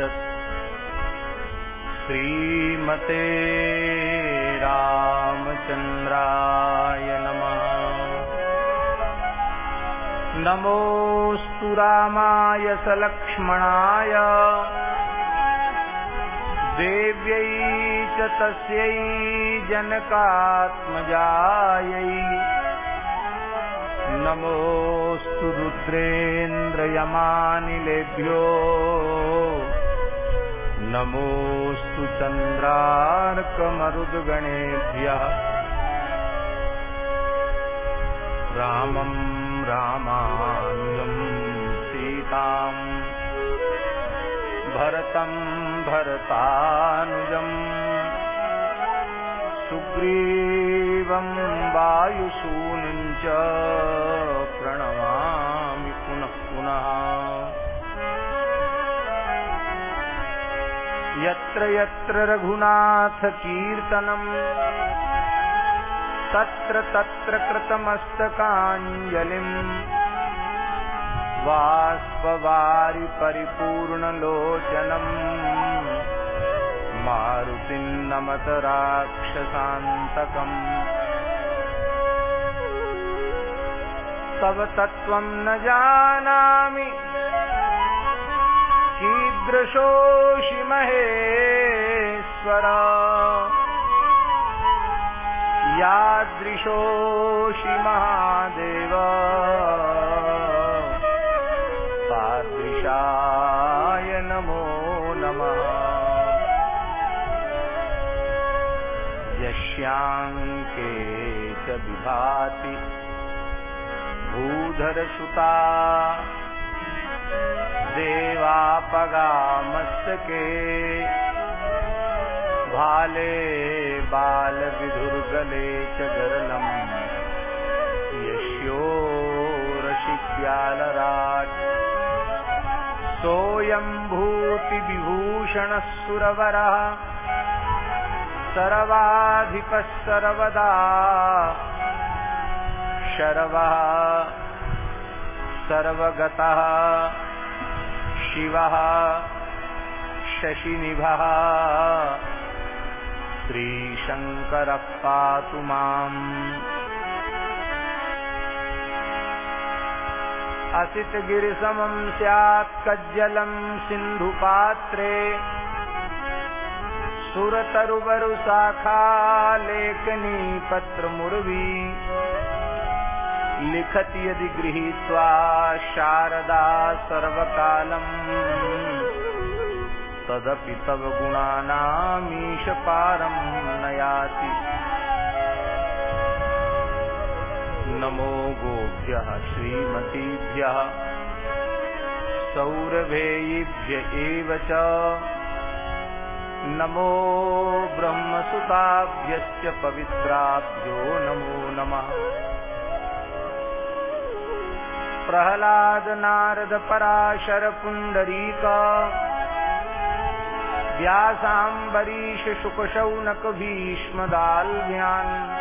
उपनिषत् श्रीमते रामचन्द्राय नमः। नमोऽस्तु रामाय सलक्ष्मणाय। देव्यै च तस्यै जनकात्मजायै। नमोऽस्तु रुद्रेन्द्रयमानिलेभ्यो। नमोऽस्तु चन्द्रार्कमरुद्गणेभ्यः। रामं रामानुजं सीताम् भरतं भरतानुजम् सुग्रीवं वायुसूनुं यत्र यत्र रघुनाथकीर्तनम् तत्र तत्र कृतमस्तकाञ्जलिम्। बाष्पवारि परिपूर्णलोचनम् मारुतिं नमत राक्षसान्तकम् तव तत्त्वं न जानामि। कीदृशोऽसि महेश्वर यादृशोऽसि महादेव तादृशाय नमो नमः। यस्याङ्के च विभाति। भूधरसुता देवापगामस्तके भाले बालविधुर्गले च गरलम् यस्योरशिक्यालराट् सोऽयं भूतिविभूषणः सुरवरः। सर्वाधिपः सर्वदा। शर्वः सर्वगतः। शिवः शशिनिभः। श्रीशङ्करः पातु माम्। असितगिरिसमं स्यात् कज्जलं सिन्धुपात्रे। सुरतरुवरुशाखा लेखनी पत्रमुर्वी। लिखति यदि गृहीत्वा शारदा सर्वकालम्। तदपि तव गुणानामीश पारं न नमो गोभ्यः श्रीमतीभ्यः। सौरभेयीभ्य एव च। नमो ब्रह्मसुताभ्यश्च पवित्राभ्यो नमो नमः। प्रहलाद नारद पराशर पुण्डरीक व्यासाम्बरीश शुकशौनक भीष्मदाल्भ्यान्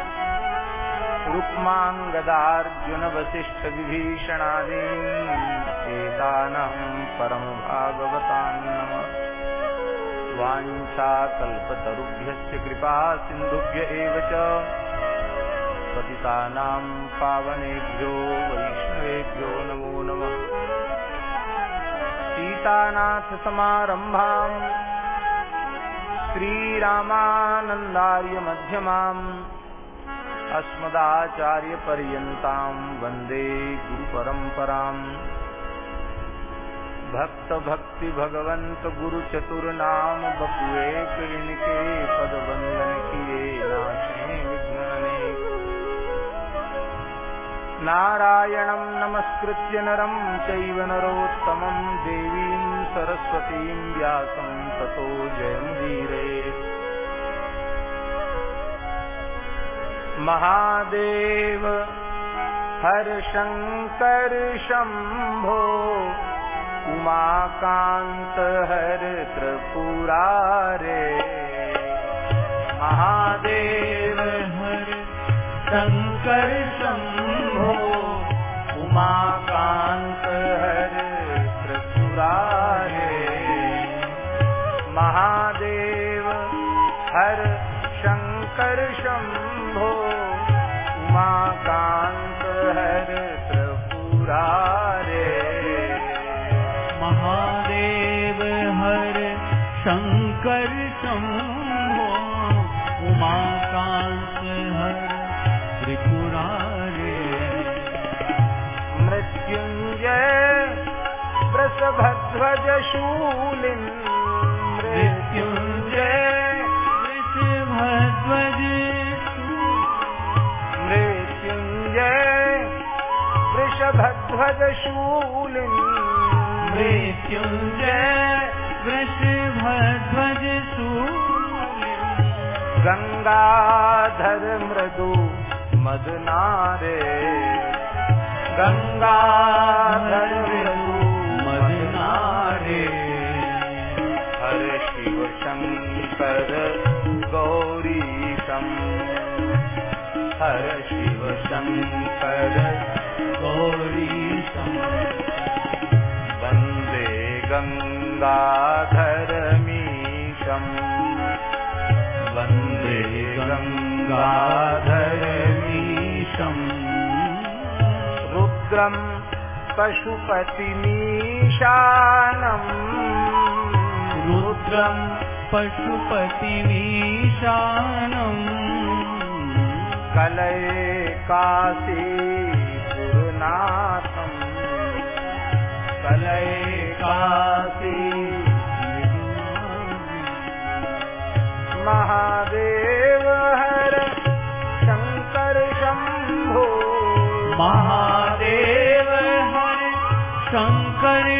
रुक्माङ्गदार्जुन वसिष्ठ विभीषणादीन्। एतानहं परमभागवतान् नमः। वाञ्छाकल्पतरुभ्यश्च कृपा सिन्धुभ्य एव पावनेभ्यो वैष्णवेभ्यो नमो नमः। सीतानाथसमारम्भाम् श्रीरामानन्दार्यमध्यमाम् अस्मदाचार्यपर्यन्तां वंदे गुरुपरम्पराम्। भक्त भक्ति भगवंत गुरु चतुर्नाम बपुए इनके पद बंदन नारायणं नमस्कृत्य नरं चैव नरोत्तमं देवीं सरस्वतीं व्यासं ततो जयमुदीरे। महादेव हर शङ्कर शम्भो, उमाकान्त हर त्रिपुरारे। महादेव हर शङ्कर उमाकांत हर प्रसुरारे महादेव हर शंकर शंभो। उमाकांत हर प्रपुरारे महादेव हर शंकर शंभो। ध्वजशूलिम् मृत्युञ्जय वृषभध्वज मृत्युञ्जय वृषभध्वजशूलिम् मृत्युञ्जय वृषभध्वजशूलिम् गंगाधर मृदु मदनारे गङ्गाधर शिव शङ्कर गौरीशम् वंदे गङ्गाधरमीशम् वंदे गङ्गाधरमीशम् रुद्रम् पशुपतिमीशानम् रुद्रम् पशुपतिमीशानम् कलय काशी गुरुनाथम कलय काशी महादेव हर शंकर शंभो। महादेव हर शंकर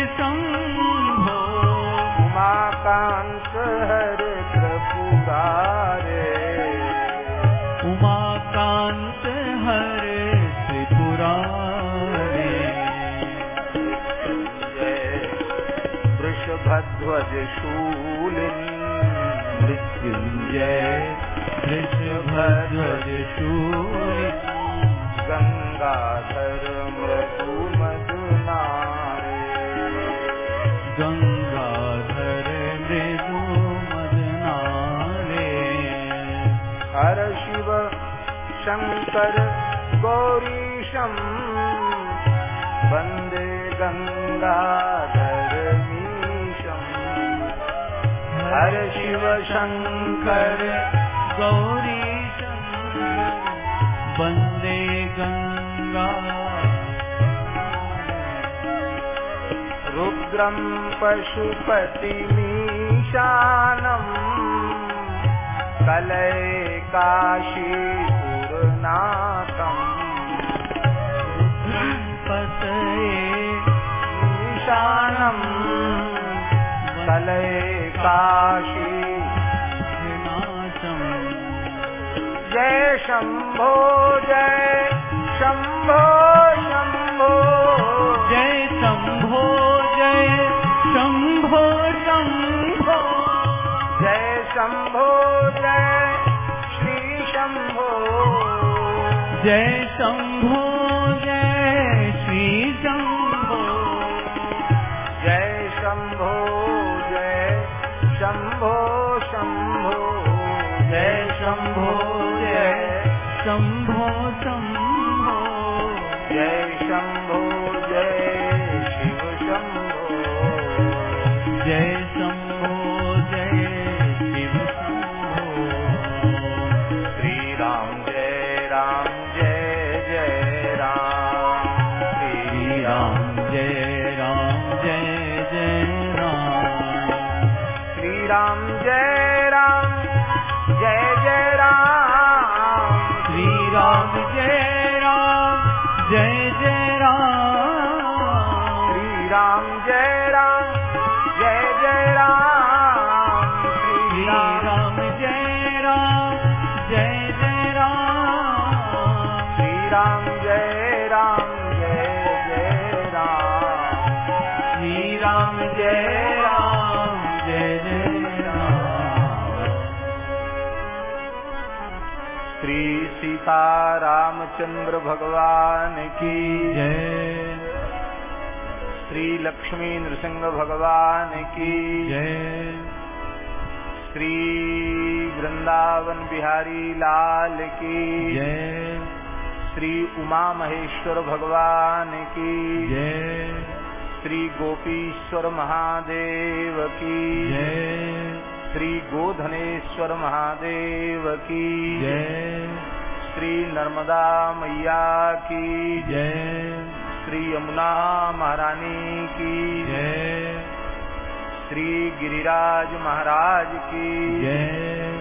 ध्वजशूलिम् मृत्युञ्जय कृष्णध्वजशूलि गङ्गाधर मृदुमधुना गङ्गाधर मृदुमदना हर शिव शङ्कर गौरीशम् वंदे गङ्गा हर शिव शङ्कर गौरीशम् वंदे गङ्गा रुद्रम् पशुपतिमीशानम् कलये काशीपुरनाथम् पतये ईशानम् कलये काशी। जय शंभो जय शंभो शंभो। जय शंभो जय शंभो शंभो। जय शंभो जय श्री शंभो। जय शंभो सीता रामचंद्र भगवान की जय। श्री लक्ष्मी नृसिंह भगवान की जय। श्री वृंदावन बिहारी लाल की जय। श्री उमा महेश्वर भगवान की जय। श्री गोपीश्वर महादेव की जय। श्री गोधनेश्वर महादेव की जय। श्री नर्मदा मैया की जय। श्री यमुना महारानी की जय। श्री गिरिराज महाराज की जय।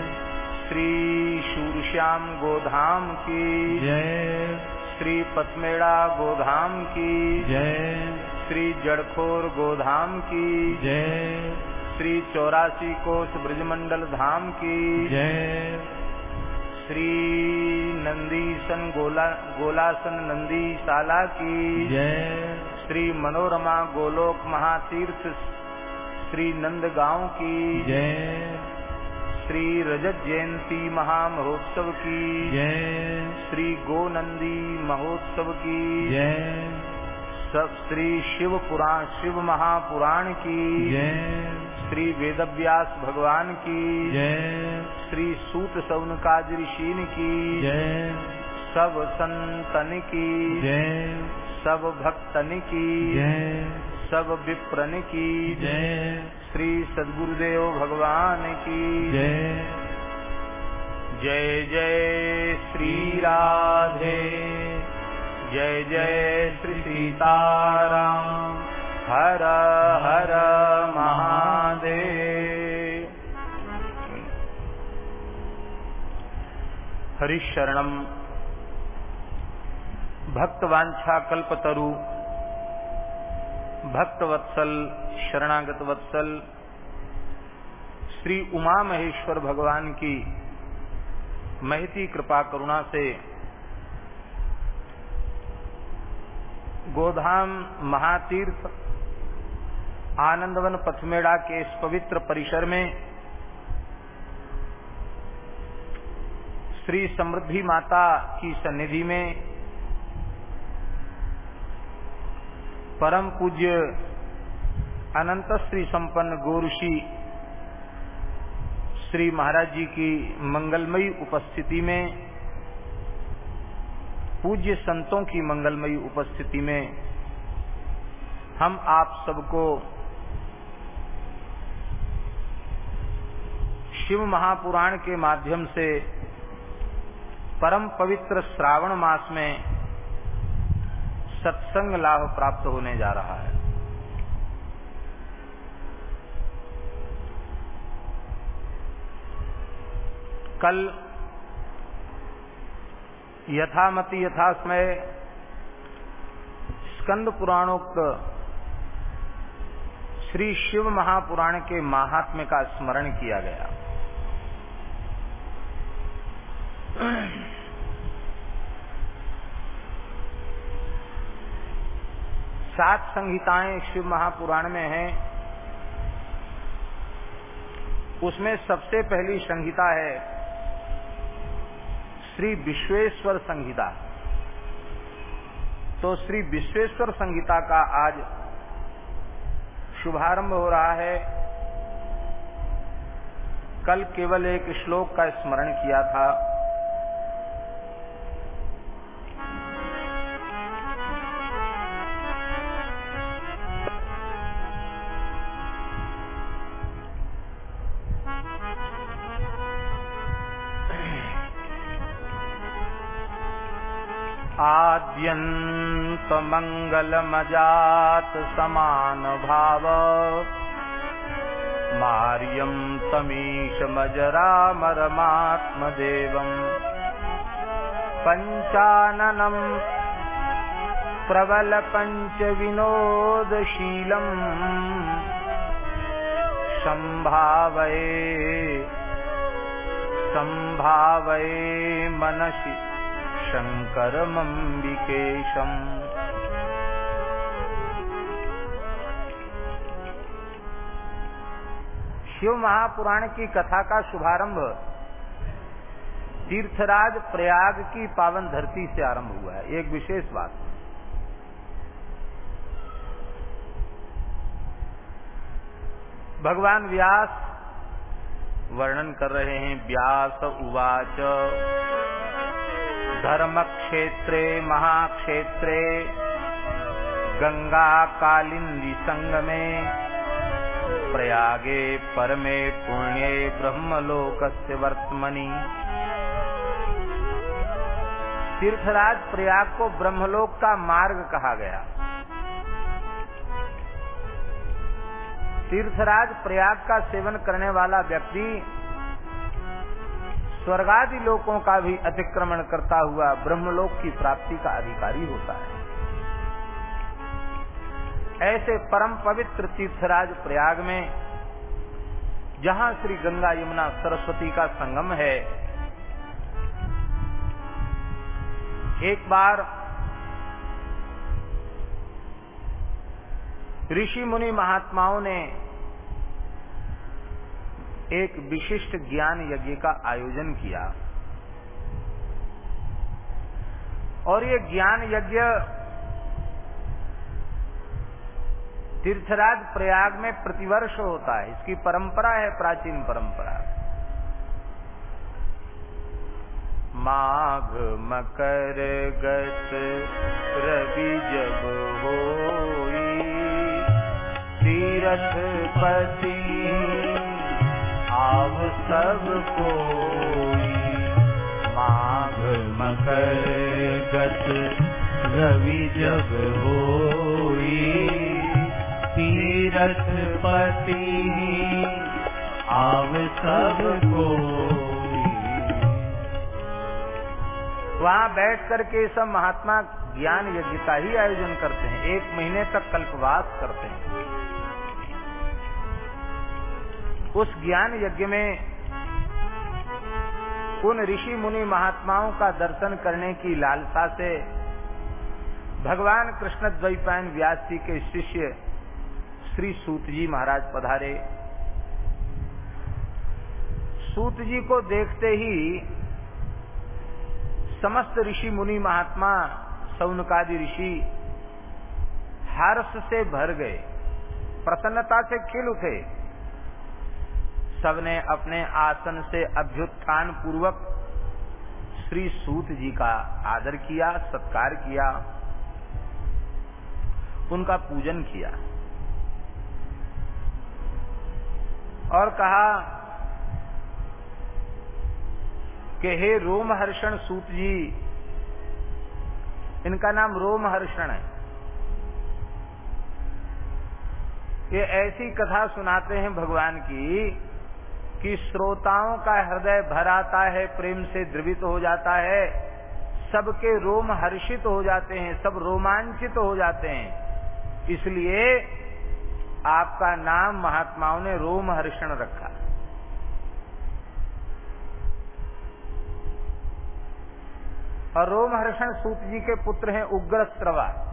श्री शूरश्याम गोधाम की जय। श्री पथमेड़ा गोधाम की जय। श्री जड़खोर गोधाम की जय। श्री चौरासी कोष ब्रजमंडल धाम की जय। श्री नंदीसन गोला गोलासन नंदी शाला की। जय। श्री मनोरमा गोलोक महातीर्थ श्री नंदगांव की। जय। श्री रजत जयंती महामहोत्सव की। जय। श्री गोनंदी महोत्सव की। जय। सब श्री शिव पुराण शिव महापुराण की। जय। श्री वेदव्यास भगवान की। जय। श्री सूत सौनकाज ऋषिन की। जय। सब संतन की। जय। सब भक्तन की। जय। सब विप्रन की। जय। श्री सदगुरुदेव भगवान की। जय। जय जय श्री राधे। जय जय श्री सीताराम। हर हर महादेव। हरिशरणम भक्तवांछा कल्पतरु। भक्त वत्सल शरणागत वत्सल श्री उमा महेश्वर भगवान की महती कृपा करुणा से गोधाम महातीर्थ आनंदवन पथमेड़ा के इस पवित्र परिसर में श्री समृद्धि माता की सन्निधि में परम पूज्य अनंत श्री संपन्न गोरुषि श्री महाराज जी की मंगलमयी उपस्थिति में, पूज्य संतों की मंगलमयी उपस्थिति में हम आप सबको शिव महापुराण के माध्यम से परम पवित्र श्रावण मास में सत्संग लाभ प्राप्त होने जा रहा है। कल यथामति यथास्मय स्कंद पुराणोक्त श्री शिव महापुराण के महात्म्य का स्मरण किया गया। सात संहिताएँ शिव महापुराण में हैं। उसमें सबसे पहली संहिता है श्री विश्वेश्वर संहिता। तो श्री विश्वेश्वर संहिता का आज शुभारंभ हो रहा है। कल केवल एक श्लोक का स्मरण किया था। आद्यन्तमङ्गलमजात समान भाव मार्यम् तमीशमजरामरमात्मदेवम् पञ्चाननम् प्रबल पञ्चविनोदशीलम् सम्भावये सम्भावये मनसि शङ्करमम्बिकेशम्। शिव महापुराण की कथा का शुभारंभ तीर्थराज प्रयाग की पावन धरती से आरंभ हुआ है। एक विशेष बात। भगवान व्यास वर्णन कर रहे हैं, व्यास उवाच। धर्म क्षेत्रे महाक्षेत्रे गंगा कालिंदी संगमे, प्रयागे परमे पुण्ये ब्रह्मलोकस्य वर्तमनि। तीर्थराज प्रयाग को ब्रह्मलोक का मार्ग कहा गया। तीर्थराज प्रयाग का सेवन करने वाला व्यक्ति स्वर्गादि लोकों का भी अतिक्रमण करता हुआ ब्रह्मलोक की प्राप्ति का अधिकारी होता है। ऐसे परम पवित्र तीर्थराज प्रयाग में, जहाँ श्री गंगा यमुना सरस्वती का संगम है, एक बार ऋषि मुनि महात्माओं ने एक विशिष्ट ज्ञान यज्ञ का आयोजन किया। और ये ज्ञान यज्ञ तीर्थराज प्रयाग में प्रतिवर्ष होता है। इसकी परंपरा है, प्राचीन परंपरा। माघ मकर गत रवि जब होई, तीरथ पति आव सब कोई। माघ मकर गत रवि जब होई, तीरथ पति आव सब कोई। वहाँ बैठ करके सब महात्मा ज्ञान यज्ञ का ही आयोजन करते हैं। एक महीने तक कल्पवास करते हैं। उस ज्ञान यज्ञ में उन ऋषि मुनि महात्माओं का दर्शन करने की लालसा से भगवान कृष्ण द्वैपायन व्यास जी के शिष्य श्री सूत जी महाराज पधारे। सूत जी को देखते ही समस्त ऋषि मुनि महात्मा, सौनकादि ऋषि हर्ष से भर गए, प्रसन्नता से खिल उठे। सबने अपने आसन से अभ्युत्थान पूर्वक श्री सूत जी का आदर किया, सत्कार किया, उनका पूजन किया। और कहा कि हे रोमहर्षण सूत जी, इनका नाम रोमहर्षण है। ये ऐसी कथा सुनाते हैं भगवान की कि श्रोताओं का हृदय भराता है, प्रेम से द्रवित हो जाता है। सबके रोम हर्षित हो जाते हैं, सब रोमांचित हो जाते हैं। इसलिए आपका नाम महात्माओं ने रोमहर्षण रखा। और रोमहर्षण सूत जी के पुत्र हैं उग्र स्त्रवा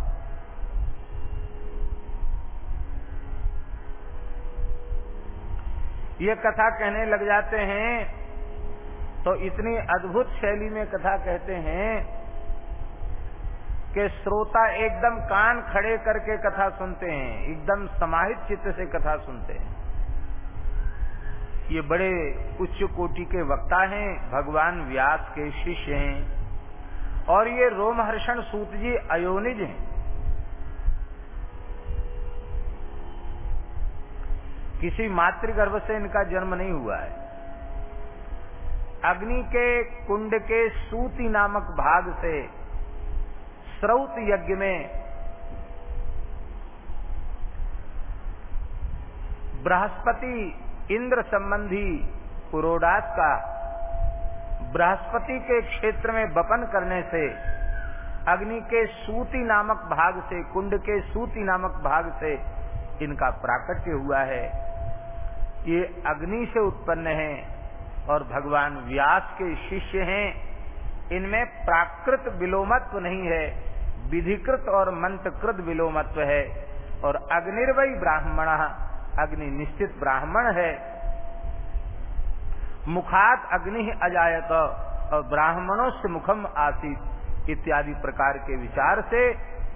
ये कथा कहने लग जाते हैं तो इतनी अद्भुत शैली में कथा कहते हैं कि श्रोता एकदम कान खड़े करके कथा सुनते हैं, एकदम समाहित चित्त से कथा सुनते हैं। ये बड़े उच्च कोटि के वक्ता हैं, भगवान व्यास के शिष्य हैं, और ये रोमहर्षण सूत जी अयोनिज हैं। किसी मातृगर्भ से इनका जन्म नहीं हुआ है। अग्नि के कुंड के सूती नामक भाग से स्रौत यज्ञ में बृहस्पति इंद्र संबंधी पुरोडास का बृहस्पति के क्षेत्र में बपन करने से अग्नि के सूती नामक भाग से, कुंड के सूती नामक भाग से इनका प्राकट्य हुआ है। ये अग्नि से उत्पन्न है और भगवान व्यास के शिष्य हैं। इनमें प्राकृत विलोमत्व नहीं है, विधिकृत और मंत्रकृत विलोमत्व है और अग्निर्वय ब्राह्मण, अग्नि निश्चित ब्राह्मण है। मुखात अग्नि अजायत और ब्राह्मणों से मुखम आसित इत्यादि प्रकार के विचार से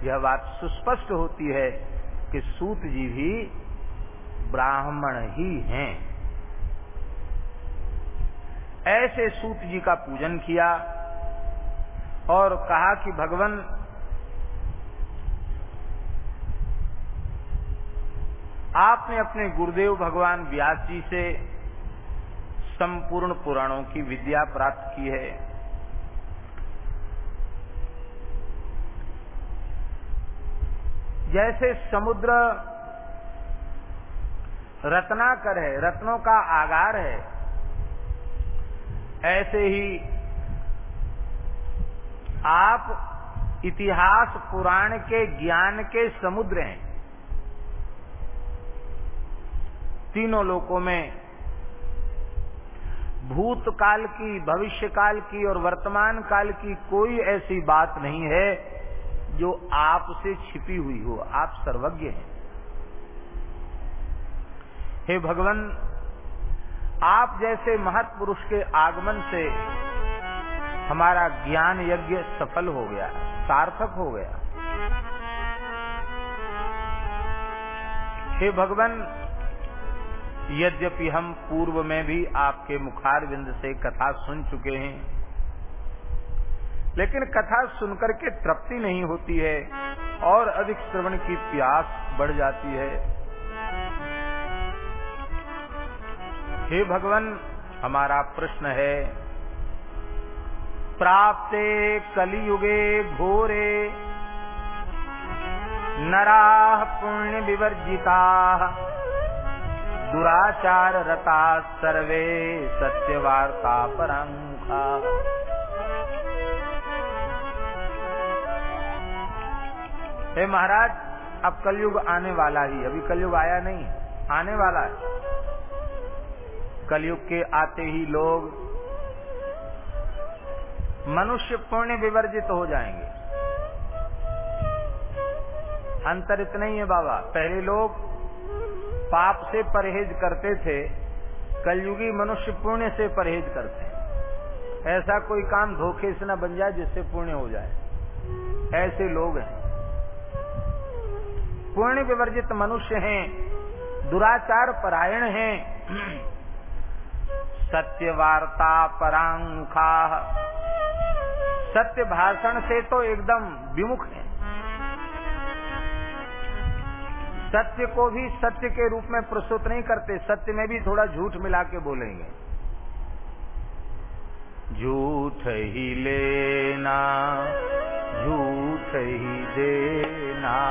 यह बात सुस्पष्ट होती है। कि सूत जी भी ब्राह्मण ही हैं। ऐसे सूत जी का पूजन किया और कहा कि भगवान, आपने अपने गुरुदेव भगवान व्यास जी से संपूर्ण पुराणों की विद्या प्राप्त की है। जैसे समुद्र रत्नाकर है, रत्नों का आगार है, ऐसे ही आप इतिहास पुराण के ज्ञान के समुद्र हैं। तीनों लोकों में भूतकाल की, भविष्यकाल की और वर्तमान काल की कोई ऐसी बात नहीं है जो आपसे छिपी हुई हो, आप सर्वज्ञ हैं। हे भगवान, आप जैसे महत्पुरुष के आगमन से हमारा ज्ञान यज्ञ सफल हो गया, सार्थक हो गया। हे भगवान, यद्यपि हम पूर्व में भी आपके मुखार बिंद से कथा सुन चुके हैं लेकिन कथा सुनकर के तृप्ति नहीं होती है और अधिक श्रवण की प्यास बढ़ जाती है। हे भगवान, हमारा प्रश्न है, प्राप्ते कलियुगे घोरे, नरा पुण्य विवर्जिता दुराचार रता सर्वे सत्यवार्ता परंखा हे महाराज, अब कलयुग आने वाला ही, अभी कलयुग आया नहीं, आने वाला है। कलयुग के आते ही लोग मनुष्य पुण्य विवर्जित हो जाएँगे। अंतर इतना ही है बाबा, पहले लोग पाप से परहेज करते थे, कलयुगी मनुष्य पुण्य से परहेज करते हैं। ऐसा कोई काम धोखे से न बन जाए जिससे पुण्य हो जाए। ऐसे लोग हैं। पुण्य विवर्जित मनुष्य हैं, दुराचार परायण हैं। सत्य वार्ता परांखा। सत्य भाषण से तो एकदम विमुख है। सत्य को भी सत्य के रूप में प्रस्तुत नहीं करते, सत्य में भी थोड़ा झूठ मिला के बोलेंगे। झूठ ही लेना, झूठ ही देना।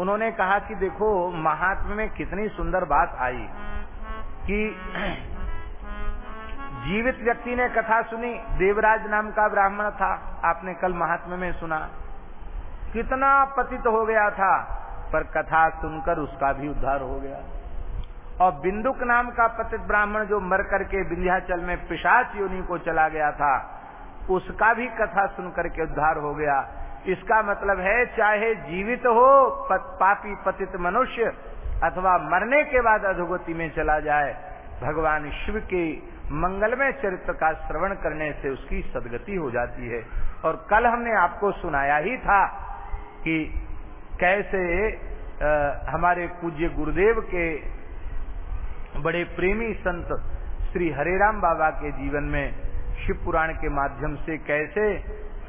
उन्होंने कहा कि देखो महात्मा में कितनी सुंदर बात आई कि जीवित व्यक्ति ने कथा सुनी, देवराज नाम का ब्राह्मण था, आपने कल महात्मा में सुना। कितना पतित हो गया था, पर कथा सुनकर उसका भी उद्धार हो गया। और बिंदुक नाम का पतित ब्राह्मण जो मर करके विंध्याचल में पिशाच योनि को चला गया था, उसका भी कथा सुनकर के उद्धार हो गया। इसका मतलब है चाहे जीवित हो पत, पापी पतित मनुष्य अथवा मरने के बाद अधोगति में चला जाए भगवान शिव के मंगलमय चरित्र का श्रवण करने से उसकी सदगति हो जाती है। और कल हमने आपको सुनाया ही था कि कैसे आ, हमारे पूज्य गुरुदेव के बड़े प्रेमी संत श्री हरेराम बाबा के जीवन में शिव पुराण के माध्यम से कैसे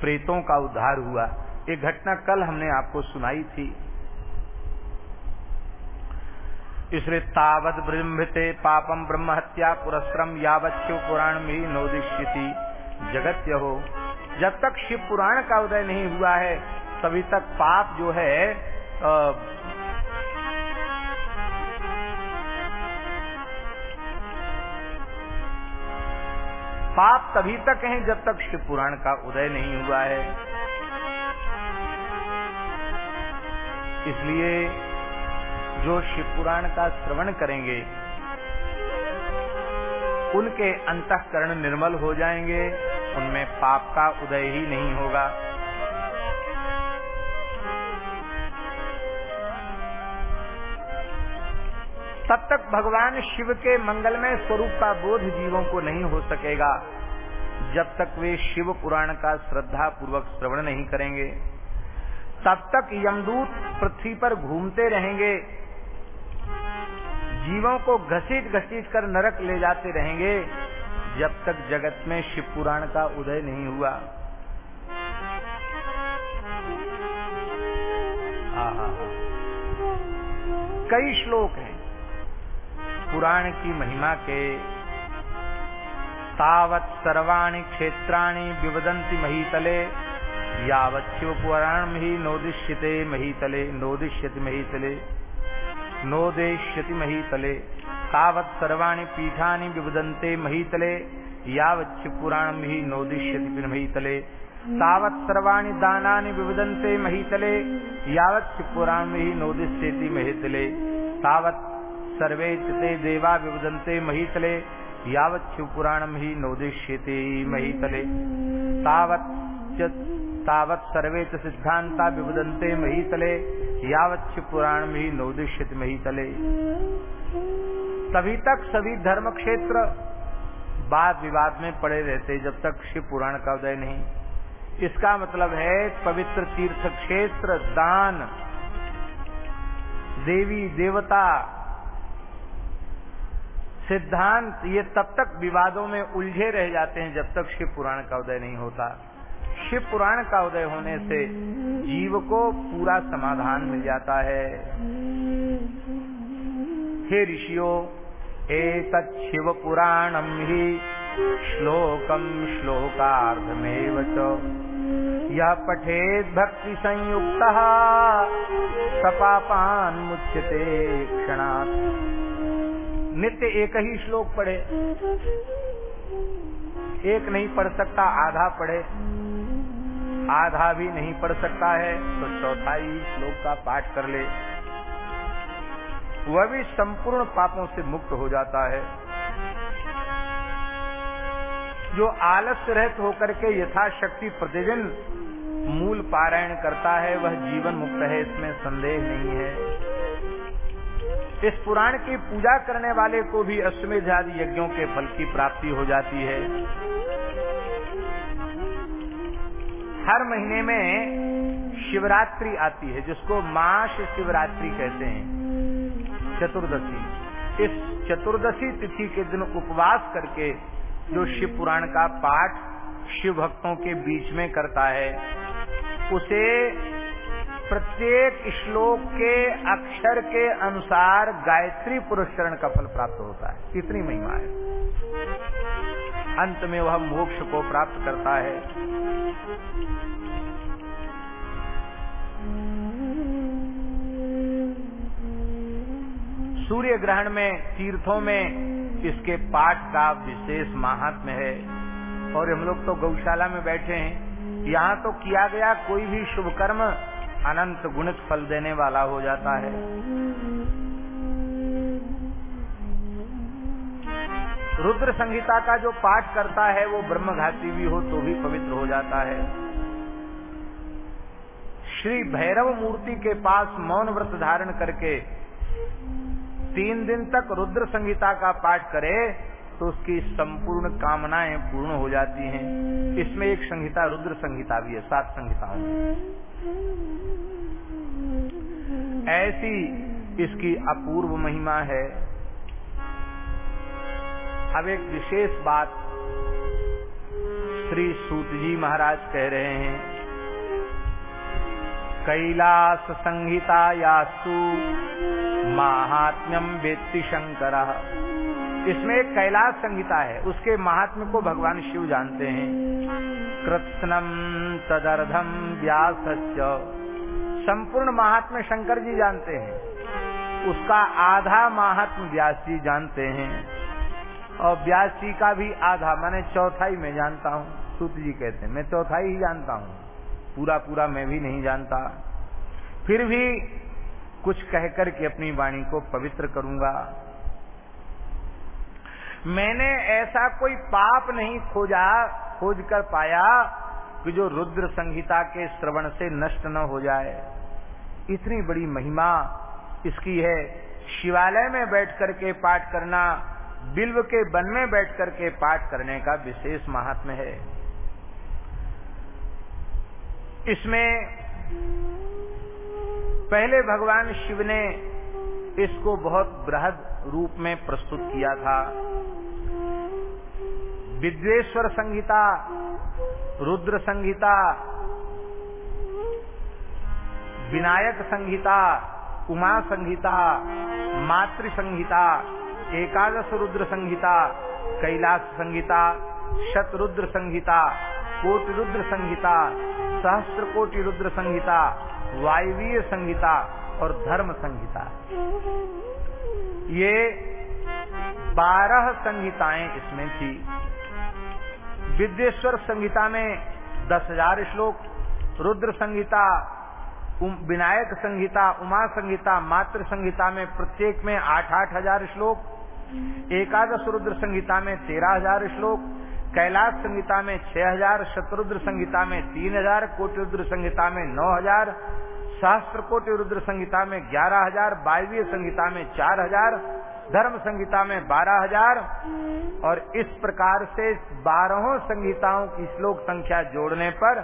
प्रेतों का उद्धार हुआ। ये घटना कल हमने आपको सुनाई थी। इसलिए तावत ब्रह्मते पापम ब्रह्म हत्या पुरस्क्रम यावत शिव पुराण में नोदिष्यति जगत हो जब तक शिव पुराण का उदय नहीं हुआ है, तभी तक पाप जो है पाप तभी तक हैं जब तक शिव पुराण का उदय नहीं हुआ है। इसलिए जो शिव पुराण का श्रवण करेंगे, उनके अंतकरण निर्मल हो जाएँगे, उनमें पाप का उदय ही नहीं होगा। तब तक भगवान शिव के मंगलमय स्वरूप का बोध जीवों को नहीं हो सकेगा। जब तक वे शिव पुराण का श्रद्धा पूर्वक श्रवण नहीं करेंगे, तब तक यमदूत पृथ्वी पर घूमते रहेंगे, जीवों को घसीट घसीट कर नरक ले जाते रहेंगे, जब तक जगत में शिव पुराण का उदय नहीं हुआ। कई श्लोक हैं। पुराण की महिमा के तावत सर्वाणि क्षेत्राणि विवदंती महीतले, यावत शिव पुराण ही नोदिश्यते महीतले नोदिश्यति महीतले नोदेश्यति महीतले, तावत सर्वाणि पीठानि विवदन्ते महीतले, यावत पुराण ही नोदिश्यति महीतले, तावत सर्वाणि दानानि विवदन्ते महीतले, यावत शिव पुराण ही नोदिश्यति महीतले, तावत सर्वे ते देवा विवदन्ते महीतले पुराणम ही नोदिश्यते महीतले। तावत तावत सर्वे च सिद्धांता विवदन्ते महीतले, यावत शिव पुराणम ही नोदिश्यते महीतले। तभी तक सभी धर्म क्षेत्र वाद विवाद में पड़े रहते, जब तक शिव पुराण का उदय नहीं। इसका मतलब है, पवित्र तीर्थ क्षेत्र दान, देवी देवता सिद्धांत ये तब तक विवादों में उलझे रह जाते हैं जब तक शिव पुराण का उदय नहीं होता। शिव पुराण का उदय होने से जीव को पूरा समाधान मिल जाता है। हे ऋषियों एक शिव पुराणम ही श्लोकम श्लोकार्धमेव यह पठेद भक्ति संयुक्त सपापान मुच्यते क्षणात्। नित्य एक ही श्लोक पढ़े। एक नहीं पढ़ सकता, आधा पढ़े। आधा भी नहीं पढ़ सकता है तो चौथाई श्लोक का पाठ कर ले। वह भी संपूर्ण पापों से मुक्त हो जाता है। जो आलस्य रहित होकर के यथाशक्ति प्रतिदिन मूल पारायण करता है, वह जीवन मुक्त है, इसमें संदेह नहीं है। इस पुराण की पूजा करने वाले को भी अश्वमेध यज्ञों के फल की प्राप्ति हो जाती है। हर महीने में शिवरात्रि आती है, जिसको मास शिवरात्रि कहते हैं। चतुर्दशी। इस चतुर्दशी तिथि के दिन उपवास करके जो शिव पुराण का पाठ शिव भक्तों के बीच में करता है, उसे प्रत्येक श्लोक के अक्षर के अनुसार गायत्री पुरस्करण का फल प्राप्त होता है। इतनी महिमा है। अंत में वह मोक्ष को प्राप्त करता है। सूर्य ग्रहण में, तीर्थों में इसके पाठ का विशेष महात्म है। और हम लोग तो गौशाला में बैठे हैं। यहाँ तो किया गया कोई भी शुभ कर्म अनंत गुणित फल देने वाला हो जाता है। रुद्र संहिता का जो पाठ करता है, वो ब्रह्मघाती भी हो तो भी पवित्र हो जाता है। श्री भैरव मूर्ति के पास मौन व्रत धारण करके तीन दिन तक रुद्र संहिता का पाठ करे तो उसकी संपूर्ण कामनाएँ पूर्ण हो जाती हैं। इसमें एक संहिता, रुद्र संहिता भी है, सात संहिताओं में ऐसी इसकी अपूर्व महिमा है। अब एक विशेष बात श्री सूत जी महाराज कह रहे हैं। कैलास संहिता यास्तु महात्म्यम वेत्ति शंकर। इसमें एक कैलाश संहिता है, उसके महात्म्य को भगवान शिव जानते हैं। कृत्नम तदर्धम व्यास संपूर्ण महात्म्य शंकर जी जानते हैं। उसका आधा महात्म व्यास जी जानते हैं। और व्यास जी का भी आधा, मैंने चौथाई में जानता हूँ, सूत जी कहते हैं। मैं चौथाई ही जानता हूँ। पूरा पूरा मैं भी नहीं जानता। फिर भी कुछ कहकर के अपनी वाणी को पवित्र करूँगा। मैंने ऐसा कोई पाप नहीं खोजा, खोज कर पाया कि जो रुद्र संहिता के श्रवण से नष्ट न हो जाए। इतनी बड़ी महिमा इसकी है। शिवालय में बैठ करके पाठ करना, बिल्व के वन में बैठ करके पाठ करने का विशेष महात्म है। इसमें पहले भगवान शिव ने इसको बहुत बृहद रूप में प्रस्तुत किया था। विद्वेश्वर संहिता, रुद्र संहिता, विनायक संहिता, उमा संहिता, मातृ संहिता, एकादश रुद्र संहिता, कैलाश संहिता, शतरुद्र संहिता, कोटि रुद्र संहिता सहस्त्र कोटि रुद्र संहिता, वायवीय संहिता और धर्म संहिता। ये बारह संहिताएँ इसमें थी। विद्येश्वर संहिता में दस हज़ार श्लोक, रुद्र संहिता विनायक संहिता, उमा संहिता, मातृ संहिता में प्रत्येक में आठ आठ हज़ार श्लोक, एकादश रुद्र संहिता में तेरह हज़ार श्लोक, कैलाश संहिता में छह हज़ार, शत्रुद्र संहिता में तीन हज़ार, कोटि रुद्र संहिता में नौ हज़ार सहस्त्र कोटि रुद्र संहिता में ग्यारह हज़ार, बाईवीय संहिता में चार हज़ार, धर्म संहिता में बारह हज़ार। और इस प्रकार से बारहों संहिताओं की श्लोक संख्या जोड़ने पर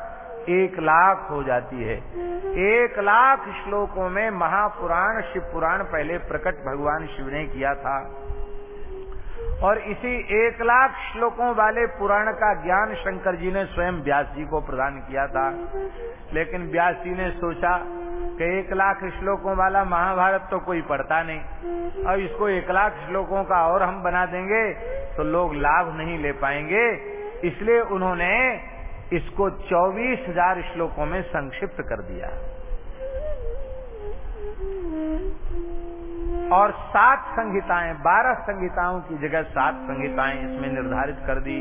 एक लाख हो जाती है। एक लाख श्लोकों में महापुराण शिव पुराण पहले प्रकट भगवान शिव ने किया था। और इसी एक लाख श्लोकों वाले पुराण का ज्ञान शंकर जी ने स्वयं व्यास जी को प्रदान किया था। लेकिन व्यास जी ने सोचा कि एक लाख श्लोकों वाला महाभारत तो कोई पढ़ता नहीं। और इसको एक लाख श्लोकों का और हम बना देंगे तो लोग लाभ नहीं ले पाएँगे। इसलिए उन्होंने इसको चौबीस हज़ार श्लोकों में संक्षिप्त कर दिया। और सात संहिताएँ, बारह संहिताओं की जगह सात संहिताएँ इसमें निर्धारित कर दी।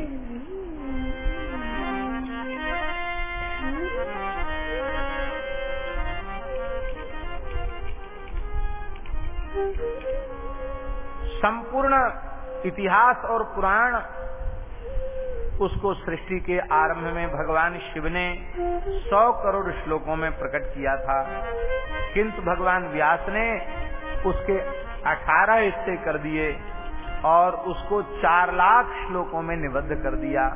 संपूर्ण इतिहास और पुराण उसको सृष्टि के आरंभ में भगवान शिव ने सौ करोड़ श्लोकों में प्रकट किया था। किंतु भगवान व्यास ने उसके अठारह हिस्से कर दिए। और उसको चार लाख श्लोकों में निबद्ध कर दिया,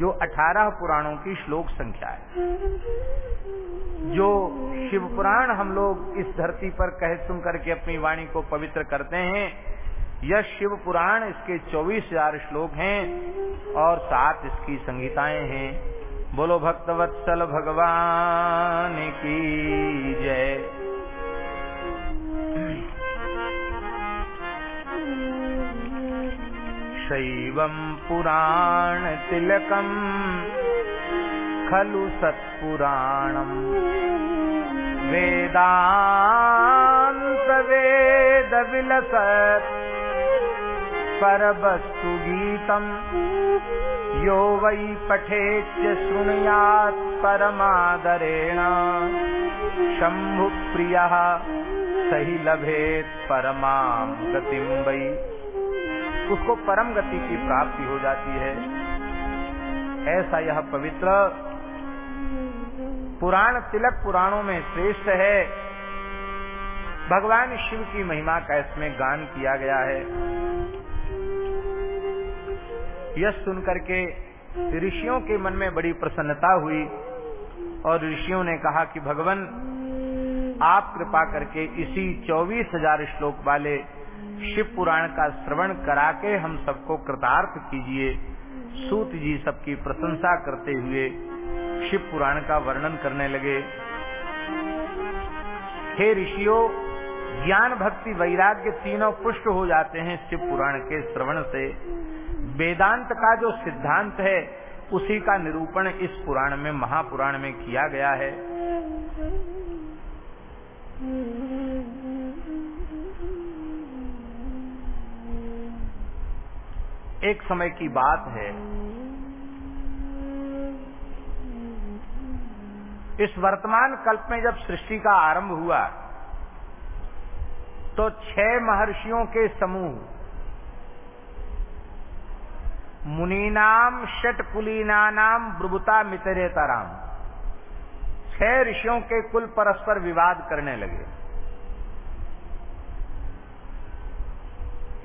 जो अठारह पुराणों की श्लोक संख्या है। जो शिव पुराण हम लोग इस धरती पर कह सुन करके अपनी वाणी को पवित्र करते हैं, यह शिव पुराण इसके चौबीस हज़ार श्लोक हैं और सात इसकी संहिताएँ हैं। बोलो भक्तवत्सल भगवान की जय। शैवम् पुराणतिलकम् खलु सत्पुराणम् वेदान्तवेदविलसत् परवस्तु गीतम् यो वै पठेत्य शृणुयात् परमादरेण। शम्भुप्रियः स हि लभेत् परमाम् गतिम् वै। उसको परम गति की प्राप्ति हो जाती है। ऐसा यह पवित्र पुराण, तिलक पुराणों में श्रेष्ठ है। भगवान शिव की महिमा का इसमें गान किया गया है। यह सुनकर के ऋषियों के मन में बड़ी प्रसन्नता हुई और ऋषियों ने कहा कि भगवान, आप कृपा करके इसी चौबीस हज़ार श्लोक वाले शिव पुराण का श्रवण करा के हम सबको कृतार्थ कीजिए। सूत जी सबकी प्रशंसा करते हुए शिव पुराण का वर्णन करने लगे। हे ऋषियों ज्ञान भक्ति वैराग्य तीनों पुष्ट हो जाते हैं शिव पुराण के श्रवण से। वेदांत का जो सिद्धांत है उसी का निरूपण इस पुराण में महापुराण में किया गया है। एक समय की बात है। इस वर्तमान कल्प में जब सृष्टि का आरंभ हुआ तो छह महर्षियों के समूह, मुनीनाम षटकुलीना नाम ब्रुबुता मितरेताराम, छह ऋषियों के कुल परस्पर विवाद करने लगे।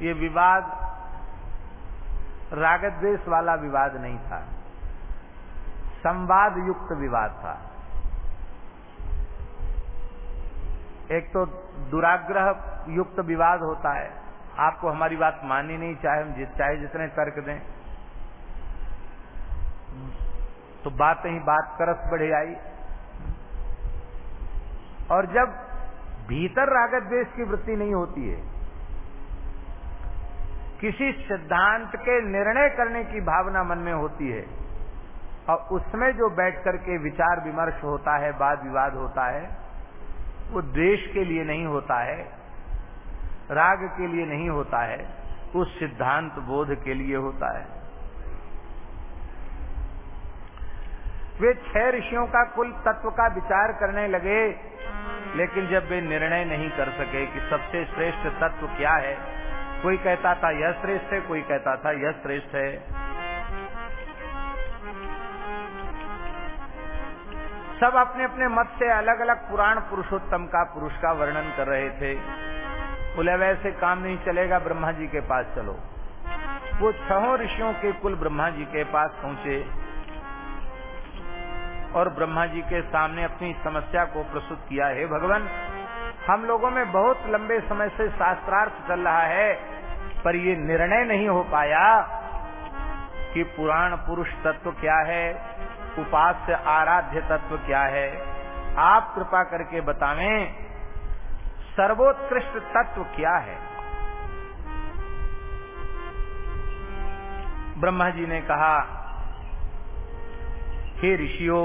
ये विवाद रागद्वेष वाला विवाद नहीं था। संवाद युक्त विवाद था। एक तो दुराग्रह युक्त विवाद होता है। आपको हमारी बात माननी नहीं, चाहे हम जित चाहे जितने तर्क दें। तो बात ही बात करस बढ़े आई। और जब भीतर रागत की वृत्ति नहीं होती है किसी सिद्धांत के निर्णय करने की भावना मन में होती है। और उसमें जो बैठ करके विचार विमर्श होता है, वाद विवाद होता है, वो द्वेष के लिए नहीं होता है, राग के लिए नहीं होता है, उस सिद्धांत बोध के लिए होता है। वे छह ऋषियों का कुल तत्व का विचार करने लगे, लेकिन जब वे निर्णय नहीं कर सके कि सबसे श्रेष्ठ तत्व क्या है कोई कहता था, यह श्रेष्ठ है, कोई कहता था, यह श्रेष्ठ है। सब अपने अपने मत से अलग अलग पुराण पुरुषोत्तम का पुरुष का वर्णन कर रहे थे। बोले वैसे काम नहीं चलेगा, ब्रह्मा जी के पास चलो। वो छहों ऋषियों के कुल ब्रह्मा जी के पास पहुँचे और ब्रह्मा जी के सामने अपनी समस्या को प्रस्तुत किया, है भगवान, हम लोगों में बहुत लंबे समय से शास्त्रार्थ चल रहा है। पर ये निर्णय नहीं हो पाया कि पुराण पुरुष तत्व क्या है, उपास्य आराध्य तत्व क्या है, आप कृपा करके बतावें, सर्वोत्कृष्ट तत्व क्या है? ब्रह्मा जी ने कहा, हे ऋषियों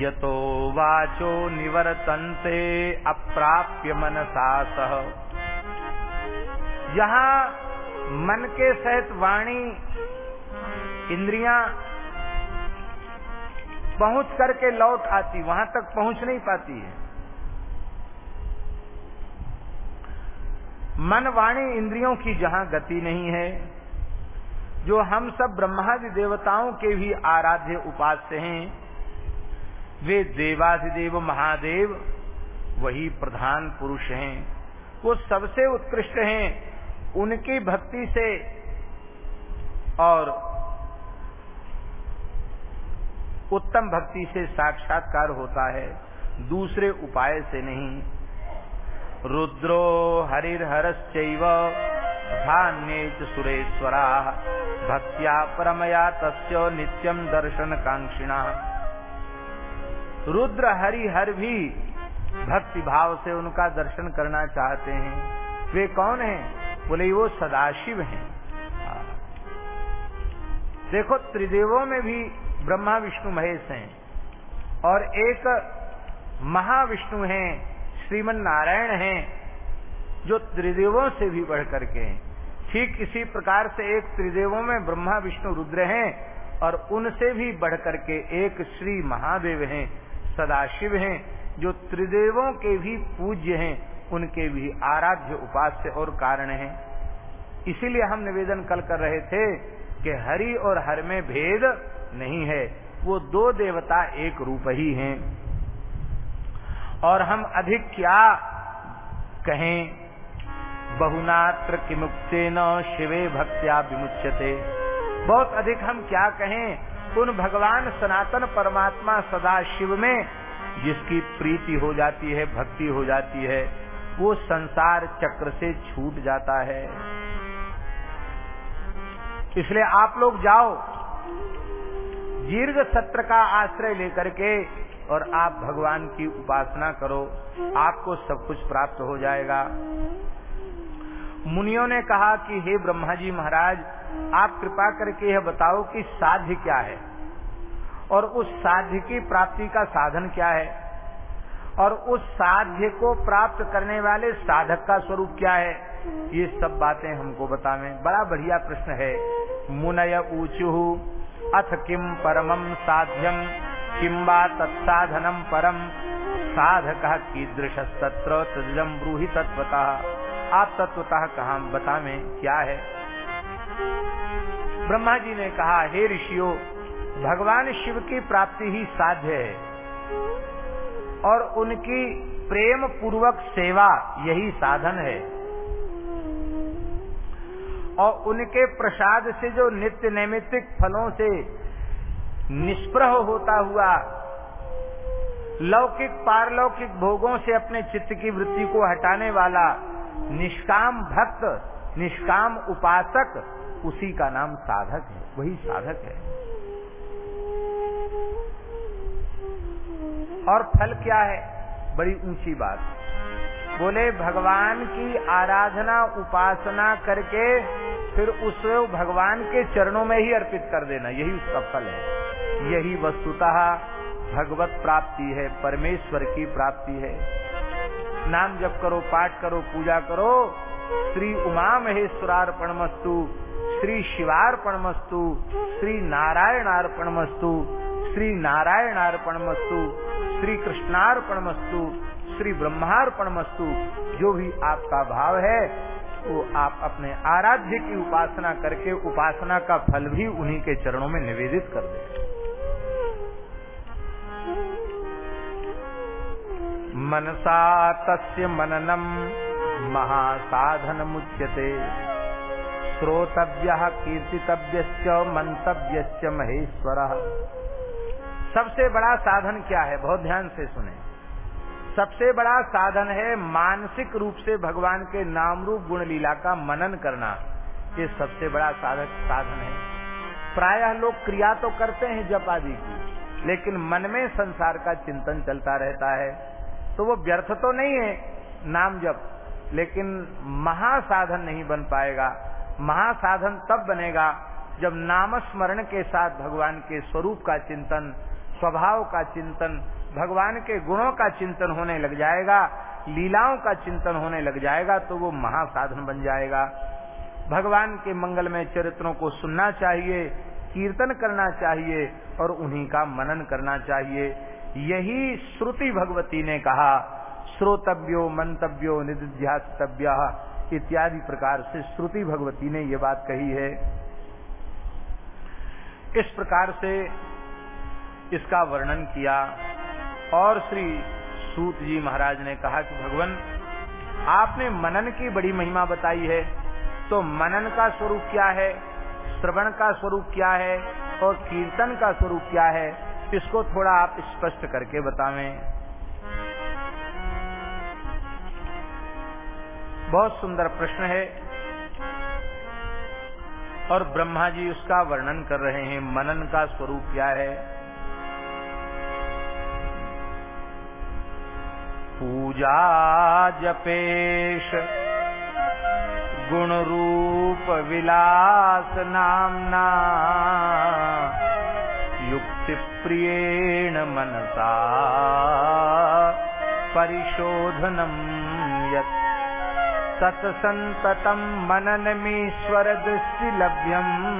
यतो वाचो निवर्तन्ते अप्राप्य मनसा सह। जहाँ मन के सहित वाणी, इंद्रियाँ पहुँच करके लौट आती, वहाँ तक पहुँच नहीं पाती है। मन, वाणी, इंद्रियों की जहाँ गति नहीं है, जो हम सब ब्रह्मादि देवताओं के भी आराध्य उपास्य हैं वे देवाधिदेव महादेव, वही प्रधान पुरुष हैं। वो सबसे उत्कृष्ट हैं, उनकी भक्ति से। और उत्तम भक्ति से साक्षात्कार होता है, दूसरे उपाय से नहीं। रुद्रो हरिर्हरश्चैव धान्ये सुरेश्वरा, भक्त्या परमया तस्य नित्यम दर्शन कांक्षिणा रुद्र हरि हर भी भक्ति भाव से उनका दर्शन करना चाहते हैं। वे कौन हैं? बोले वो सदाशिव हैं। देखो, त्रिदेवों में भी ब्रह्मा, विष्णु, महेश हैं और एक महाविष्णु हैं श्रीमन नारायण हैं, जो त्रिदेवों से भी बढ़ करके हैं। ठीक इसी प्रकार से एक त्रिदेवों में ब्रह्मा, विष्णु, रुद्र हैं और उनसे भी बढ़ करके एक श्री महादेव हैं। सदाशिव हैं, जो त्रिदेवों के भी पूज्य हैं, उनके भी आराध्य उपास्य और कारण हैं। इसीलिए हम निवेदन कल कर रहे थे कि हरि और हर में भेद नहीं है, वो दो देवता एक रूप ही हैं। और हम अधिक क्या कहें, बहुनात्र किमुक्ते न शिवे भक्त्या विमुच्यते। बहुत अधिक हम क्या कहें उन भगवान सनातन परमात्मा सदा शिव में जिसकी प्रीति हो जाती है, भक्ति हो जाती है, वो संसार चक्र से छूट जाता है। इसलिए आप लोग जाओ, दीर्घ सत्र का आश्रय लेकर के और आप भगवान की उपासना करो, आपको सब कुछ प्राप्त हो जाएगा। मुनियों ने कहा कि, हे ब्रह्मा जी महाराज आप कृपा करके यह बताओ कि साध्य क्या है? और उस साध्य की प्राप्ति का साधन क्या है? और उस साध्य को प्राप्त करने वाले साधक का स्वरूप क्या है? ये सब बातें हमको बतावे। बड़ा बढ़िया प्रश्न है। मुनय ऊचु, अथ किम परमम साध्यम किम बा तत्साधनम परम साधक कीदृश तत्र तजम ब्रूहि तत्वता आप तत्वतः कहा बतावे क्या है? ब्रह्मा जी ने कहा, हे ऋषियों, भगवान शिव की प्राप्ति ही साध्य है और उनकी प्रेम पूर्वक सेवा यही साधन है। और उनके प्रसाद से जो नित्य नैमित्तिक फलों से निष्प्रह होता हुआ लौकिक पारलौकिक भोगों से अपने चित्त की वृत्ति को हटाने वाला निष्काम भक्त, निष्काम उपासक उसी का नाम साधक है, वही साधक है। और फल क्या है? बड़ी ऊँची बात। बोले, भगवान की आराधना, उपासना करके फिर उसे भगवान के चरणों में ही अर्पित कर देना, यही उसका फल है। यही वस्तुतः भगवत प्राप्ति है, परमेश्वर की प्राप्ति है। नाम जप करो, पाठ करो, पूजा करो। श्री उमा महेश्वरार्पण मस्तु श्री शिवार्पण मस्तु श्री नारायणार्पण मस्तु श्री नारायणार्पण मस्तु श्री कृष्णार्पण मस्तु श्री ब्रह्मार्पण मस्तु जो भी आपका भाव है, वो आप अपने आराध्य की उपासना करके उपासना का फल भी उन्हीं के चरणों में निवेदित कर दे। मनसा तस्य मननम महासाधन मुच्यते श्रोतव्य कीर्तितव्य मंतव्य महेश्वर। सबसे बड़ा साधन क्या है? बहुत ध्यान से सुने। सबसे बड़ा साधन है मानसिक रूप से भगवान के नाम रूप गुण लीला का मनन करना। ये सबसे बड़ा साधक, साधन है। प्रायः लोग क्रिया तो करते हैं जप आदि की, लेकिन मन में संसार का चिंतन चलता रहता है। तो वो व्यर्थ तो नहीं है नाम जप, लेकिन महासाधन नहीं बन पाएगा। महासाधन तब बनेगा जब नाम स्मरण के साथ भगवान के स्वरूप का चिंतन, स्वभाव का चिंतन, भगवान के गुणों का चिंतन होने लग जाएगा, लीलाओं का चिंतन होने लग जाएगा तो वो महासाधन बन जाएगा। भगवान के मंगलमय चरित्रों को सुनना चाहिए, कीर्तन करना चाहिए और उन्हीं का मनन करना चाहिए। यही श्रुति भगवती ने कहा, श्रोतव्यो, मंतव्यो निध्यास्तव्य इत्यादि प्रकार से श्रुति भगवती ने ये बात कही है। इस प्रकार से इसका वर्णन किया और श्री सूत जी महाराज ने कहा कि भगवान, आपने मनन की बड़ी महिमा बताई है। तो मनन का स्वरूप क्या है, श्रवण का स्वरूप क्या है और कीर्तन का स्वरूप क्या है, इसको थोड़ा आप स्पष्ट करके बतावें। बहुत सुंदर प्रश्न है। और ब्रह्मा जी उसका वर्णन कर रहे हैं, मनन का स्वरूप क्या है? पूजा जपेश, गुण रूप विलास नामना, युक्ति प्रियेण मनसा, परिशोधनम यत् मननमीश्वर दृष्टिलभ्यम्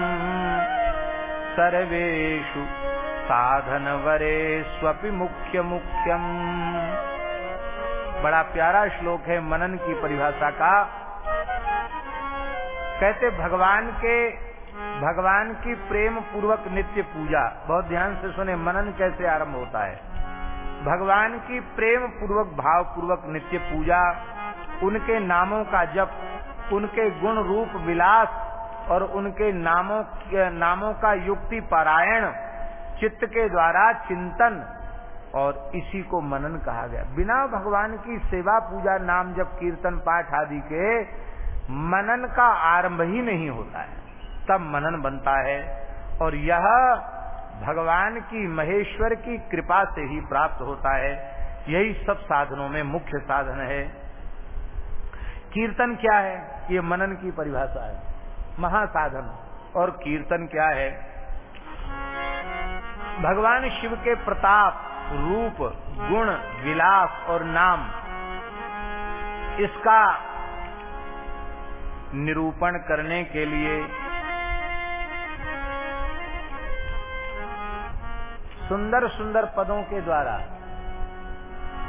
सर्वेषु साधनवरेष्वपि मुख्य मुख्यम बड़ा प्यारा श्लोक है मनन की परिभाषा का। कहते, भगवान के, भगवान की प्रेम पूर्वक नित्य पूजा। बहुत ध्यान से सुने, मनन कैसे आरंभ होता है? भगवान की प्रेम पूर्वक भाव पूर्वक नित्य पूजा उनके नामों का जप, उनके गुण रूप विलास और उनके नामों नामों का युक्ति पारायण, चित्त के द्वारा चिंतन और इसी को मनन कहा गया। बिना भगवान की सेवा, पूजा, नाम जब कीर्तन, पाठ आदि के मनन का आरंभ ही नहीं होता है। तब मनन बनता है और यह भगवान की, महेश्वर की कृपा से ही प्राप्त होता है। यही सब साधनों में मुख्य साधन है। कीर्तन क्या है? ये मनन की परिभाषा है। महासाधन। और कीर्तन क्या है? भगवान शिव के प्रताप, रूप, गुण, विलास और नाम, इसका निरूपण करने के लिए सुंदर सुंदर पदों के द्वारा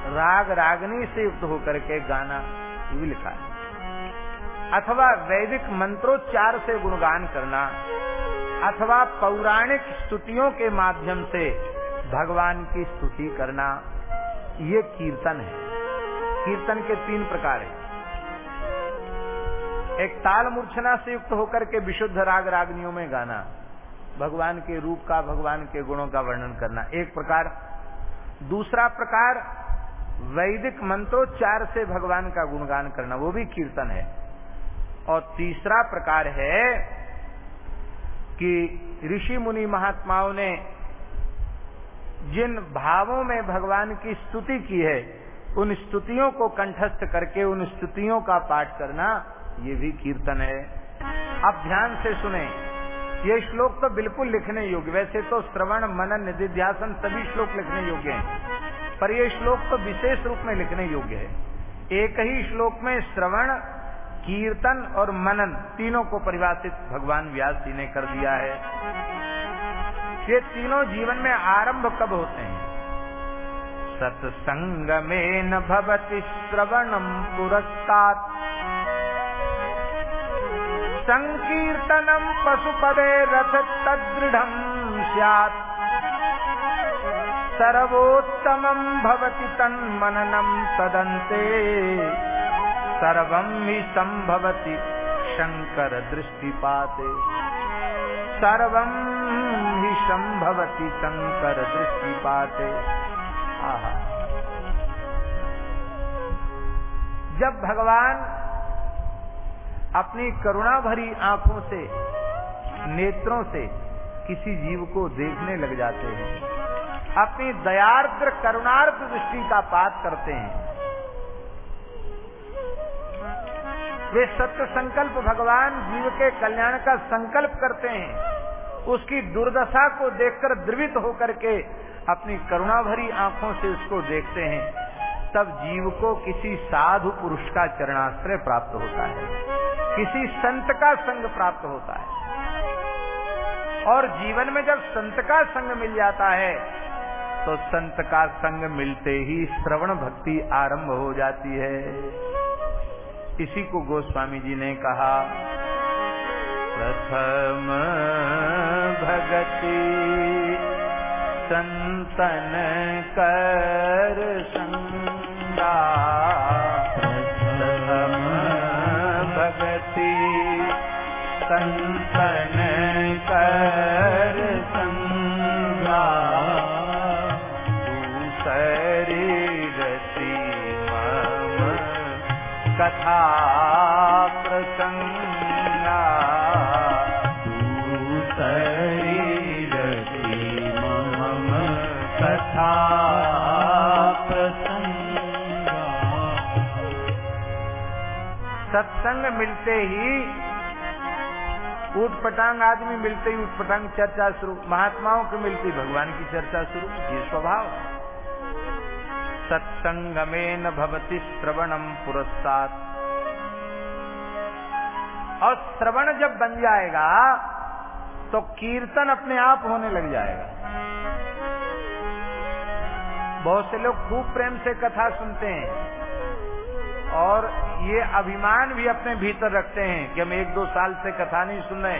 राग रागनी से युक्त होकर के गाना भी लिखा है। अथवा वैदिक मंत्रोच्चार से गुणगान करना, अथवा पौराणिक स्तुतियों के माध्यम से भगवान की स्तुति करना, ये कीर्तन है। कीर्तन के तीन प्रकार हैं। एक ताल मूर्छना से युक्त होकर के विशुद्ध राग रागनियों में गाना, भगवान के रूप का, भगवान के गुणों का वर्णन करना, एक प्रकार। दूसरा प्रकार, वैदिक मंत्रोच्चार से भगवान का गुणगान करना, वो भी कीर्तन है। और तीसरा प्रकार है कि ऋषि मुनि महात्माओं ने जिन भावों में भगवान की स्तुति की है, उन स्तुतियों को कंठस्थ करके उन स्तुतियों का पाठ करना, ये भी कीर्तन है। अब ध्यान से सुने, ये श्लोक तो बिल्कुल लिखने योग्य, वैसे तो श्रवण, मनन, निधिध्यासन सभी श्लोक लिखने योग्य हैं, पर ये श्लोक तो विशेष रूप में लिखने योग्य है। एक ही श्लोक में श्रवण कीर्तन और मनन तीनों को परिभाषित भगवान व्यास जी ने कर दिया है। ये तीनों जीवन में आरंभ कब होते हैं? सत्संग में भवती श्रवणम पुरस्तात। संकीर्तनम पशुपदे रथ तदृढ़ सैत् सर्वोत्तमं भवति तन्मननं तदन्ते सर्वं हि सम्भवति शङ्कर दृष्टिपाते। सर्वं हि सम्भवति शङ्कर दृष्टिपाते। आहा। जब भगवान अपनी करुणा भरी आँखों से, नेत्रों से किसी जीव को देखने लग जाते हैं, अपनी दयार्द्र करुणार्थ दृष्टि का पात करते हैं वे सत्य संकल्प भगवान जीव के कल्याण का संकल्प करते हैं। उसकी दुर्दशा को देखकर द्रवित होकर के अपनी करुणा भरी आँखों से उसको देखते हैं। तब जीव को किसी साधु पुरुष का चरणाश्रय प्राप्त होता है। किसी संत का संग प्राप्त होता है। और जीवन में जब संत का संग मिल जाता है तो संत का संग मिलते ही श्रवण भक्ति आरंभ हो जाती है। इसी को गोस्वामी जी ने कहा। प्रथम भगति संतन कर संगा। संतन कथा मम सत्संग मिलते ही ऊट पटांग आदमी मिलते ही ऊट पटांग चर्चा शुरू। महात्माओं को मिलती भगवान की चर्चा शुरू। ये स्वभाव सत्संग में न भवती श्रवणम पुरस्तात। और श्रवण जब बन जाएगा तो कीर्तन अपने आप होने लग जाएगा। बहुत से लोग खूब प्रेम से कथा सुनते हैं, और ये अभिमान भी अपने भीतर रखते हैं कि हम एक दो साल से कथा नहीं सुन रहे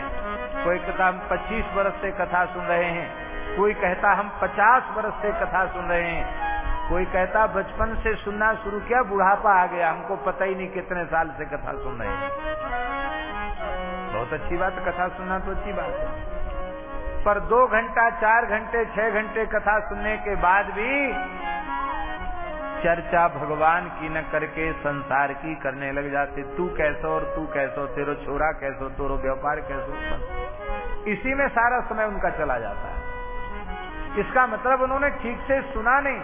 कोई कहता हम पच्चीस वर्ष से कथा सुन रहे हैं, कोई कहता हम पचास वर्ष से कथा सुन रहे हैं। कोई कहता, बचपन से सुनना शुरू किया, बुढ़ापा आ गया। हमको पता ही नहीं कितने साल से कथा सुन रहे हैं। बहुत अच्छी बात, कथा सुनना तो अच्छी बात है। पर दो घंटा, चार घंटे, छह घंटे कथा सुनने के बाद भी चर्चा भगवान की न करके संसार की करने लग जाते। तू कैसो और तू कैसो, तेरो छोरा कैसो, तेरो व्यापार कैसो। इसी में सारा समय उनका चला जाता है। इसका मतलब उन्होंने ठीक से सुना नहीं।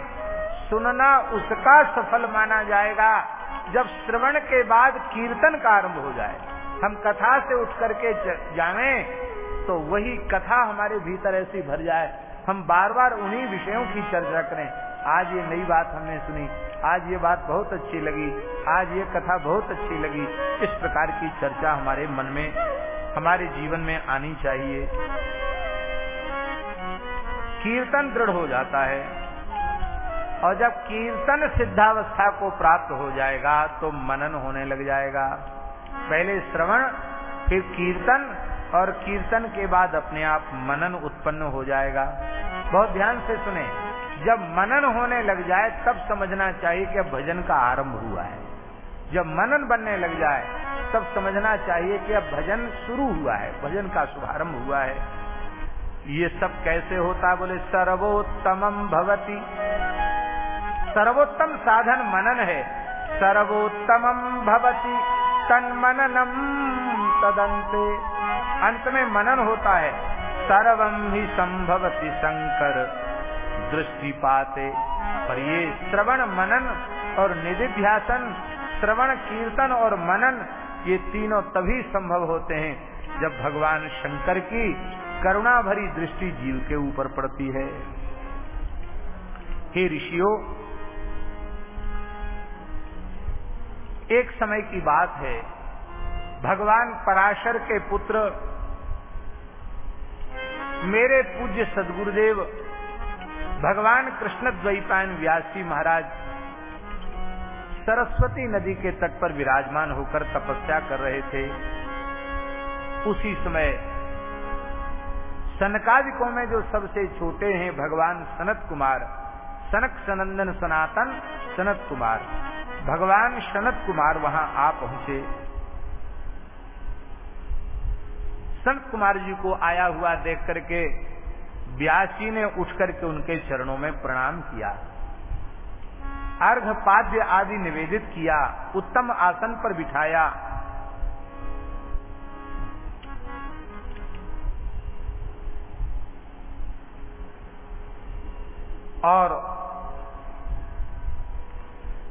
सुनना उसका सफल माना जाएगा। जब श्रवण के बाद कीर्तन का आरंभ हो जाए, हम कथा से उठ करके जाने तो वही कथा हमारे भीतर ऐसी भर जाए। हम बार बार उन्हीं विषयों की चर्चा करें। आज ये नई बात हमने सुनी, आज ये बात बहुत अच्छी लगी, आज ये कथा बहुत अच्छी लगी। इस प्रकार की चर्चा हमारे मन में, हमारे जीवन में आनी चाहिए। कीर्तन दृढ़ हो जाता है। और जब कीर्तन सिद्धावस्था को प्राप्त हो जाएगा तो मनन होने लग जाएगा। पहले श्रवण, फिर कीर्तन, और कीर्तन के बाद अपने आप मनन उत्पन्न हो जाएगा। बहुत ध्यान से सुने। जब मनन होने लग जाए, तब समझना चाहिए कि अब भजन का आरंभ हुआ है। जब मनन बनने लग जाए, तब समझना चाहिए कि अब भजन शुरू हुआ है, भजन का शुभारंभ हुआ है। ये सब कैसे होता? बोले, सर्वोत्तम भवती। सर्वोत्तम साधन मनन है। सर्वोत्तमम भवती तन्मननम तदंते अंत में मनन होता है। सर्वम ही संभवती शंकर। दृष्टि पाते पर ये श्रवण मनन और निधिध्यासन, श्रवण कीर्तन और मनन, ये तीनों तभी संभव होते हैं जब भगवान शंकर की करुणा भरी दृष्टि जीव के ऊपर पड़ती है। हे ऋषियों एक समय की बात है। भगवान पराशर के पुत्र मेरे पूज्य सदगुरुदेव, भगवान कृष्ण द्वैपायन व्यासी महाराज सरस्वती नदी के तट पर विराजमान होकर तपस्या कर रहे थे। उसी समय सनकादिकों में जो सबसे छोटे हैं, भगवान सनत कुमार, सनक सनंदन सनातन सनत कुमार। भगवान सनत कुमार वहाँ आ पहुँचे। संत कुमार जी को आया हुआ देख करके व्यासी ने उठ करके उनके चरणों में प्रणाम किया। अर्घ पाद्य आदि निवेदित किया, उत्तम आसन पर बिठाया। और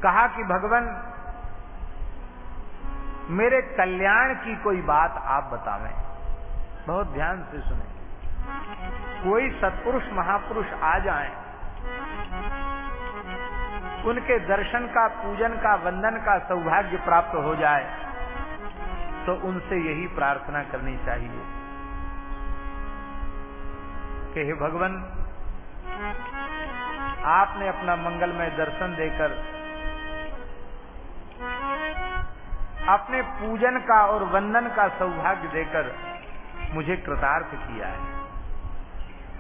कहा कि भगवान मेरे कल्याण की कोई बात आप बतावें। बहुत ध्यान से सुने। कोई सत्पुरुष महापुरुष आ जाएँ, उनके दर्शन का पूजन का वंदन का सौभाग्य प्राप्त हो जाए तो उनसे यही प्रार्थना करनी चाहिए कि हे भगवान आपने अपना मंगलमय दर्शन देकर अपने पूजन का और वंदन का सौभाग्य देकर मुझे कृतार्थ किया है।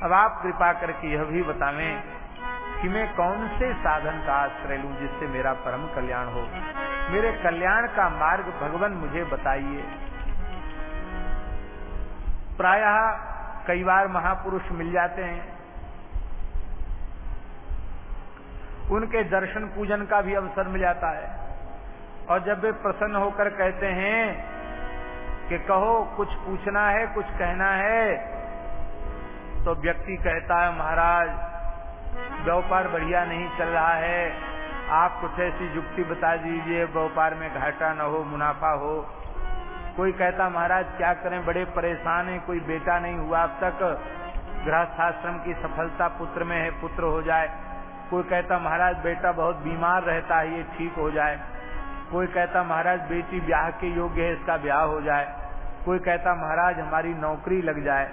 अब आप कृपा करके यह भी बतावें कि मैं कौन से साधन का आश्रय लू जिससे मेरा परम कल्याण हो। मेरे कल्याण का मार्ग भगवान मुझे बताइए। प्रायः कई बार महापुरुष मिल जाते हैं। उनके दर्शन पूजन का भी अवसर मिल जाता है। और जब वे प्रसन्न होकर कहते हैं कि कहो, कुछ पूछना है, कुछ कहना है तो व्यक्ति कहता है, महाराज, व्यापार बढ़िया नहीं चल रहा है। आप कुछ ऐसी युक्ति बता दीजिए, व्यापार में घाटा न हो, मुनाफा हो। कोई कहता, महाराज, क्या करें? बड़े परेशान हैं, कोई बेटा नहीं हुआ अब तक। गृहस्थाश्रम की सफलता पुत्र में है, पुत्र हो जाए। कोई कहता, महाराज, बेटा बहुत बीमार रहता है, ये ठीक हो जाए। कोई कहता, महाराज, बेटी ब्याह के योग्य है, इसका ब्याह हो जाए। कोई कहता, महाराज, हमारी नौकरी लग जाए।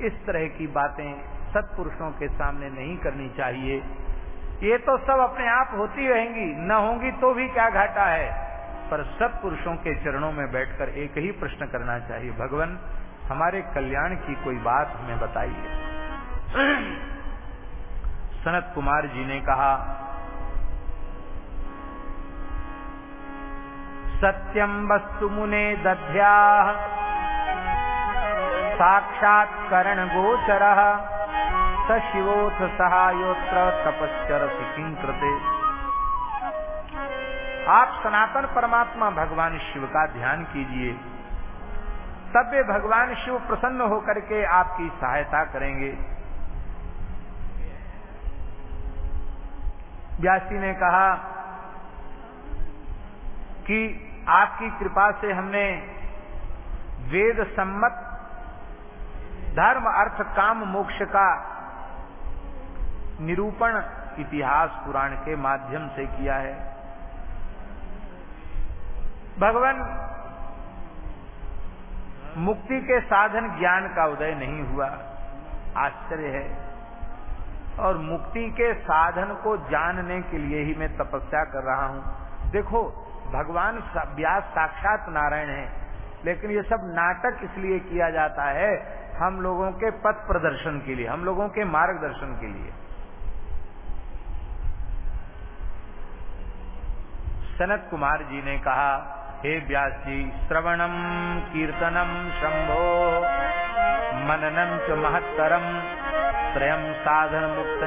इस तरह की बातें सत्पुरुषों के सामने नहीं करनी चाहिए। ये तो सब अपने आप होती रहेंगी, न होंगी तो भी क्या घाटा है? पर सत्पुरुषों के चरणों में बैठकर एक ही प्रश्न करना चाहिए, भगवान, हमारे कल्याण की कोई बात हमें बताइए। सनत कुमार जी ने कहा सत्यम वस्तु मुने दध्या। साक्षात्करण गोचर स शिवोथ सहायोत्र तपस्कर कृते आप सनातन परमात्मा भगवान शिव का ध्यान कीजिए। तब वे भगवान शिव प्रसन्न होकर के आपकी सहायता करेंगे। व्यासी ने कहा कि आपकी कृपा से हमने वेद सम्मत, धर्म, अर्थ, काम, मोक्ष का निरूपण इतिहास पुराण के माध्यम से किया है। भगवान मुक्ति के साधन ज्ञान का उदय नहीं हुआ। आश्चर्य है। और मुक्ति के साधन को जानने के लिए ही मैं तपस्या कर रहा हूँ। देखो भगवान व्यास साक्षात नारायण है। लेकिन ये सब नाटक इसलिए किया जाता है हम लोगों के पथ प्रदर्शन के लिए, हम लोगों के मार्गदर्शन के लिए। सनत कुमार जी ने कहा, हे व्यास जी, श्रवणम, कीर्तनम, शंभो, मननम च महत्तरम त्रयम साधन मुक्त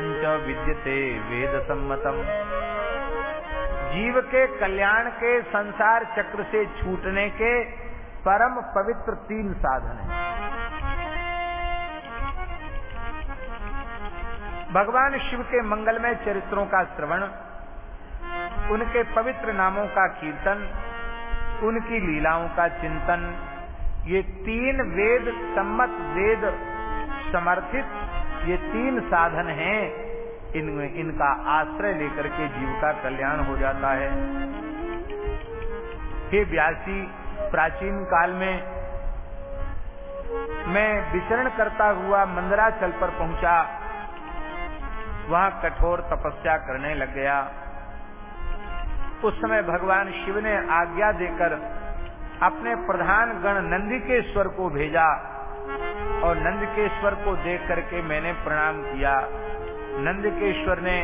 विद्यते वेद सम्मतम जीव के कल्याण के संसार चक्र से छूटने के परम पवित्र तीन साधन हैं। भगवान शिव के मंगलमय चरित्रों का श्रवण, उनके पवित्र नामों का कीर्तन, उनकी लीलाओं का चिंतन, ये तीन वेद सम्मत वेद समर्थित ये तीन साधन हैं। इनमें इनका आश्रय लेकर के जीव का कल्याण हो जाता है। हे व्यासी प्राचीन काल में मैं विचरण करता हुआ मंदराचल पर पहुँचा, वहाँ कठोर तपस्या करने लग गया। उस समय भगवान शिव ने आज्ञा देकर अपने प्रधान गण नंदिकेश्वर को भेजा और नंदिकेश्वर को देख करके मैंने प्रणाम किया। नंदिकेश्वर ने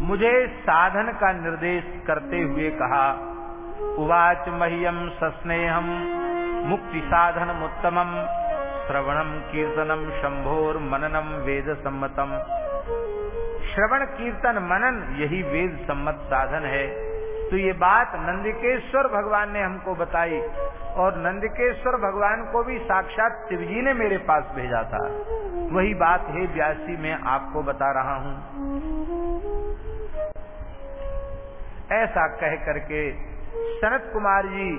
मुझे साधन का निर्देश करते हुए कहा, उवाच मह्यम सस्नेहम मुक्ति साधन उत्तमम श्रवणम कीर्तनम शंभोर मननम वेद सम्मतम श्रवण, कीर्तन, मनन, यही वेद सम्मत साधन है। तो ये बात नंदिकेश्वर भगवान ने हमको बताई और नंदिकेश्वर भगवान को भी साक्षात शिव जी ने मेरे पास भेजा था। वही बात है व्यासी मैं आपको बता रहा हूँ। ऐसा कह करके सनत कुमार जी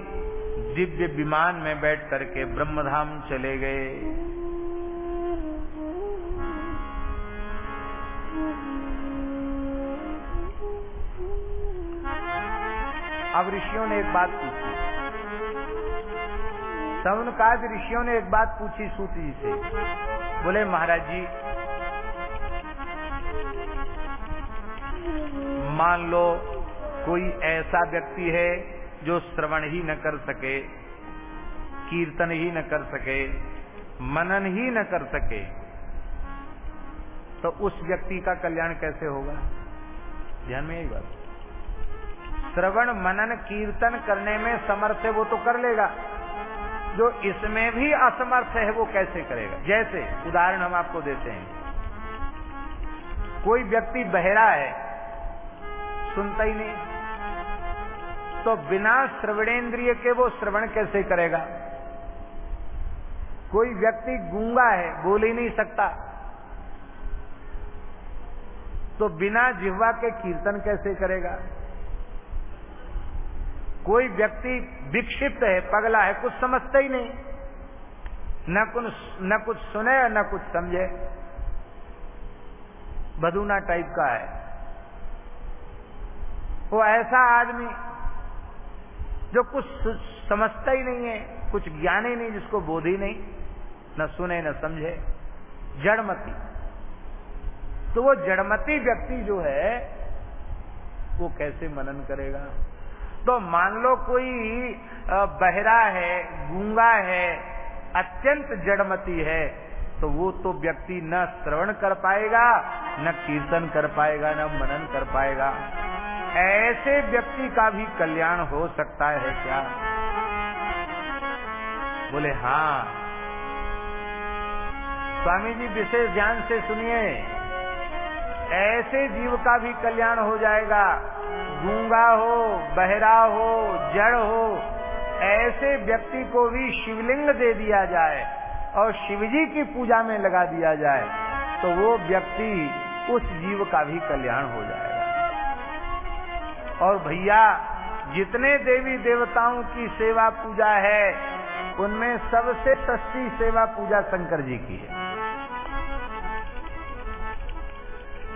दिव्य विमान में बैठ करके ब्रह्मधाम चले गए। अब ऋषियों ने एक बात पूछी। सौनकाद ऋषियों ने एक बात पूछी सूत जी से। बोले, महाराज जी, मान लो कोई ऐसा व्यक्ति है जो श्रवण ही न कर सके, कीर्तन ही न कर सके, मनन ही न कर सके तो उस व्यक्ति का कल्याण कैसे होगा? ध्यान में यही बात। श्रवण मनन कीर्तन करने में समर्थ है, वो तो कर लेगा। जो इसमें भी असमर्थ है, वो कैसे करेगा? जैसे, उदाहरण हम आपको देते हैं। कोई व्यक्ति बहरा है, सुनता ही नहीं। तो बिना श्रवणेन्द्रिय के वो श्रवण कैसे करेगा? कोई व्यक्ति गूँगा है, बोल ही नहीं सकता। तो बिना जिह्वा के कीर्तन कैसे करेगा? कोई व्यक्ति विक्षिप्त है, पगला है, कुछ समझता ही नहीं। न कुछ न कुछ सुने, न कुछ समझे। बदूना टाइप का है। वो ऐसा आदमी जो कुछ समझता ही नहीं है, कुछ ज्ञान ही नहीं, जिसको बोध ही नहीं, न सुने, न समझे। जड़मती। तो वो जड़मती व्यक्ति जो है, वो कैसे मनन करेगा? तो मान लो कोई बहरा है, गूँगा है, अत्यंत जड़मती है तो वो तो व्यक्ति न श्रवण कर पाएगा, न कीर्तन कर पाएगा, न मनन कर पाएगा। ऐसे व्यक्ति का भी कल्याण हो सकता है क्या? बोले हाँ। स्वामी जी, विशेष ध्यान से सुनिए। ऐसे जीव का भी कल्याण हो जाएगा। गूँगा हो, बहरा हो, जड़ हो, ऐसे व्यक्ति को भी शिवलिंग दे दिया जाए और शिवजी की पूजा में लगा दिया जाए तो वो व्यक्ति उस जीव का भी कल्याण हो जाएगा। और भैया, जितने देवी देवताओं की सेवा पूजा है, उनमें सबसे सस्ती सेवा पूजा शंकर जी की है।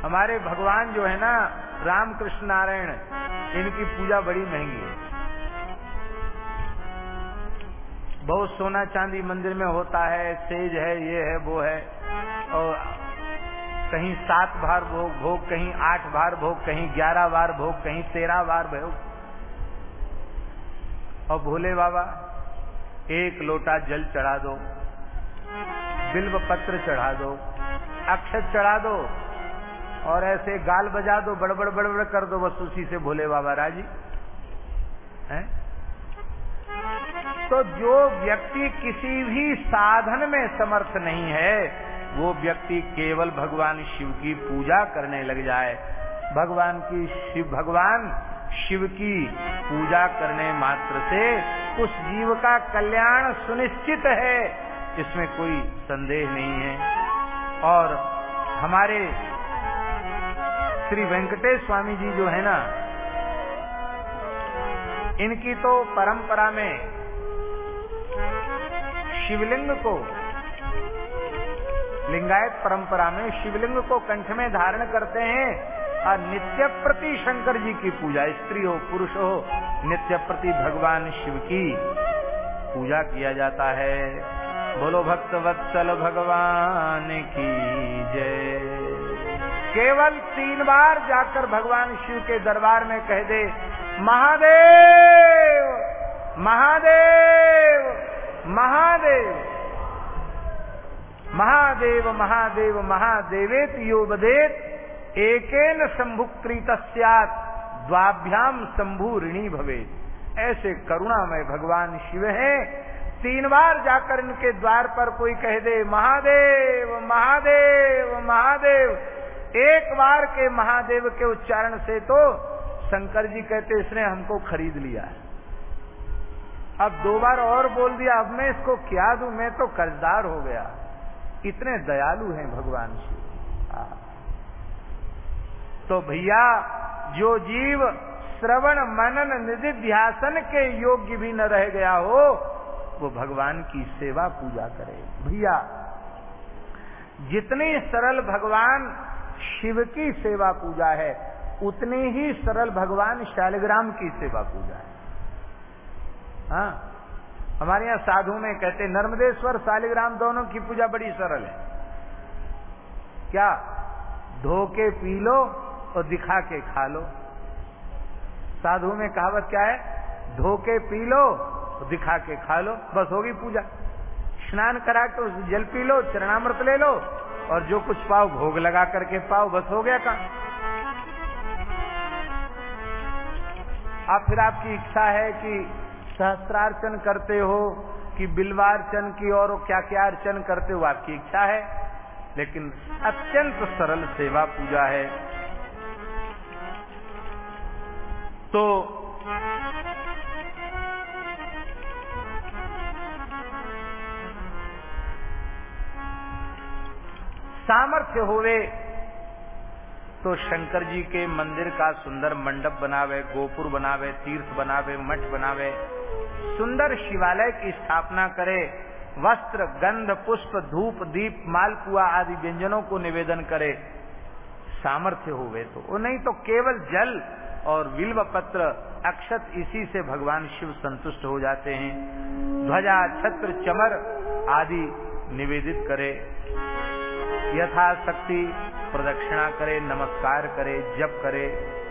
हमारे भगवान जो है ना, रामकृष्ण नारायण, इनकी पूजा बड़ी महँगी है। बहुत सोना चांदी मंदिर में होता है, सेज है, ये है, वो है, और कहीं सात बार भोग भोग कहीं आठ बार भोग, कहीं ग्यारह बार भोग, कहीं तेरह बार भोग। और भोले बाबा, एक लोटा जल चढ़ा दो, बिल्व पत्र चढ़ा दो, अक्षत चढ़ा दो और ऐसे गाल बजा दो, बड़बड़ बड़बड़ कर दो, बस उसी से भोले बाबा राज़ी। हैं? तो जो व्यक्ति किसी भी साधन में समर्थ नहीं है, वो व्यक्ति केवल भगवान शिव की पूजा करने लग जाए। भगवान की शिव, भगवान शिव की पूजा करने मात्र से उस जीव का कल्याण सुनिश्चित है इसमें कोई संदेह नहीं है। और हमारे श्री वेंकटेश स्वामी जी जो है ना, इनकी तो परंपरा में शिवलिंग को, लिंगायत परंपरा में शिवलिंग को कंठ में धारण करते हैं और नित्य प्रति शंकर जी की पूजा, स्त्री हो, पुरुष हो, नित्य प्रति भगवान शिव की पूजा किया जाता है। बोलो भक्त वत्सल भगवान की जय। केवल तीन बार जाकर भगवान शिव के दरबार में कह दे, महादेव महादेव महादेव महादेव महादेव, महादेवेत यो बदेत एकेन शंभुक्रीत द्वाभ्याम शंभु ऋणी भवे ऐसे करुणामय भगवान शिव हैं। तीन बार जाकर इनके द्वार पर कोई कह दे, महादेव महादेव महादेव एक बार के महादेव के उच्चारण से तो शंकर जी कहते, इसने हमको खरीद लिया है। अब दो बार और बोल दिया, अब मैं इसको क्या दू? मैं तो कर्जदार हो गया। इतने दयालु हैं भगवान शिव तो भैया, जो जीव श्रवण मनन निधि ध्यासन के योग्य भी न रह गया हो, वो भगवान की सेवा पूजा करे। भैया, जितनी सरल भगवान शिव की सेवा पूजा है, उतनी ही सरल भगवान शालिग्राम की सेवा पूजा है। हाँ? हमारे यहाँ साधु में कहते, नर्मदेश्वर, शालिग्राम दोनों की पूजा बड़ी सरल है। क्या? धो के पी लो और दिखा के खा लो। साधु में कहावत क्या है? धो के पी लो और दिखा के खा लो। बस होगी पूजा। स्नान करा के जल पी लो, चरणामृत ले लो। और जो कुछ पाओ भोग लगा करके पाओ बस हो गया काम। अब फिर आपकी इच्छा है कि सहस्त्रार्चन करते हो, कि बिल्वार्चन की और क्या क्या अर्चन करते हो आपकी इच्छा है। लेकिन अत्यंत सरल सेवा पूजा है। तो सामर्थ्य होवे तो शंकर जी के मंदिर का सुंदर मंडप बनावे, गोपुर बनावे, तीर्थ बनावे, मठ बनावे, सुंदर शिवालय की स्थापना करे, वस्त्र, गंध, पुष्प, धूप, दीप, मालपुआ आदि व्यंजनों को निवेदन करे। सामर्थ्य होवे तो। वो नहीं तो केवल जल और बिल्व पत्र अक्षत इसी से भगवान शिव संतुष्ट हो जाते हैं। ध्वजा, छत्र, चमर आदि निवेदित करे। यथाशक्ति, प्रदक्षिणा करे, नमस्कार करे, जप करे।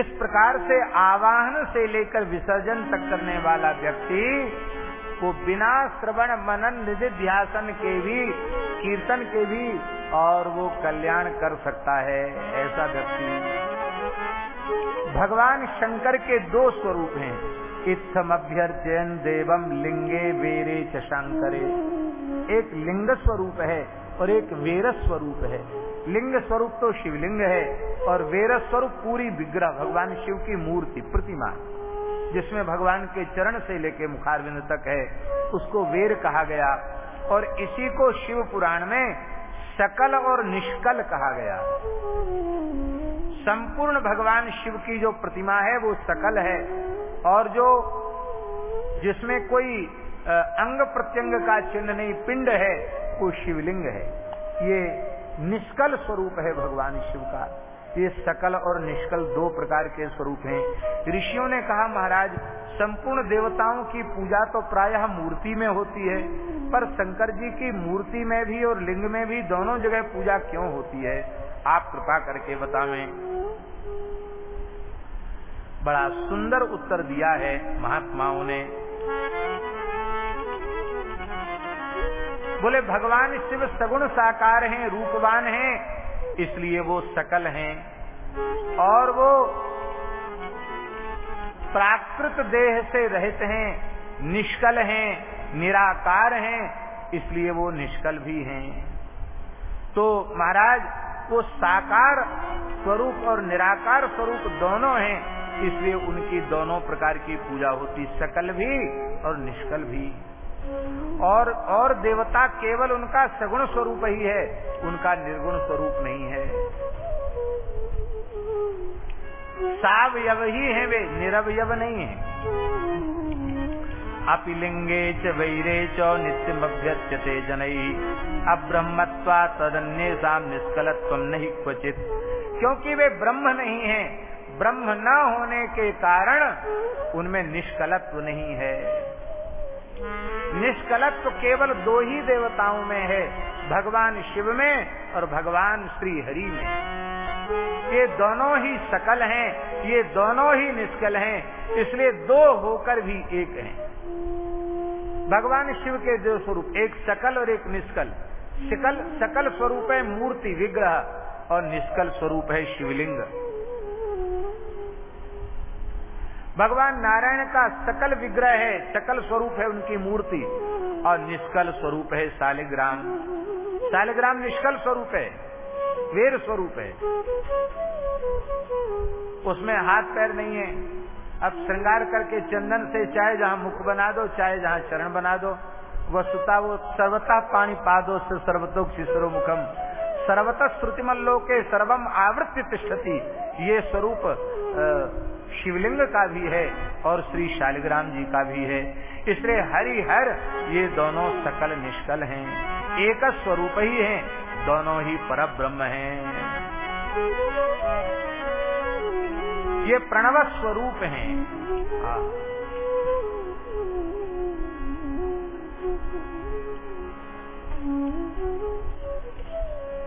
इस प्रकार से आवाहन से लेकर विसर्जन तक करने वाला व्यक्ति को बिना श्रवण मनन निधि ध्यासन के भी, कीर्तन के भी, और वो कल्याण कर सकता है, ऐसा व्यक्ति। भगवान शंकर के दो स्वरूप हैं। इत्थम अभ्यर्चन देवम लिंगे वेरे चशांकरे एक लिंग स्वरूप है और एक वेर स्वरूप है। लिंग स्वरूप तो शिवलिंग है और वेर स्वरूप पूरी विग्रह भगवान शिव की मूर्ति, प्रतिमा जिसमें भगवान के चरण से लेके मुखारविंद तक है, उसको वेर कहा गया। और इसी को शिव पुराण में सकल और निष्कल कहा गया। संपूर्ण भगवान शिव की जो प्रतिमा है, वो सकल है। और जो जिसमें कोई अंग प्रत्यंग का चिन्ह नहीं, पिंड है, वो शिवलिंग है। ये निष्कल स्वरूप है भगवान शिव का। ये सकल और निष्कल दो प्रकार के स्वरूप हैं। ऋषियों ने कहा, महाराज, संपूर्ण देवताओं की पूजा तो प्रायः मूर्ति में होती है, पर शंकर जी की मूर्ति में भी और लिंग में भी दोनों जगह पूजा क्यों होती है? आप कृपा करके बतावें बड़ा सुंदर उत्तर दिया है महात्माओं ने। बोले, भगवान शिव सगुण साकार हैं, रूपवान हैं, इसलिए वो सकल हैं। और वो प्राकृत देह से रहित हैं, निष्कल हैं, निराकार हैं, इसलिए वो निष्कल भी हैं। तो महाराज वो साकार स्वरूप और निराकार स्वरूप दोनों हैं, इसलिए उनकी दोनों प्रकार की पूजा होती सकल भी और निष्कल भी। और और देवता केवल उनका सगुण स्वरूप ही है, उनका निर्गुण स्वरूप नहीं है। सावयव ही है वे, निरवयव नहीं है। अपिलिंगे च वैरे च अभ्यर्चते जनई अब्रह्मत्वा तदन्य साम निष्कलत्व नहीं क्वचित। क्योंकि वे ब्रह्म नहीं है, ब्रह्म न होने के कारण उनमें निष्कलत्व नहीं है। निष्कलत्व केवल दो ही देवताओं में है, भगवान शिव में और भगवान श्री हरि में। ये दोनों ही सकल हैं, ये दोनों ही निष्कल हैं, इसलिए दो होकर भी एक हैं। भगवान शिव के दो स्वरूप, एक सकल और एक निष्कल। सकल सकल स्वरूप है मूर्ति, विग्रह, और निष्कल स्वरूप है शिवलिंग। भगवान नारायण का सकल विग्रह है, सकल स्वरूप है उनकी मूर्ति, और निष्कल स्वरूप है शालिग्राम। शालिग्राम निष्कल स्वरूप है। वीर स्वरूप है। उसमें हाथ पैर नहीं है। अब श्रृंगार करके चंदन से चाहे जहाँ मुख बना दो, चाहे जहाँ चरण बना दो, वस्तुता वो सर्वता पानी पादो से सर्वतोक शिशरो मुखम सर्वत श्रुतिमल्लो के सर्वम आवृत्ति तिष्ठति। ये स्वरूप शिवलिंग का भी है और श्री शालिग्राम जी का भी है। इसलिए हरि हर ये दोनों सकल निष्कल हैं। एक स्वरूप ही हैं। दोनों ही पर ब्रह्म है। ये प्रणव स्वरूप हैं।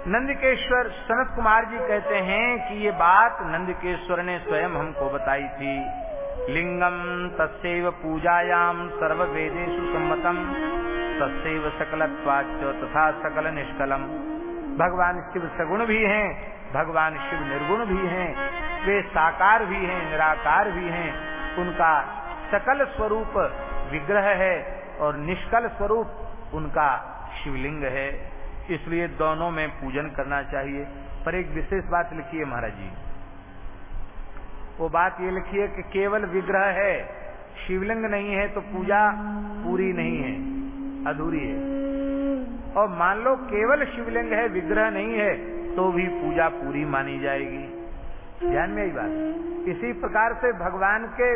नंदकेश्वर, सनत कुमार जी कहते हैं कि ये बात नंदकेश्वर ने स्वयं हमको बताई थी। लिंगम तस्व पूजायाम सर्व वेदेशु सम्मतम तस्व सकलत्वाच तथा सकल निष्कलम भगवान शिव सगुण भी हैं, भगवान शिव निर्गुण भी हैं, वे साकार भी हैं, निराकार भी हैं। उनका सकल स्वरूप विग्रह है और निष्कल स्वरूप उनका शिवलिंग है। इसलिए दोनों में पूजन करना चाहिए। पर एक विशेष बात लिखिए महाराज जी। वो बात ये लिखिए कि केवल विग्रह है, शिवलिंग नहीं है तो पूजा पूरी नहीं है, अधूरी है। और मान लो केवल शिवलिंग है, विग्रह नहीं है तो भी पूजा पूरी मानी जाएगी। ध्यान में यही बात? इसी प्रकार से भगवान के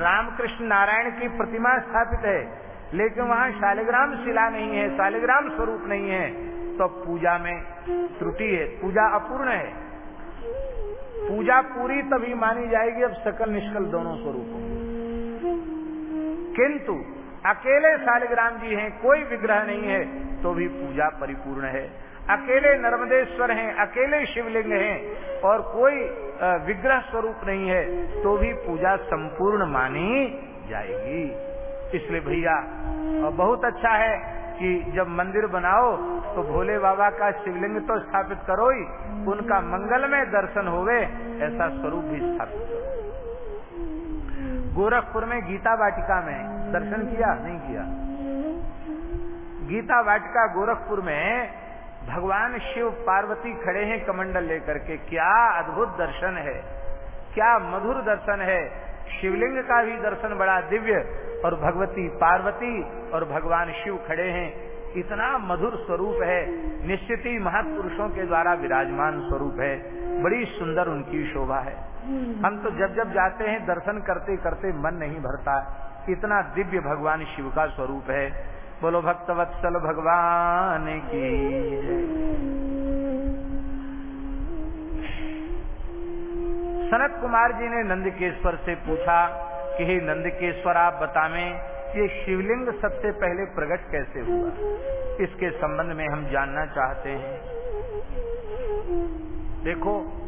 रामकृष्ण नारायण की प्रतिमा स्थापित है, लेकिन वहाँ शालिग्राम शिला नहीं है, शालिग्राम स्वरूप नहीं है तो पूजा में त्रुटि है, पूजा अपूर्ण है। पूजा पूरी तभी मानी जाएगी अब सकल निष्कल दोनों स्वरूपों किंतु अकेले शालिग्राम जी हैं, कोई विग्रह नहीं है तो भी पूजा परिपूर्ण है। अकेले नर्मदेश्वर हैं, अकेले शिवलिंग हैं, और कोई विग्रह स्वरूप नहीं है तो भी पूजा संपूर्ण मानी जाएगी। इसलिए भैया, और बहुत अच्छा है कि जब मंदिर बनाओ तो भोले बाबा का शिवलिंग तो स्थापित करो ही, उनका मंगलमय दर्शन होवे, ऐसा स्वरूप भी स्थापित करो। गोरखपुर में गीता वाटिका में दर्शन किया, नहीं किया। गीता वाटिका गोरखपुर में भगवान शिव पार्वती खड़े हैं कमंडल लेकर के, क्या अद्भुत दर्शन है, क्या मधुर दर्शन है। शिवलिंग का भी दर्शन बड़ा दिव्य और भगवती पार्वती और भगवान शिव खड़े हैं। इतना मधुर स्वरूप है, निश्चित ही महापुरुषों के द्वारा विराजमान स्वरूप है। बड़ी सुंदर उनकी शोभा है। हम तो जब जब जाते हैं, दर्शन करते करते मन नहीं भरता। इतना दिव्य भगवान शिव का स्वरूप है। बोलो, भक्तवत्सल भगवान की सनत कुमार जी ने नंदकेश्वर से पूछा कि, हे नंदकेश्वर, आप बतावें, ये शिवलिंग सबसे पहले प्रकट कैसे हुआ? इसके संबंध में हम जानना चाहते हैं। देखो,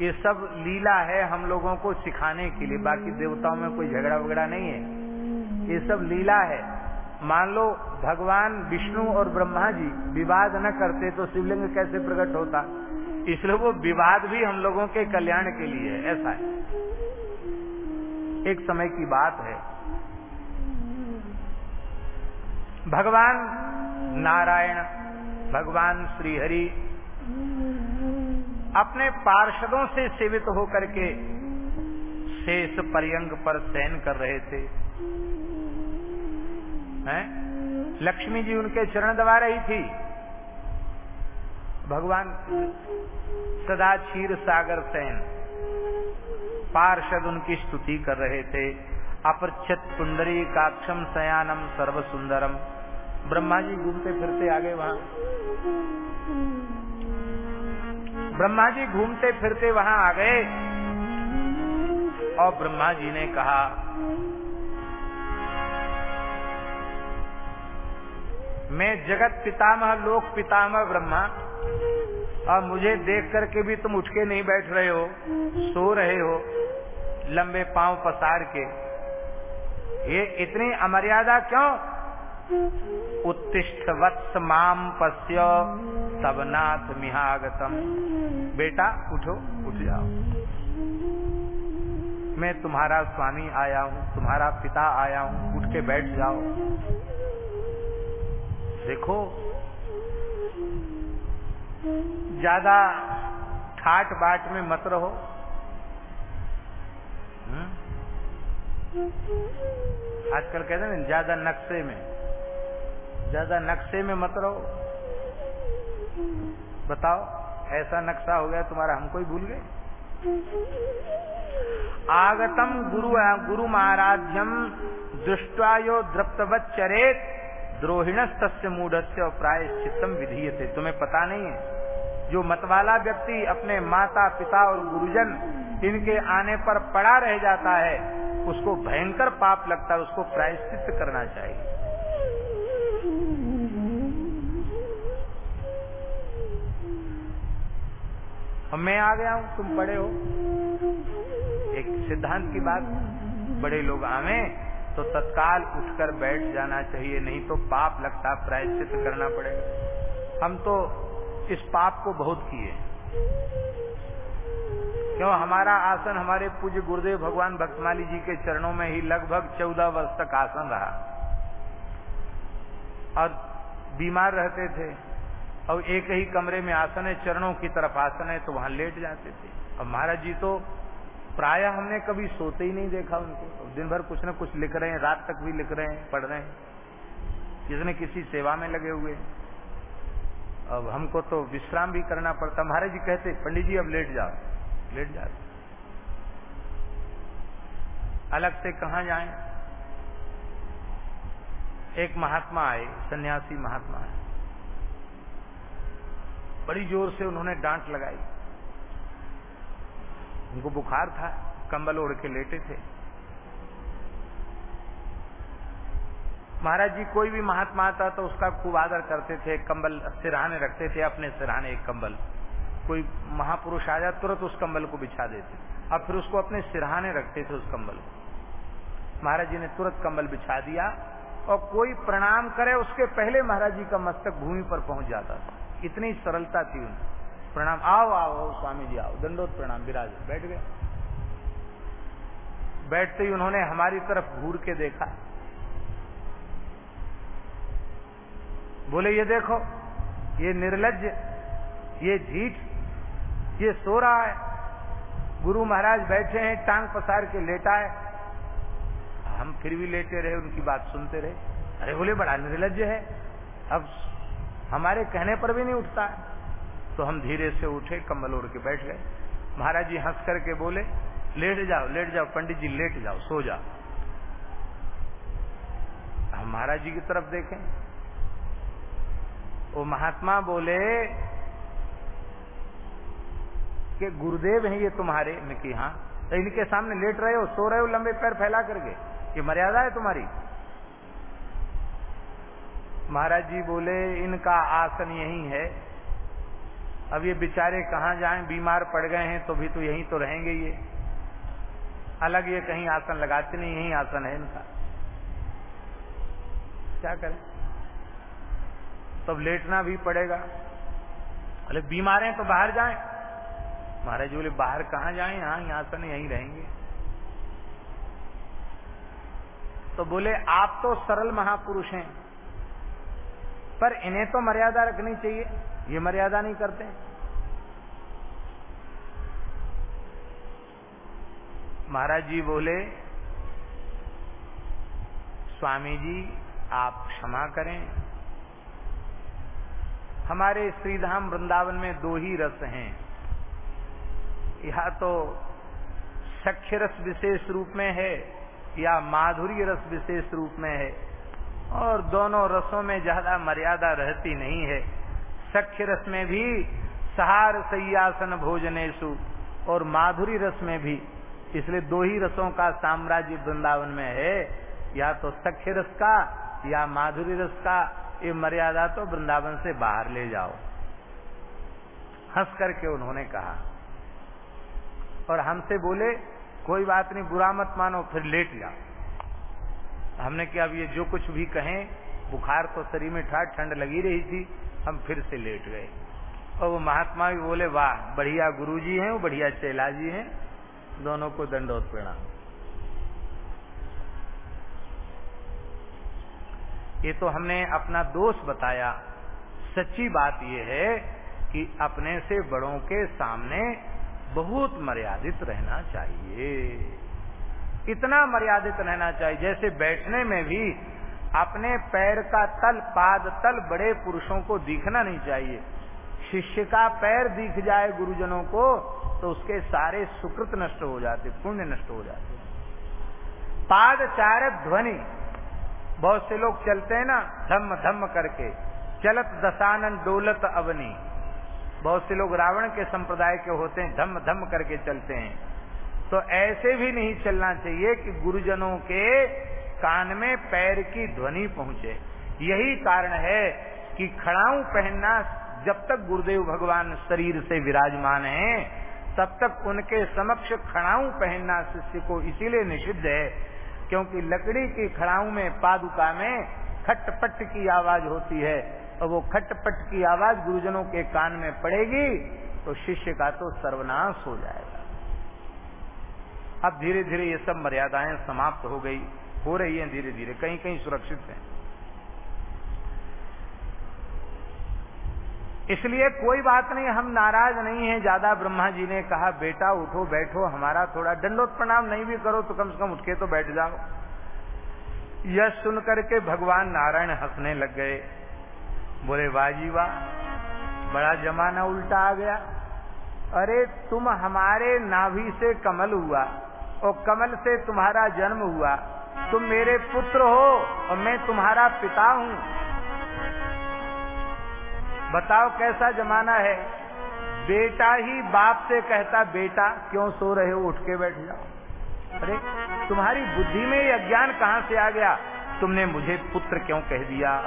ये सब लीला है हम लोगों को सिखाने के लिए, बाकी देवताओं में कोई झगड़ा वगड़ा नहीं है। ये सब लीला है। मान लो, भगवान, विष्णु और ब्रह्मा जी विवाद न करते तो शिवलिंग कैसे प्रकट होता? इसलिए वो विवाद भी हम लोगों के कल्याण के लिए है, ऐसा है। एक समय की बात है। भगवान नारायण, भगवान श्रीहरि अपने पार्षदों से सेवित होकर के शेष पर्यंग पर शयन कर रहे थे। हैं? लक्ष्मी जी उनके चरण दबा रही थी। भगवान सदा क्षीर सागर सैन, पार्षद उनकी स्तुति कर रहे थे। अपरछत पुंडरी काक्षम सयानम सर्व सुंदरम ब्रह्मा जी घूमते फिरते आ गए वहाँ। ब्रह्मा जी घूमते फिरते वहाँ आ गए। और ब्रह्मा जी ने कहा मैं जगत पितामह, लोक पितामह, ब्रह्मा। और मुझे देख करके भी तुम उठ के नहीं बैठ रहे हो, सो रहे हो, लंबे पाँव पसार के। ये इतनी अमर्यादा क्यों? उत्तिष्ठ वत्स माम पश्य सबनाथ मिहागतम। बेटा, उठो, उठ जाओ। मैं तुम्हारा स्वामी आया हूँ, तुम्हारा पिता आया हूँ, उठ के बैठ जाओ। देखो, ज़्यादा ठाट बाट में मत रहो। हम्म? आजकल कहते हैं ज़्यादा नक्शे में, ज़्यादा नक्शे में मत रहो। बताओ, ऐसा नक्शा हो गया, तुम्हारा हमको ही भूल गए? आगतम गुरु गुरु महाराज्यम, दृष्टवा यो द्रप्तवच्चरेत द्रोहिणस्त मूढ़स्य और प्राय चित्तम विधीय थे तुम्हें पता नहीं है? जो मतवाला व्यक्ति अपने माता, पिता और गुरुजन इनके आने पर पड़ा रह जाता है, उसको भयंकर पाप लगता है, उसको प्रायश्चित करना चाहिए। अब मैं आ गया हूँ, तुम बड़े हो। एक सिद्धांत की बात, बड़े लोग आवे तो तत्काल उठकर बैठ जाना चाहिए, नहीं तो पाप लगता, प्रायश्चित करना पड़ेगा। हम तो इस पाप को बहुत किए। क्यों? हमारा आसन हमारे पूज्य गुरुदेव भगवान भक्तमाली जी के चरणों में ही लगभग चौदह वर्ष तक आसन रहा। और बीमार रहते थे, और एक ही कमरे में आसन है, चरणों की तरफ़ आसन है तो वहाँ लेट जाते थे। और महाराज जी तो प्राय हमने कभी सोते ही नहीं देखा उनको। दिन भर कुछ न कुछ लिख रहे हैं, रात तक भी लिख रहे हैं, पढ़ रहे हैं। किसने किसी सेवा में लगे हुए अब हमको तो विश्राम भी करना पड़ता। महाराज जी कहते, पंडित जी, अब लेट जाओ। लेट जाओ। अलग से कहा जाए? एक महात्मा आए, सन्यासी महात्मा आए। बड़ी ज़ोर से उन्होंने डांट लगाई। उनको बुखार था, कंबल ओढ़ के लेटे थे। महाराज जी, कोई भी महात्मा आता तो उसका खूब आदर करते थे कंबल सिरहाने रखते थे, अपने सिरहाने एक कंबल। कोई महापुरुष आ जाता तुरंत उस कंबल को बिछा देते। अब फिर उसको अपने सिरहाने रखते थे उस कंबल को। महाराज जी ने तुरंत कंबल बिछा दिया और कोई प्रणाम करे, उसके पहले महाराज जी का मस्तक भूमि पर पहुँच जाता था। इतनी सरलता थी उनकी। प्रणाम, आओ आओ आओ स्वामी जी आओ दंडोत प्रणाम विराज, बैठ गए। बैठते ही उन्होंने हमारी तरफ़ घूर के देखा। बोले, ये देखो, ये निर्लज ये झीठ, ये सो रहा है। गुरु महाराज बैठे हैं, टांग पसार के लेटा है। हम फिर भी लेटे रहे, उनकी बात सुनते रहे। अरे, बोले, बड़ा निर्लज है। अब हमारे कहने पर भी नहीं उठता है। तो हम धीरे से उठे, कंबल ओढ़ के बैठ गए। महाराज जी हंस करके बोले, लेट जाओ लेट जाओ, पंडित जी, लेट जाओ, सो जाओ। हम महाराज जी की तरफ़ देखें। वो महात्मा बोले, कि गुरुदेव हैं ये तुम्हारे? कि हाँ। तो इनके सामने लेट रहे हो, सो रहे हो, लंबे पैर फैला करके। ये मर्यादा है तुम्हारी? महाराज जी बोले, इनका आसन यही है अब ये बेचारे कहाँ जाएँ? बीमार पड़ गए हैं तो भी तो यहीं तो रहेंगे ये। अलग ये कहीं आसन लगाते नहीं, यही आसन है इनका। क्या करें? तब लेटना भी पड़ेगा। अरे बीमार हैं तो बाहर जाएँ। महाराज बोले, बाहर कहाँ जाएँ? यहाँ यहाँ आसन यहीं रहेंगे। तो बोले, आप तो सरल महापुरुष हैं, पर इन्हें तो मर्यादा रखनी चाहिए। ये मर्यादा नहीं करते। महाराज जी बोले स्वामी जी आप क्षमा करें। हमारे श्रीधाम वृंदावन में दो ही रस हैं। यह तो सख्य रस विशेष रूप में है, या माधुरी रस विशेष रूप में है, और दोनों रसों में ज़्यादा मर्यादा रहती नहीं है। सख्य रस में भी, सहार सयासन भोजनेशु और माधुरी रस में भी। इसलिए दो ही रसों का साम्राज्य वृंदावन में है। या तो सख्य रस का, या माधुरी रस का, ये मर्यादा तो वृंदावन से बाहर ले जाओ। हंस करके उन्होंने कहा। और हमसे बोले, कोई बात नहीं, बुरा मत मानो, फिर लेट जाओ। हमने क्या अब ये जो कुछ भी कहें, बुखार तो शरीर में ठा ठंड लगी रही थी हम फिर से लेट गए। और वो महात्मा भी बोले, वाह, बढ़िया गुरु जी हैं, वो बढ़िया चेला जी हैं। दोनों को दंडोत प्रणाम ये तो हमने अपना दोष बताया। सच्ची बात यह है कि अपने से बड़ों के सामने बहुत मर्यादित रहना चाहिए। इतना मर्यादित रहना चाहिए, जैसे बैठने में भी अपने पैर का तल, पाद तल बड़े पुरुषों को दिखना नहीं चाहिए। शिष्य का पैर दिख जाए गुरुजनों को तो उसके सारे सुकृत नष्ट हो जाते, पुण्य नष्ट हो जाते। पाद चारक ध्वनि। बहुत से लोग चलते हैं ना, धम्म धम्म करके। चलत दसानन डोलत अवनी। बहुत से लोग रावण के संप्रदाय के होते हैं, धम्म धम्म करके चलते हैं। तो ऐसे भी नहीं चलना चाहिए कि गुरुजनों के कान में पैर की ध्वनि पहुँचे। यही कारण है कि खड़ाऊ पहनना जब तक गुरुदेव भगवान शरीर से विराजमान हैं, तब तक उनके समक्ष खड़ाऊ पहनना शिष्य को इसीलिए निषिद्ध है, क्योंकि लकड़ी की खड़ाऊ में पादुका में खटपट की आवाज़ होती है। और वो खटपट की आवाज़ गुरुजनों के कान में पड़ेगी तो शिष्य का तो सर्वनाश हो जाएगा। अब धीरे धीरे ये सब मर्यादाएँ समाप्त हो गई। हो रही हैं धीरे धीरे कहीं कहीं सुरक्षित हैं। इसलिए कोई बात नहीं, हम नाराज़ नहीं हैं। ज़्यादा ब्रह्मा जी ने कहा, बेटा, उठो, बैठो, हमारा थोड़ा दंडोत प्रणाम नहीं भी करो तो कम से कम उठ के तो बैठ जाओ। यह सुन करके भगवान नारायण हंसने लग गए। बोले वाजी वाह, बड़ा जमाना उल्टा आ गया। अरे, तुम हमारे नाभि से कमल हुआ और कमल से तुम्हारा जन्म हुआ। तुम मेरे पुत्र हो और मैं तुम्हारा पिता हूँ। बताओ कैसा जमाना है? बेटा ही बाप से कहता, बेटा, क्यों सो रहे हो? उठ के बैठ जाओ। अरे, तुम्हारी बुद्धि में ये अज्ञान कहाँ से आ गया? तुमने मुझे पुत्र क्यों कह दिया?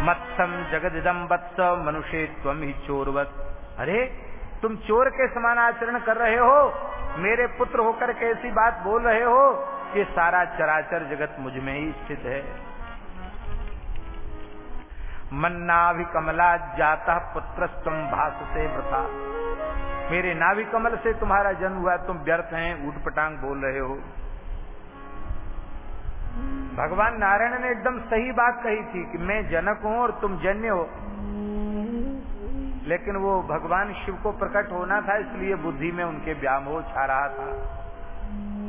मत्सम जगदिदम वत्स मनुष्य तुम ही चोरवत। अरे, तुम चोर के समान आचरण कर रहे हो? मेरे पुत्र होकर कैसी बात बोल रहे हो? कि सारा चराचर जगत मुझमें ही स्थित है। मन्नाभि कमला जाता पुत्र भाष से व्रथा मेरे नाभि कमल से तुम्हारा जन्म हुआ, तुम व्यर्थ हैं उठ पटांग बोल रहे हो। भगवान नारायण ने एकदम सही बात कही थी कि मैं जनक हूँ और तुम जन्य हो। लेकिन वो भगवान शिव को प्रकट होना था, इसलिए बुद्धि में उनके व्यामोह छा रहा था।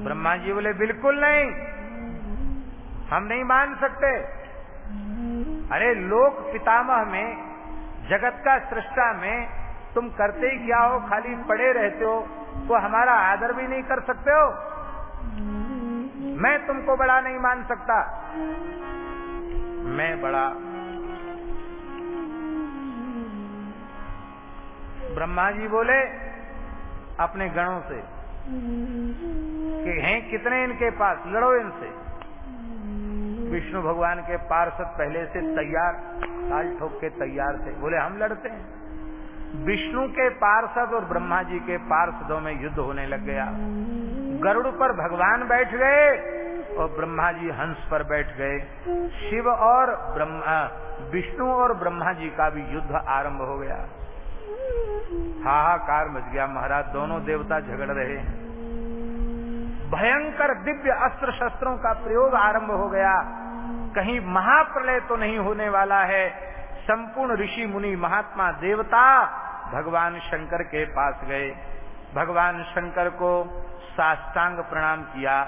ब्रह्मा जी बोले, बिल्कुल नहीं। हम नहीं मान सकते। अरे, लोक पितामह में, जगत का सृष्टा में, तुम करते ही क्या हो? खाली पड़े रहते हो तो हमारा आदर भी नहीं कर सकते हो। मैं तुमको बड़ा नहीं मान सकता। मैं बड़ा ब्रह्मा जी बोले, अपने गणों से कि हैं कितने इनके पास? लड़ो इनसे। विष्णु भगवान के पार्षद पहले से तैयार ताल ठोक के तैयार थे। बोले, हम लड़ते हैं। विष्णु के पार्षद और ब्रह्मा जी के पार्षदों में युद्ध होने लग गया। गरुड़ पर भगवान बैठ गए और ब्रह्मा जी हंस पर बैठ गए। शिव और ब्रह्मा, विष्णु और ब्रह्मा जी का भी युद्ध आरंभ हो गया। हाहाकार मच गया, महाराज, दोनों देवता झगड़ रहे हैं। भयंकर दिव्य अस्त्र शस्त्रों का प्रयोग आरंभ हो गया। कहीं महाप्रलय तो नहीं होने वाला है। संपूर्ण ऋषि मुनि महात्मा देवता भगवान शंकर के पास गए। भगवान शंकर को साष्टांग प्रणाम किया।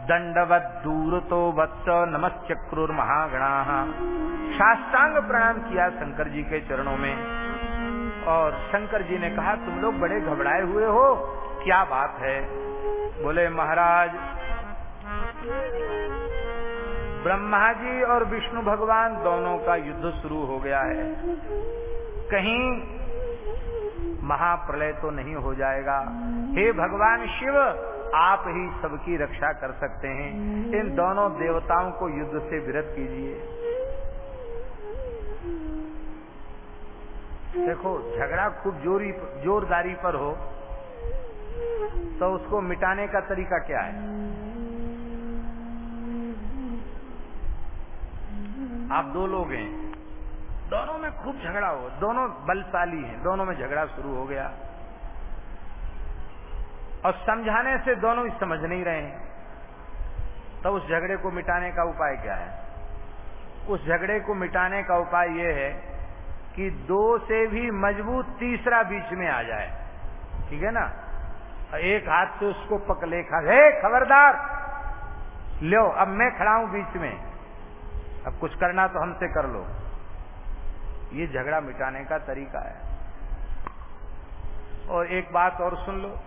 दंडवत दूर तो वत्स नमस्क्रूर महागणा। साष्टांग प्रणाम किया शंकर जी के चरणों में। और शंकर जी ने कहा, तुम लोग बड़े घबराए हुए हो, क्या बात है? बोले, महाराज, ब्रह्मा जी और विष्णु भगवान दोनों का युद्ध शुरू हो गया है। कहीं महाप्रलय तो नहीं हो जाएगा। हे भगवान शिव, आप ही सबकी रक्षा कर सकते हैं। इन दोनों देवताओं को युद्ध से विरत कीजिए। देखो, झगड़ा खूब जोरी, जोरदारी पर हो तो उसको मिटाने का तरीका क्या है? आप दो लोग हैं, दोनों में खूब झगड़ा हो, दोनों बलशाली हैं, दोनों में झगड़ा शुरू हो गया। और समझाने से दोनों ही समझ नहीं रहे हैं। तो उस झगड़े को मिटाने का उपाय क्या है? उस झगड़े को मिटाने का उपाय यह है कि दो से भी मज़बूत तीसरा बीच में आ जाए। ठीक है ना? एक हाथ से उसको पकड़े, खा, हे, खबरदार! लो अब मैं खड़ा हूँ बीच में। अब कुछ करना तो हमसे कर लो। ये झगड़ा मिटाने का तरीका है। और एक बात और सुन लो।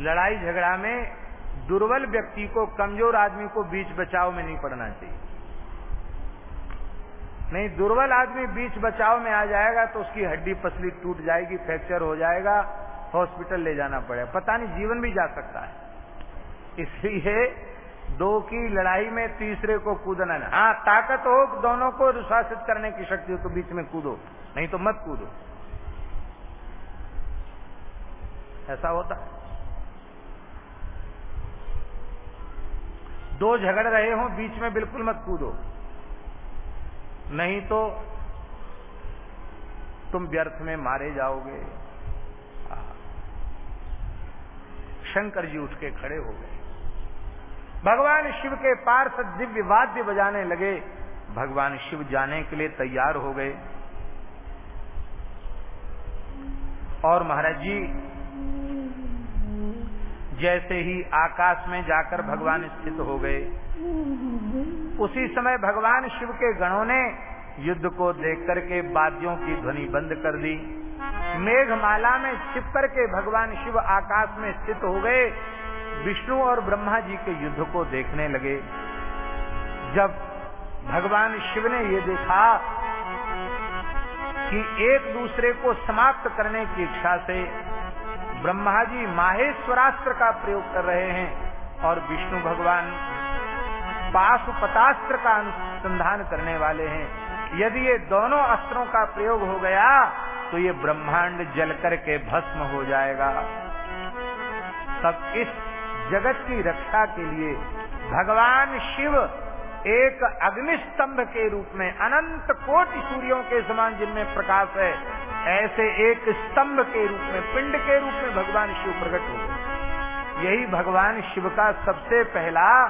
लड़ाई झगड़ा में दुर्बल व्यक्ति को, कमज़ोर आदमी को बीच बचाव में नहीं पड़ना चाहिए। नहीं, दुर्बल आदमी बीच बचाव में आ जाएगा तो उसकी हड्डी पसली टूट जाएगी, फ्रैक्चर हो जाएगा, हॉस्पिटल ले जाना पड़ेगा। पता नहीं, जीवन भी जा सकता है। इसलिए दो की लड़ाई में तीसरे को कूदना नहीं। हाँ ताकत हो, दोनों को अनुशासित करने की शक्ति हो तो बीच में कूदो, नहीं तो मत कूदो। ऐसा होता। दो झगड़ रहे हो, बीच में बिल्कुल मत कूदो। नहीं तो तुम व्यर्थ में मारे जाओगे। शंकर जी उठ के खड़े हो गए। भगवान शिव के पार्षद दिव्य वाद्य बजाने लगे। भगवान शिव जाने के लिए तैयार हो गए। और महाराज जी जैसे ही आकाश में जाकर भगवान स्थित हो गए। उसी समय भगवान शिव के गणों ने युद्ध को देख करके वाद्यों की ध्वनि बंद कर दी। मेघमाला में छिप करके भगवान शिव आकाश में स्थित हो गए। विष्णु और ब्रह्मा जी के युद्ध को देखने लगे। जब भगवान शिव ने ये देखा कि एक दूसरे को समाप्त करने की इच्छा से ब्रह्मा जी माहेश्वरास्त्र का प्रयोग कर रहे हैं और विष्णु भगवान पाशुपतास्त्र का अनुसंधान करने वाले हैं। यदि ये दोनों अस्त्रों का प्रयोग हो गया तो ये ब्रह्मांड जल करके भस्म हो जाएगा। तब इस जगत की रक्षा के लिए भगवान शिव एक अग्निस्तंभ के रूप में अनंत कोटि सूर्यों के समान जिनमें प्रकाश है ऐसे एक स्तंभ के रूप में, पिंड के रूप में भगवान शिव प्रकट हो गए। यही भगवान शिव का सबसे पहला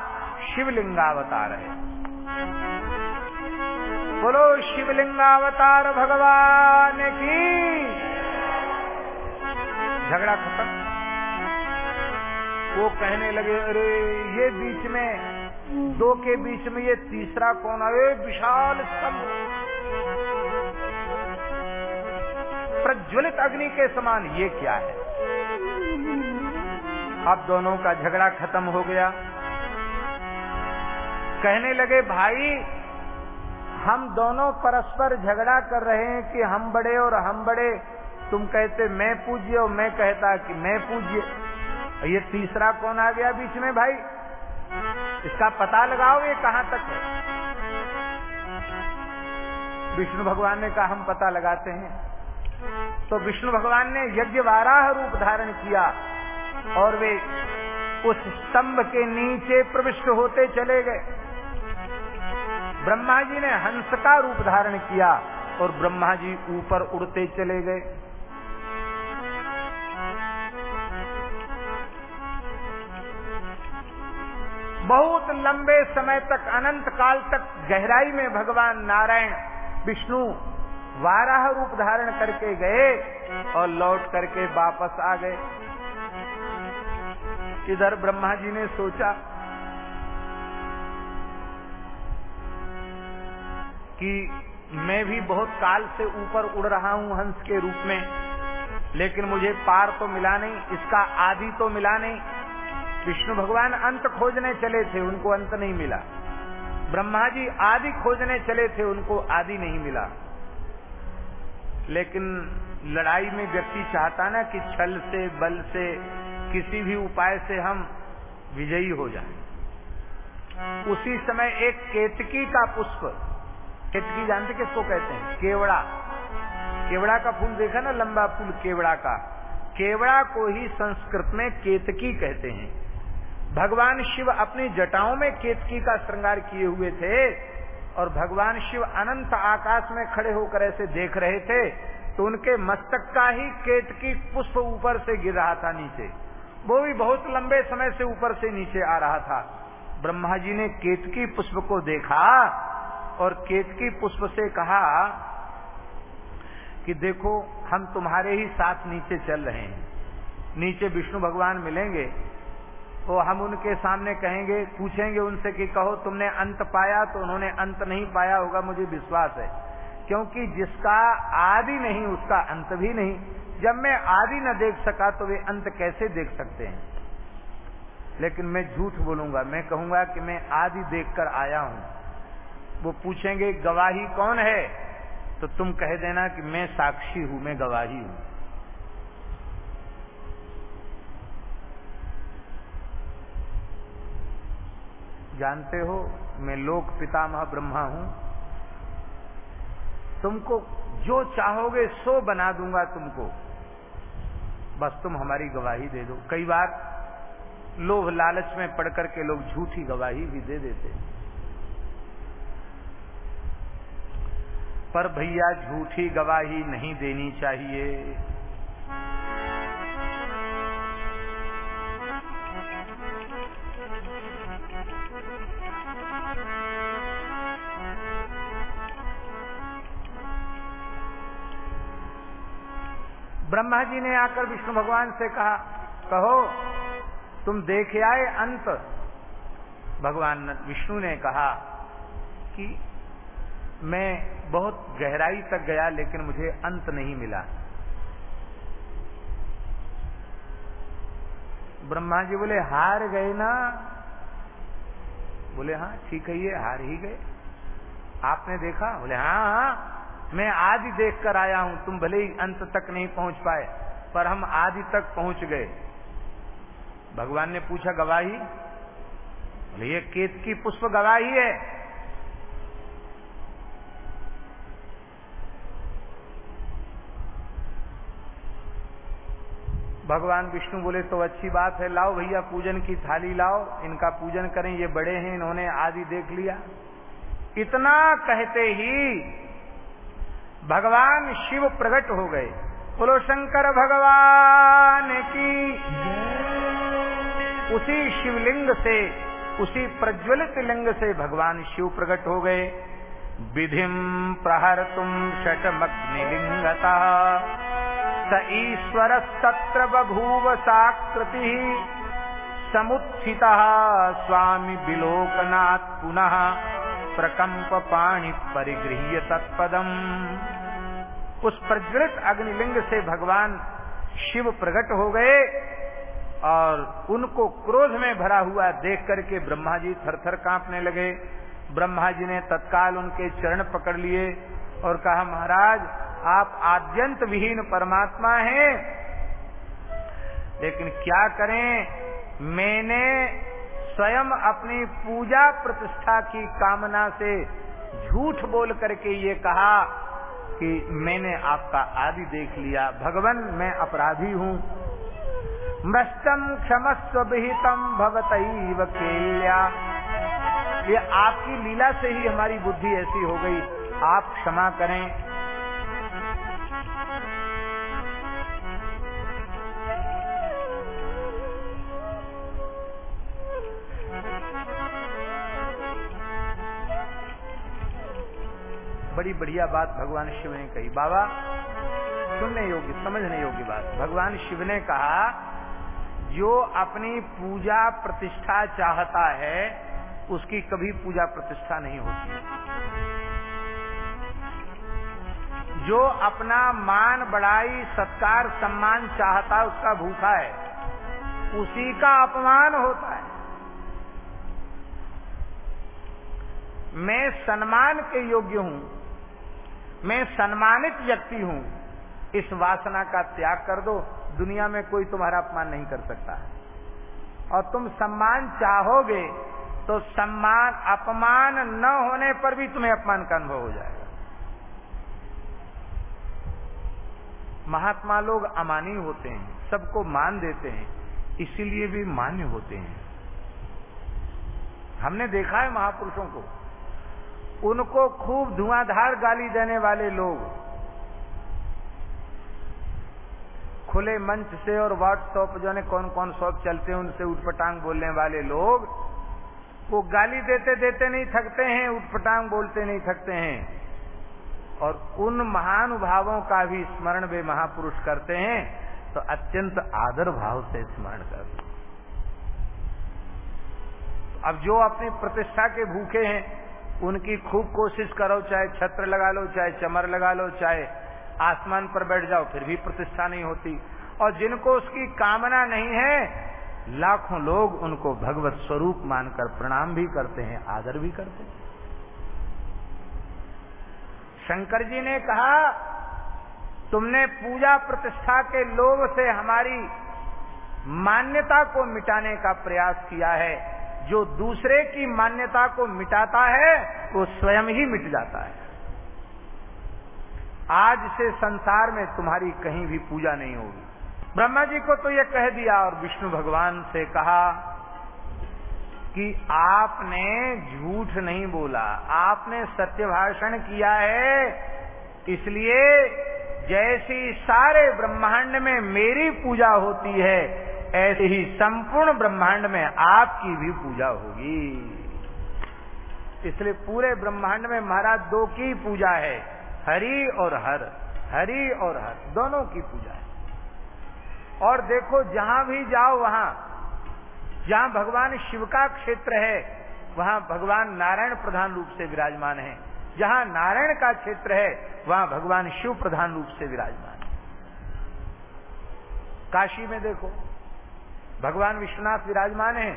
शिवलिंगावतार है। बोलो, शिवलिंगावतार भगवान की झगड़ा खत्म। वो कहने लगे, अरे, ये बीच में, दो के बीच में ये तीसरा कौन अरे विशाल स्तंभ। प्रज्वलित अग्नि के समान ये क्या है? अब दोनों का झगड़ा खत्म हो गया। कहने लगे, भाई, हम दोनों परस्पर झगड़ा कर रहे हैं कि हम बड़े और हम बड़े। तुम कहते, मैं पूज्य और मैं कहता कि मैं पूज्य। ये तीसरा कौन आ गया बीच में, भाई? इसका पता लगाओ ये कहाँ तक है? विष्णु भगवान ने कहा, हम पता लगाते हैं। तो विष्णु भगवान ने यज्ञ वाराह रूप धारण किया और वे उस स्तंभ के नीचे प्रविष्ट होते चले गए। ब्रह्मा जी ने हंस का रूप धारण किया और ब्रह्मा जी ऊपर उड़ते चले गए। बहुत लंबे समय तक, अनंत काल तक गहराई में भगवान नारायण, विष्णु वाराह रूप धारण करके गए और लौट करके वापस आ गए। इधर ब्रह्मा जी ने सोचा कि मैं भी बहुत काल से ऊपर उड़ रहा हूँ हंस के रूप में, लेकिन मुझे पार तो मिला नहीं, इसका आदि तो मिला नहीं। विष्णु भगवान अंत खोजने चले थे, उनको अंत नहीं मिला। ब्रह्मा जी आदि खोजने चले थे, उनको आदि नहीं मिला। लेकिन लड़ाई में व्यक्ति चाहता ना कि छल से, बल से, किसी भी उपाय से हम विजयी हो जाए। उसी समय एक केतकी का पुष्प, केतकी जानते किसको कहते हैं? केवड़ा। केवड़ा का फूल देखा ना, लंबा फूल केवड़ा का? केवड़ा को ही संस्कृत में केतकी कहते हैं। भगवान शिव अपनी जटाओं में केतकी का श्रृंगार किए हुए थे। और भगवान शिव अनंत आकाश में खड़े होकर ऐसे देख रहे थे तो उनके मस्तक का ही केतकी पुष्प ऊपर से गिर रहा था नीचे। वो भी बहुत लंबे समय से ऊपर से नीचे आ रहा था। ब्रह्मा जी ने केतकी पुष्प को देखा और केतकी पुष्प से कहा कि देखो, हम तुम्हारे ही साथ नीचे चल रहे हैं। नीचे विष्णु भगवान मिलेंगे। तो हम उनके सामने कहेंगे, पूछेंगे उनसे कि कहो, तुमने अंत पाया? तो उन्होंने अंत नहीं पाया होगा, मुझे विश्वास है। क्योंकि जिसका आदि नहीं, उसका अंत भी नहीं। जब मैं आदि न देख सका तो वे अंत कैसे देख सकते हैं? लेकिन मैं झूठ बोलूँगा। मैं कहूँगा कि मैं आदि देखकर आया हूँ। वो पूछेंगे, गवाही कौन है? तो तुम कह देना कि मैं साक्षी हूँ, मैं गवाही हूँ। जानते हो, मैं लोक पितामह ब्रह्मा हूँ। तुमको जो चाहोगे, सो बना दूँगा तुमको। बस तुम हमारी गवाही दे दो। कई बार लोभ लालच में पढ़ करके लोग झूठी गवाही भी दे देते पर भैया, झूठी गवाही नहीं देनी चाहिए। ब्रह्मा जी ने आकर विष्णु भगवान से कहा, कहो, तुम देखे आए अंत? भगवान विष्णु ने कहा कि मैं बहुत गहराई तक गया, लेकिन मुझे अंत नहीं मिला। ब्रह्मा जी बोले, हार गए ना? बोले हाँ ठीक है, ये हार ही गए। आपने देखा? बोले हाँ हाँ मैं आदि देख कर आया हूँ, तुम भले ही अंत तक नहीं पहुँच पाए, पर हम आदि तक पहुँच गए। भगवान ने पूछा, गवाही? बोले, ये केत की पुष्प गवाही है। भगवान विष्णु बोले तो अच्छी बात है, लाओ भैया पूजन की थाली लाओ, इनका पूजन करें, ये बड़े हैं, इन्होंने आदि देख लिया। इतना कहते ही भगवान शिव प्रकट हो गए। बोलो, शंकर भगवान की उसी शिवलिंग से, उसी प्रज्वलित लिंग से भगवान शिव प्रकट हो गए। विधिम प्रहर तुम षटमग्निलिंगता स ईश्वर तत्र बभूव साकृति। समुत्थिता स्वामी विलोकनाथ पुनः। प्रकंप पाणी परिगृह्य तत्पदम उस प्रज्वलित अग्निलिंग से भगवान शिव प्रकट हो गए और उनको क्रोध में भरा हुआ देख करके ब्रह्मा जी थर थर कांपने लगे। ब्रह्मा जी ने तत्काल उनके चरण पकड़ लिए और कहा, महाराज, आप आद्यंत विहीन परमात्मा हैं। लेकिन क्या करें? मैंने स्वयं अपनी पूजा प्रतिष्ठा की कामना से झूठ बोल करके ये कहा कि मैंने आपका आदि देख लिया। भगवान, मैं अपराधी हूँ। मृष्टम क्षमस्व विहितम भवतैव केल्या। ये आपकी लीला से ही हमारी बुद्धि ऐसी हो गई। आप क्षमा करें। बड़ी बढ़िया बात भगवान शिव ने कही। बाबा सुनने योग्य समझने योग्य बात। भगवान शिव ने कहा, जो अपनी पूजा प्रतिष्ठा चाहता है, उसकी कभी पूजा प्रतिष्ठा नहीं होती। जो अपना मान, बड़ाई, सत्कार, सम्मान चाहता है, उसका भूखा है। उसी का अपमान होता है। मैं सम्मान के योग्य हूँ। मैं सम्मानित व्यक्ति हूँ। इस वासना का त्याग कर दो। दुनिया में कोई तुम्हारा अपमान नहीं कर सकता। और तुम सम्मान चाहोगे तो सम्मान, अपमान न होने पर भी तुम्हें अपमान का अनुभव हो जाएगा। महात्मा लोग अमानी होते हैं, सबको मान देते हैं, इसीलिए भी मान्य होते हैं। हमने देखा है महापुरुषों को उनको खूब धुआंधार गाली देने वाले लोग। खुले मंच से और व्हाट्सएप जो ने कौन कौन शॉप चलते हैं, उनसे उठपटांग बोलने वाले लोग, वो गाली देते देते नहीं थकते हैं, उठपटांग बोलते नहीं थकते हैं। और उन महानुभावों का भी स्मरण वे महापुरुष करते हैं तो अत्यंत आदर भाव से स्मरण करते अब जो अपनी प्रतिष्ठा के भूखे हैं उनकी खूब कोशिश करो, चाहे छत्र लगा लो, चाहे चमर लगा लो, चाहे आसमान पर बैठ जाओ, फिर भी प्रतिष्ठा नहीं होती। और जिनको उसकी कामना नहीं है, लाखों लोग उनको भगवत स्वरूप मानकर प्रणाम भी करते हैं, आदर भी करते हैं। शंकर जी ने कहा, तुमने पूजा प्रतिष्ठा के लोभ से हमारी मान्यता को मिटाने का प्रयास किया है। जो दूसरे की मान्यता को मिटाता है, वो स्वयं ही मिट जाता है। आज से संसार में तुम्हारी कहीं भी पूजा नहीं होगी। ब्रह्मा जी को तो यह कह दिया और विष्णु भगवान से कहा कि आपने झूठ नहीं बोला, आपने सत्य भाषण किया है, इसलिए जैसी सारे ब्रह्मांड में मेरी पूजा होती है ऐसे ही संपूर्ण ब्रह्मांड में आपकी भी पूजा होगी। इसलिए पूरे ब्रह्मांड में महाराज दो की पूजा है। हरि और हर। हरि और हर। दोनों की पूजा है। और देखो, जहाँ भी जाओ वहाँ, जहाँ भगवान शिव का क्षेत्र है, वहाँ भगवान नारायण प्रधान रूप से विराजमान है। जहाँ नारायण का क्षेत्र है, वहाँ भगवान शिव प्रधान रूप से विराजमान है। काशी में देखो भगवान विश्वनाथ विराजमान है।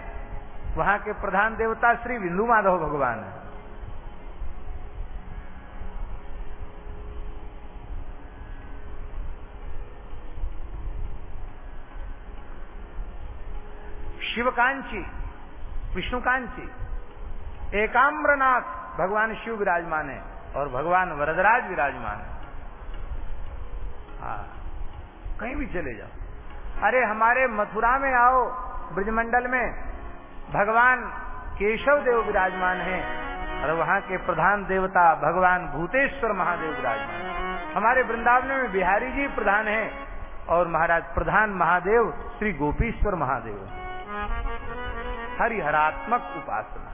वहाँ के प्रधान देवता श्री बिंदु माधव भगवान है। शिवकांची, विष्णुकांची, एकाम्रनाथ भगवान शिव विराजमान है और भगवान वरदराज विराजमान है। हाँ कहीं भी चले जाओ। अरे हमारे मथुरा में आओ, ब्रजमंडल में। भगवान केशव देव विराजमान है। और वहाँ के प्रधान देवता भगवान भूतेश्वर महादेव विराजमान हमारे वृंदावन में बिहारी जी प्रधान है और महाराज प्रधान महादेव श्री गोपीश्वर महादेव हरिहरात्मक उपासना।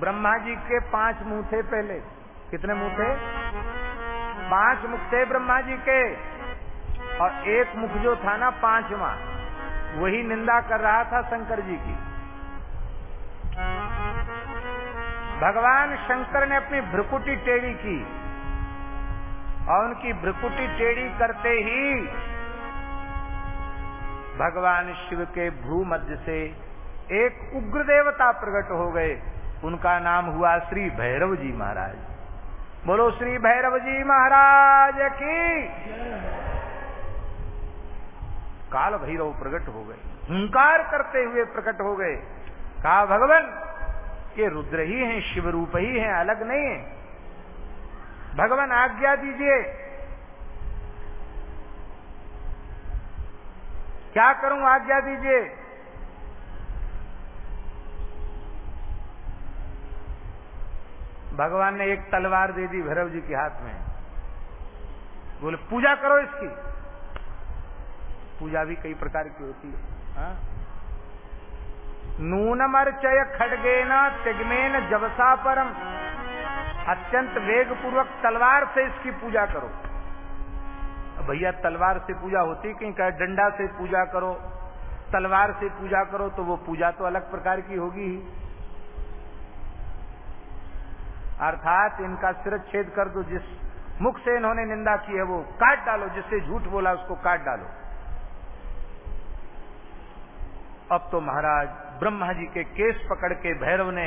ब्रह्मा जी के पाँच मुँह थे पहले। कितने मुँह थे? पाँच मुख थे ब्रह्मा जी के, और एक मुख जो था ना पांचवा, वही निंदा कर रहा था शंकर जी की। भगवान शंकर ने अपनी भ्रुकुटी टेढ़ी की, और उनकी भ्रुकुटी टेढ़ी करते ही भगवान शिव के भ्रू मध्य से एक उग्र देवता प्रकट हो गए। उनका नाम हुआ श्री भैरव जी महाराज। बोलो श्री भैरव जी महाराज की। काल भैरव प्रकट हो गए, हंकार करते हुए प्रकट हो गए। कहा, भगवान के रुद्र ही हैं, शिव रूप ही हैं, अलग नहीं है। भगवान, आज्ञा दीजिए। क्या करूँ, आज्ञा दीजिए। भगवान ने एक तलवार दे दी भैरव जी के हाथ में। बोले, पूजा करो इसकी। पूजा भी कई प्रकार की होती है। हाँ? नूनमर्चय खड़गेना तिगमेन जबसा परम। अत्यंत वेग पूर्वक तलवार से इसकी पूजा करो। भैया, तलवार से पूजा होती कहीं, कहे डंडा से पूजा करो। तलवार से पूजा करो तो वो पूजा तो अलग प्रकार की होगी ही। अर्थात इनका सिर छेद कर दो, जिस मुख से इन्होंने निंदा की है वो काट डालो, जिससे झूठ बोला उसको काट डालो। अब तो महाराज ब्रह्मा जी के केस पकड़ के भैरव ने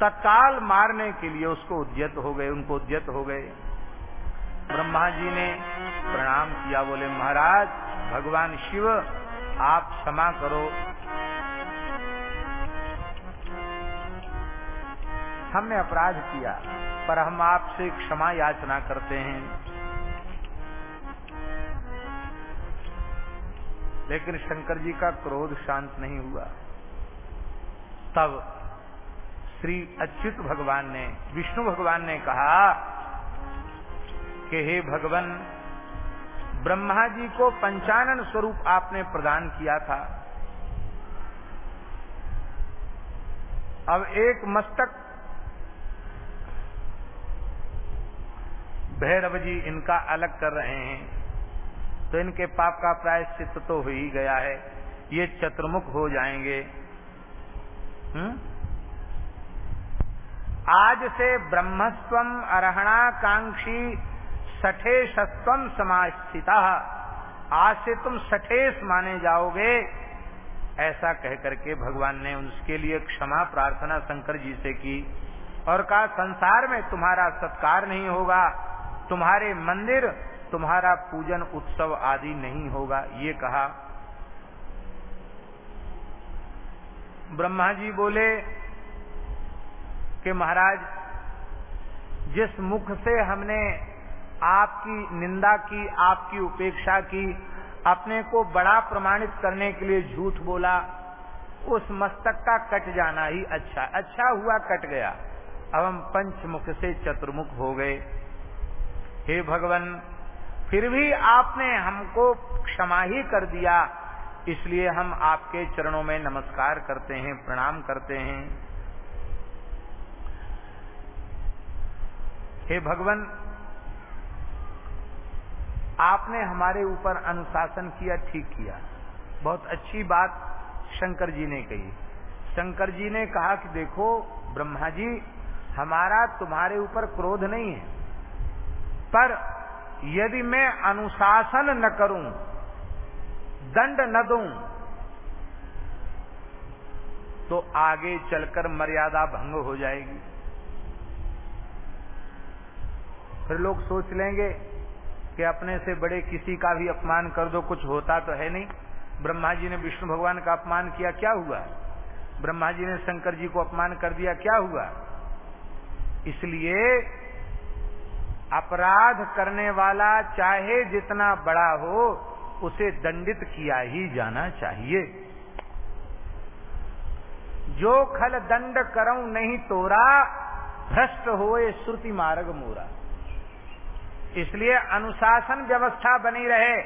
तत्काल मारने के लिए उसको उद्यत हो गए, उनको उद्यत हो गए। ब्रह्मा जी ने प्रणाम किया, बोले, महाराज, भगवान शिव, आप क्षमा करो हमने अपराध किया, पर हम आपसे क्षमा याचना करते हैं। लेकिन शंकर जी का क्रोध शांत नहीं हुआ। तब श्री अच्युत भगवान ने, विष्णु भगवान ने कहा कि, हे भगवान, ब्रह्मा जी को पंचानन स्वरूप आपने प्रदान किया था। अब एक मस्तक भैरव जी इनका अलग कर रहे हैं। तो इनके पाप का प्राय प्रायश्चित तो हो ही गया है। ये चतुर्मुख हो जाएँगे। हुँ? आज से ब्रह्मस्वम अरहणाकांक्षी सठे सत्वम समास्थिता आज से तुम सठेस माने जाओगे। ऐसा कह करके भगवान ने उसके लिए क्षमा प्रार्थना शंकर जी से की और कहा, संसार में तुम्हारा सत्कार नहीं होगा। तुम्हारे मंदिर, तुम्हारा पूजन उत्सव आदि नहीं होगा। ये कहा। ब्रह्मा जी बोले कि महाराज, जिस मुख से हमने आपकी निंदा की, आपकी उपेक्षा की, अपने को बड़ा प्रमाणित करने के लिए झूठ बोला, उस मस्तक का कट जाना ही अच्छा। अच्छा हुआ कट गया। अब हम पंचमुख से चतुर्मुख हो गए। हे भगवान, फिर भी आपने हमको क्षमा ही कर दिया। इसलिए हम आपके चरणों में नमस्कार करते हैं, प्रणाम करते हैं। हे भगवान, आपने हमारे ऊपर अनुशासन किया, ठीक किया। बहुत अच्छी बात शंकर जी ने कही। शंकर जी ने कहा कि देखो, ब्रह्मा जी, हमारा तुम्हारे ऊपर क्रोध नहीं है। पर यदि मैं अनुशासन न करूँ, दंड न दूँ तो आगे चलकर मर्यादा भंग हो जाएगी। फिर लोग सोच लेंगे कि अपने से बड़े किसी का भी अपमान कर दो, कुछ होता तो है नहीं। ब्रह्मा जी ने विष्णु भगवान का अपमान किया, क्या हुआ? ब्रह्मा जी ने शंकर जी को अपमान कर दिया, क्या हुआ? इसलिए अपराध करने वाला चाहे जितना बड़ा हो, उसे दंडित किया ही जाना चाहिए। जो खल दंड करऊं नहीं तोरा, भ्रष्ट होए श्रुति मार्ग मोरा। इसलिए अनुशासन व्यवस्था बनी रहे,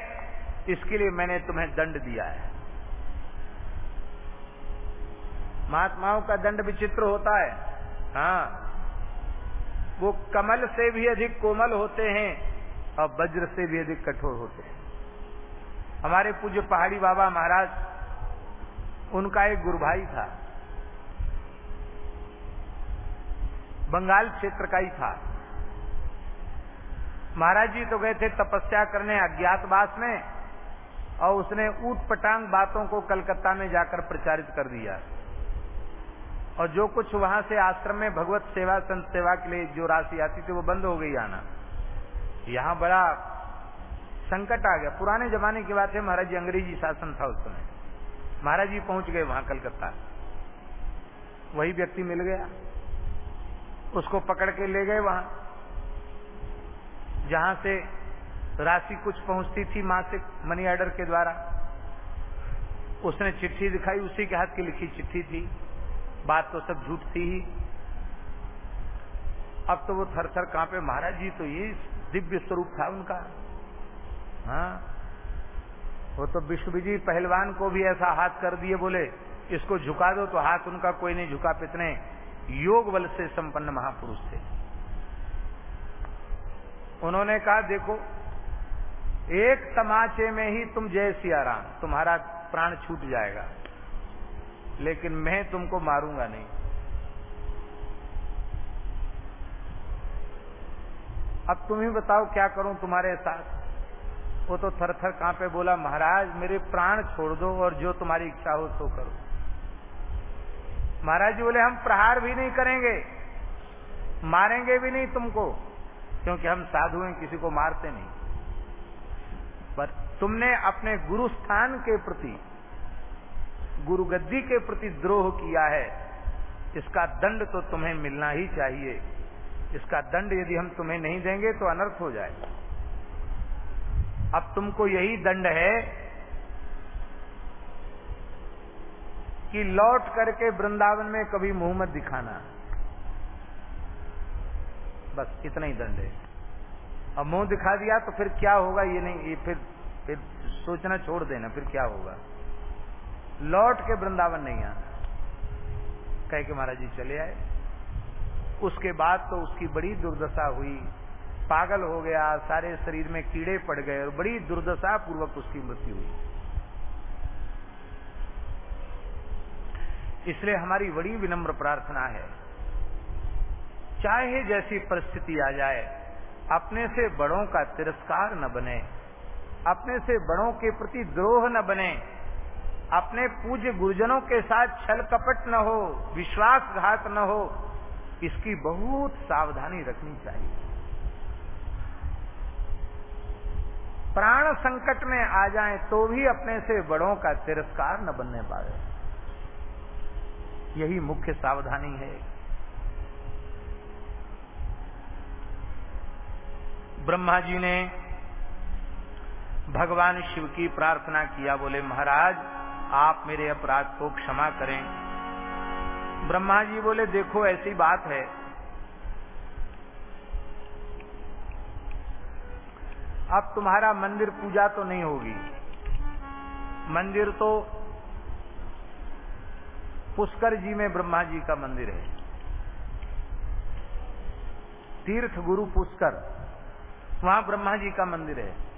इसके लिए मैंने तुम्हें दंड दिया है। महात्माओं का दंड विचित्र होता है। हाँ। वो कमल से भी अधिक कोमल होते हैं और वज्र से भी अधिक कठोर होते हैं। हमारे पूज्य पहाड़ी बाबा महाराज, उनका एक गुरु भाई था। बंगाल क्षेत्र का ही था। महाराज जी तो गए थे तपस्या करने अज्ञातवास में और उसने ऊट पटांग बातों को कलकत्ता में जाकर प्रचारित कर दिया। और जो कुछ वहाँ से आश्रम में भगवत सेवा, संत सेवा के लिए जो राशि आती थी, वो बंद हो गई आना। यहाँ बड़ा संकट आ गया। पुराने जमाने की बात है, महाराज जी, अंग्रेज़ी शासन था उस समय। महाराज जी पहुँच गए वहाँ कलकत्ता। वही व्यक्ति मिल गया। उसको पकड़ के ले गए वहाँ। जहाँ से राशि कुछ पहुँचती थी मासिक मनी ऑर्डर के द्वारा। उसने चिट्ठी दिखाई, उसी के हाथ की लिखी चिट्ठी थी। बात तो सब झूठ थी ही। अब तो वो थर थर कांपे महाराज जी तो ये दिव्य स्वरूप था उनका। हाँ? वो तो विश्व विजय पहलवान को भी ऐसा हाथ कर दिए, बोले, इसको झुका दो तो हाथ उनका कोई नहीं झुका पितने। योग बल से संपन्न महापुरुष थे। उन्होंने कहा, देखो, एक तमाचे में ही तुम जय सिया तुम्हारा प्राण छूट जाएगा। लेकिन मैं तुमको मारूँगा नहीं। अब तुम ही बताओ क्या करूँ तुम्हारे साथ। वो तो थर थर कहाँ कांपे बोला, महाराज, मेरे प्राण छोड़ दो और जो तुम्हारी इच्छा हो सो करो। महाराज जी बोले, हम प्रहार भी नहीं करेंगे, मारेंगे भी नहीं तुमको, क्योंकि हम साधु हैं, किसी को मारते नहीं। पर तुमने अपने गुरु स्थान के प्रति गुरु गद्दी के प्रति द्रोह किया है, इसका दंड तो तुम्हें मिलना ही चाहिए। इसका दंड यदि हम तुम्हें नहीं देंगे तो अनर्थ हो जाए अब तुमको यही दंड है कि लौट करके वृंदावन में कभी मुँह मत दिखाना। बस इतना ही दंड है। अब मुँह दिखा दिया तो फिर क्या होगा? ये नहीं, ये फिर फिर सोचना छोड़ देना, फिर क्या होगा? लौट के वृंदावन नहीं आना। कह के महाराज जी चले आए। उसके बाद तो उसकी बड़ी दुर्दशा हुई। पागल हो गया, सारे शरीर में कीड़े पड़ गए और बड़ी दुर्दशा पूर्वक उसकी मृत्यु हुई। इसलिए हमारी बड़ी विनम्र प्रार्थना है, चाहे जैसी परिस्थिति आ जाए, अपने से बड़ों का तिरस्कार न बने, अपने से बड़ों के प्रति द्रोह न बने अपने पूज्य गुरुजनों के साथ छल कपट न हो, विश्वासघात न हो, इसकी बहुत सावधानी रखनी चाहिए। प्राण संकट में आ जाए तो भी अपने से बड़ों का तिरस्कार न बनने पाए यही मुख्य सावधानी है। ब्रह्मा जी ने भगवान शिव की प्रार्थना किया, बोले, महाराज आप मेरे अपराध को क्षमा करें। ब्रह्मा जी बोले, देखो, ऐसी बात है। अब तुम्हारा मंदिर पूजा तो नहीं होगी। मंदिर तो पुष्कर जी में ब्रह्मा जी का मंदिर है। तीर्थ गुरु पुष्कर, वहाँ ब्रह्मा जी का मंदिर है।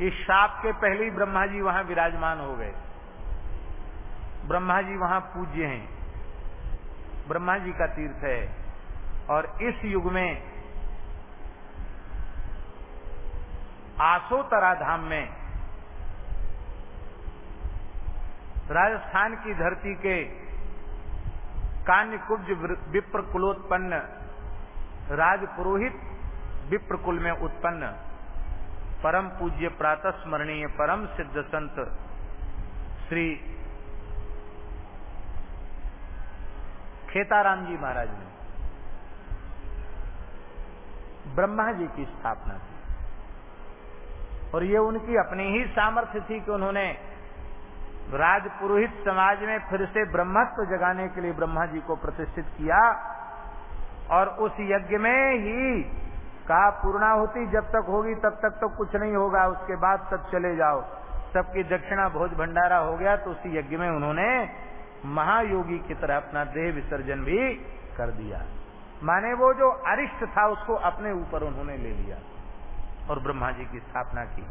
इस शाप के पहले ही ब्रह्मा जी वहाँ विराजमान हो गए। ब्रह्मा जी वहाँ पूज्य हैं। ब्रह्मा जी का तीर्थ है। और इस युग में आसोतरा धाम में राजस्थान की धरती के कान्य कुब्ज विप्र कुलोत्पन्न राजपुरोहित विप्र कुल में उत्पन्न परम पूज्य प्रातः स्मरणीय परम सिद्ध संत श्री खेताराम जी महाराज ने ब्रह्मा जी की स्थापना की। और ये उनकी अपनी ही सामर्थ्य थी कि उन्होंने राजपुरोहित समाज में फिर से ब्रह्मत्व जगाने के लिए ब्रह्मा जी को प्रतिष्ठित किया और उस यज्ञ में ही कहा पूर्णाहुति जब तक होगी, तब तक तो कुछ नहीं होगा, उसके बाद सब चले जाओ। सबकी दक्षिणा भोज भंडारा हो गया तो उसी यज्ञ में उन्होंने महायोगी की तरह अपना देह विसर्जन भी कर दिया। माने वो जो अरिष्ट था, उसको अपने ऊपर उन्होंने ले लिया और ब्रह्मा जी की स्थापना की।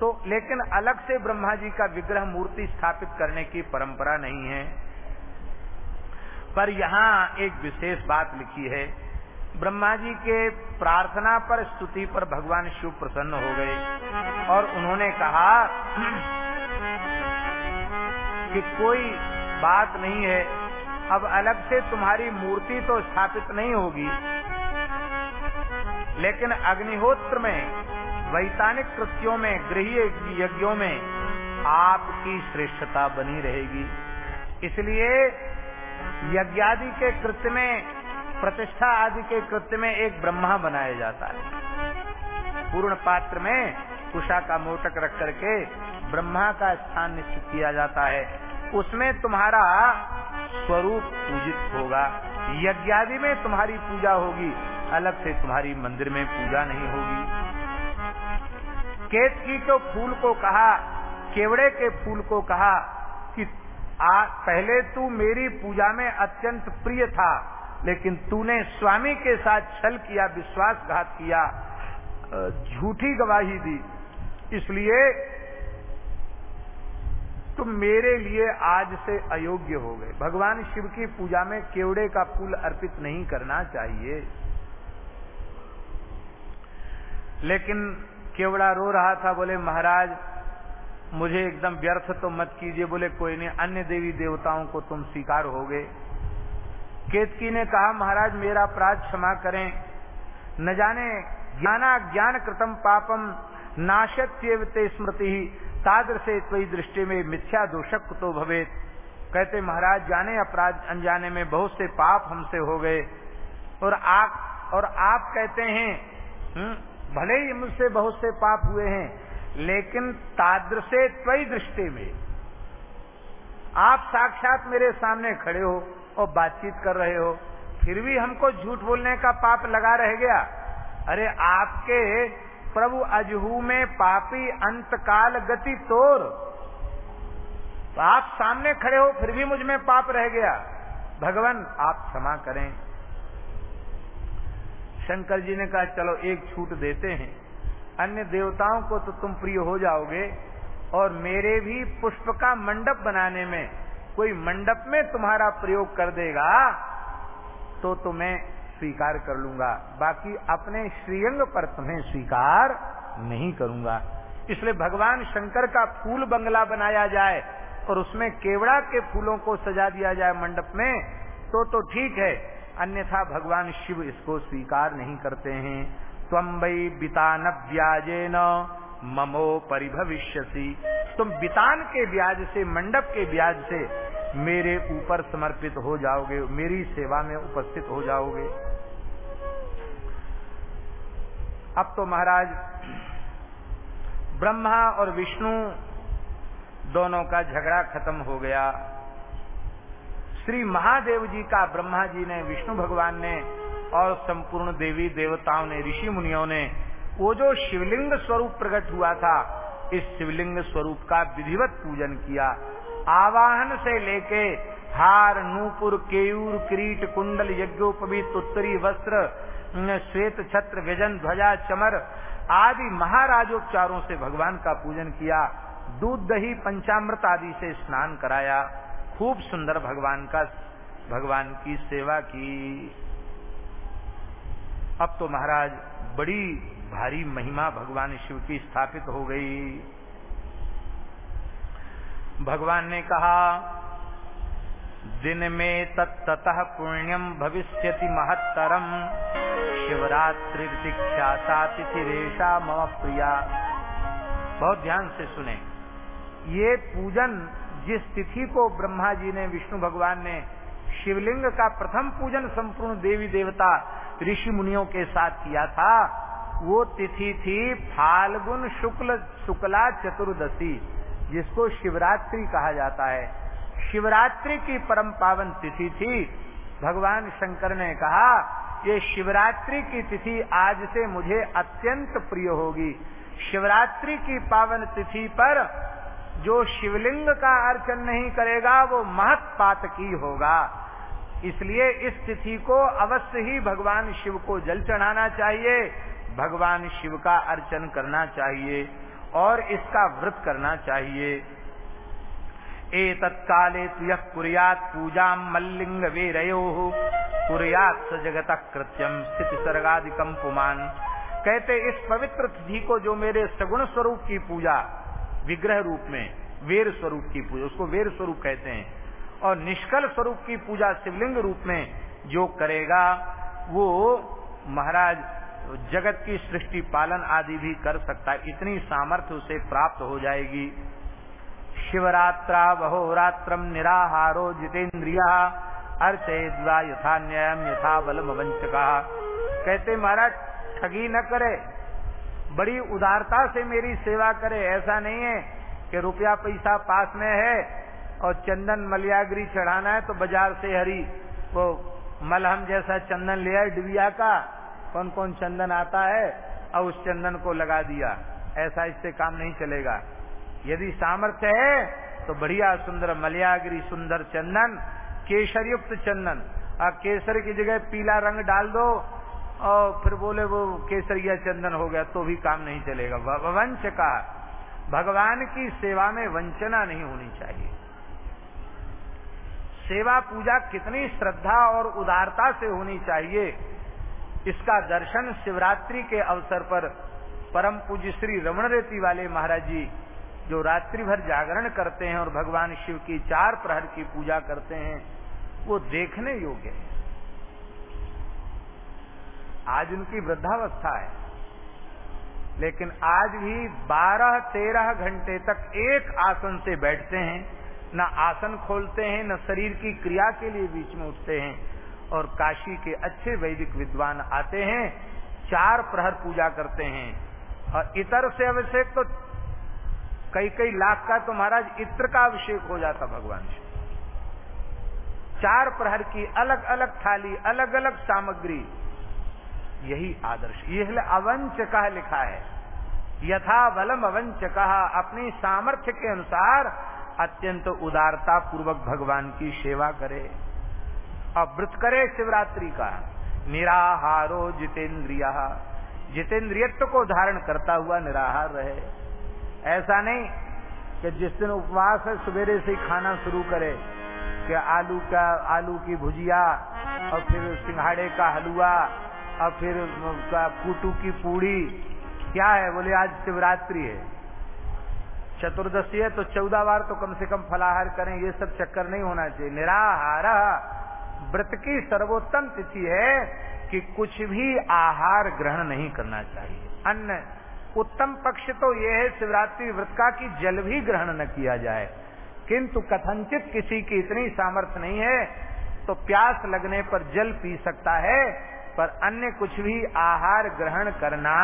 तो लेकिन अलग से ब्रह्मा जी का विग्रह मूर्ति स्थापित करने की परंपरा नहीं है। पर यहाँ एक विशेष बात लिखी है ब्रह्मा जी के प्रार्थना पर, स्तुति पर भगवान शिव प्रसन्न हो गए और उन्होंने कहा कि कोई बात नहीं है, अब अलग से तुम्हारी मूर्ति तो स्थापित नहीं होगी। लेकिन अग्निहोत्र में, वैतानिक कृत्यों में गृह यज्ञों में आपकी श्रेष्ठता बनी रहेगी। इसलिए यज्ञादि के कृत्य में प्रतिष्ठा आदि के कृत्य में एक ब्रह्मा बनाया जाता है। पूर्ण पात्र में कुशा का मोटक रख करके ब्रह्मा का स्थान निश्चित किया जाता है। उसमें तुम्हारा स्वरूप पूजित होगा। यज्ञादि में तुम्हारी पूजा होगी। अलग से तुम्हारी मंदिर में पूजा नहीं होगी। केत की तो फूल को कहा केवड़े के फूल को कहा कि आ, पहले तू मेरी पूजा में अत्यंत प्रिय था। लेकिन तूने स्वामी के साथ छल किया, विश्वासघात किया झूठी गवाही दी। इसलिए तुम मेरे लिए आज से अयोग्य हो गए। भगवान शिव की पूजा में केवड़े का फूल अर्पित नहीं करना चाहिए। लेकिन केवड़ा रो रहा था, बोले, महाराज, मुझे एकदम व्यर्थ तो मत कीजिए। बोले, कोई नहीं, अन्य देवी देवताओं को तुम स्वीकार हो गए। केतकी ने कहा महाराज मेरा अपराध क्षमा करें। न जाने ज्ञाना ज्ञान कृतम पापम नाशत्यवते स्मृति। ताद्र से त्वी दृष्टि में मिथ्या दोषक तो भवे कहते महाराज जाने अपराध अनजाने में बहुत से पाप हमसे हो गए। और आप और आप कहते हैं हम्म, भले ही मुझसे बहुत से पाप हुए हैं लेकिन ताद्र से त्वी दृष्टि में आप साक्षात मेरे सामने खड़े हो। और बातचीत कर रहे हो, फिर भी हमको झूठ बोलने का पाप लगा रह गया। अरे आपके प्रभु अजहू में पापी अंतकाल गति तोर। तो आप सामने खड़े हो, फिर भी मुझमें पाप रह गया। भगवान, आप क्षमा करें। शंकर जी ने कहा, चलो, एक छूट देते हैं। अन्य देवताओं को तो तुम प्रिय हो जाओगे और मेरे भी पुष्प का मंडप बनाने में कोई मंडप में तुम्हारा प्रयोग कर देगा तो तुम्हें स्वीकार कर लूँगा। बाकी अपने श्रीअंग पर तुम्हें स्वीकार नहीं करूँगा। इसलिए भगवान शंकर का फूल बंगला बनाया जाए और उसमें केवड़ा के फूलों को सजा दिया जाए मंडप में तो तो ठीक है। अन्यथा भगवान शिव इसको स्वीकार नहीं करते हैं। तम वही बितान ब्याजे न ममो परिभविष्यसी। तुम बितान के ब्याज से, मंडप के ब्याज से मेरे ऊपर समर्पित हो जाओगे, मेरी सेवा में उपस्थित हो जाओगे। अब तो महाराज, ब्रह्मा और विष्णु दोनों का झगड़ा खत्म हो गया। श्री महादेव जी का ब्रह्मा जी ने, विष्णु भगवान ने और संपूर्ण देवी देवताओं ने, ऋषि मुनियों ने वो जो शिवलिंग स्वरूप प्रकट हुआ था, इस शिवलिंग स्वरूप का विधिवत पूजन किया। आवाहन से लेके हार, नूपुर, केयूर, किरीट, कुंडल, यज्ञोपवीत, उत्तरी वस्त्र श्वेत छत्र, व्यजन, ध्वजा, चमर आदि महाराजोपचारों से भगवान का पूजन किया। दूध, दही, पंचामृत आदि से स्नान कराया। खूब सुंदर भगवान का, भगवान की सेवा की। अब तो महाराज बड़ी भारी महिमा भगवान शिव की स्थापित हो गई। भगवान ने कहा, दिन में तत्तः पुण्यम भविष्यति महत्तरम। शिवरात्रि दीक्षा तिथिरेशा मम प्रिया। बहुत ध्यान से सुने। ये पूजन, जिस तिथि को ब्रह्मा जी ने, विष्णु भगवान ने, शिवलिंग का प्रथम पूजन संपूर्ण देवी देवता ऋषि मुनियों के साथ किया था वो तिथि थी फाल्गुन शुक्ल शुक्ला चतुर्दशी, जिसको शिवरात्रि कहा जाता है। शिवरात्रि की परम पावन तिथि थी। भगवान शंकर ने कहा, ये शिवरात्रि की तिथि आज से मुझे अत्यंत प्रिय होगी। शिवरात्रि की पावन तिथि पर जो शिवलिंग का अर्चन नहीं करेगा, वो महत की होगा। इसलिए इस तिथि को अवश्य ही भगवान शिव को जल चढ़ाना चाहिए। भगवान शिव का अर्चन करना चाहिए और इसका व्रत करना चाहिए। ए तत्काले कुरियात पूजा मल्लिंग वेरयो कुरियात स जगत कृत्यम स्थिति सर्गाधिकम पुमान। कहते, इस पवित्र तिथि को जो मेरे सगुण स्वरूप की पूजा, विग्रह रूप में, वेर स्वरूप की पूजा, उसको वेर स्वरूप कहते हैं, और निष्कल स्वरूप की पूजा शिवलिंग रूप में जो करेगा, वो महाराज जगत की सृष्टि पालन आदि भी कर सकता है। इतनी सामर्थ्य उसे प्राप्त हो जाएगी। शिवरात्रा बहोरात्रम निराहारो जितेन्द्रिया अर्चयद्वा यथा न्यायम यथा बलम वंचका कहते, महाराज, ठगी न करे। बड़ी उदारता से मेरी सेवा करे। ऐसा नहीं है कि रुपया पैसा पास में है और चंदन मलियागरी चढ़ाना है तो बाज़ार से हरी वो मलहम जैसा चंदन ले डिबिया का। कौन कौन चंदन आता है और उस चंदन को लगा दिया। ऐसा इससे काम नहीं चलेगा। यदि सामर्थ्य है तो बढ़िया सुंदर मलयागिरी सुंदर चंदन केसर युक्त चंदन। और केसर की जगह पीला रंग डाल दो, और फिर बोले वो केसरिया चंदन हो गया तो भी काम नहीं चलेगा। वंश का भगवान की सेवा में वंचना नहीं होनी चाहिए। सेवा पूजा कितनी श्रद्धा और उदारता से होनी चाहिए। इसका दर्शन शिवरात्रि के अवसर पर परम पूज्य श्री रमण रेती वाले महाराज जी जो रात्रि भर जागरण करते हैं और भगवान शिव की चार प्रहर की पूजा करते हैं, वो देखने योग्य है। आज उनकी वृद्धावस्था है। लेकिन आज भी 12-13 घंटे तक एक आसन से बैठते हैं, न आसन खोलते हैं, न शरीर की क्रिया के लिए बीच में उठते हैं। और काशी के अच्छे वैदिक विद्वान आते हैं, चार प्रहर पूजा करते हैं। और इतर से अभिषेक तो कई कई लाख का तो महाराज इत्र का अभिषेक हो जाता भगवान से। चार प्रहर की अलग अलग थाली अलग अलग सामग्री। यही आदर्श। यह अवंच कह लिखा है। यथा बलम अवंच कहा अपनी सामर्थ्य के अनुसार अत्यंत उदारता पूर्वक भगवान की सेवा करे। और व्रत करे शिवरात्रि का। निराहारो जितेंद्रिय। जितेंद्रियत्व को धारण करता हुआ निराहार रहे। ऐसा नहीं कि जिस दिन उपवास है, सवेरे से ही खाना शुरू करे कि आलू का, आलू की भुजिया और फिर सिंघाड़े का हलवा और फिर कुटू की पूड़ी। क्या है? बोले, आज शिवरात्रि है। चतुर्दशी है तो चौदह बार तो कम से कम फलाहार करें, ये सब चक्कर नहीं होना चाहिए। निराहार। व्रत की सर्वोत्तम तिथि है कि कुछ भी आहार ग्रहण नहीं करना चाहिए। अन्न उत्तम पक्ष तो यह है, शिवरात्रि व्रत का कि जल भी ग्रहण न किया जाए। किंतु कथनचित किसी की इतनी सामर्थ्य नहीं है तो प्यास लगने पर जल पी सकता है, पर अन्य कुछ भी आहार ग्रहण करना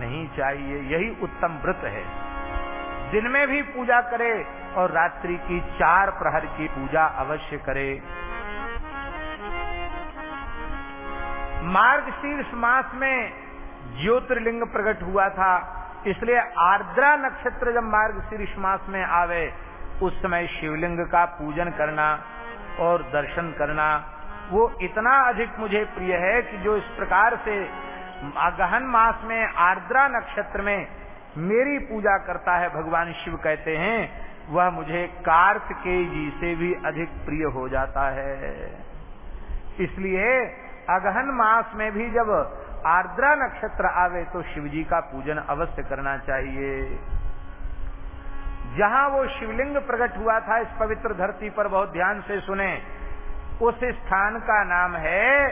नहीं चाहिए। यही उत्तम व्रत है। दिन में भी पूजा करे और रात्रि की चार प्रहर की पूजा अवश्य करे। मार्गशीर्ष मास में ज्योतिर्लिंग प्रकट हुआ था, इसलिए आर्द्रा नक्षत्र जब मार्ग शीर्ष मास में आवे, उस समय शिवलिंग का पूजन करना और दर्शन करना, वो इतना अधिक मुझे प्रिय है कि जो इस प्रकार से गहन मास में आर्द्रा नक्षत्र में मेरी पूजा करता है भगवान शिव कहते हैं, वह मुझे कार्तिकेय जी से भी अधिक प्रिय हो जाता है। इसलिए अगहन मास में भी जब आर्द्रा नक्षत्र आवे तो शिव जी का पूजन अवश्य करना चाहिए। जहाँ वो शिवलिंग प्रकट हुआ था, इस पवित्र धरती पर बहुत ध्यान से सुने, उस स्थान का नाम है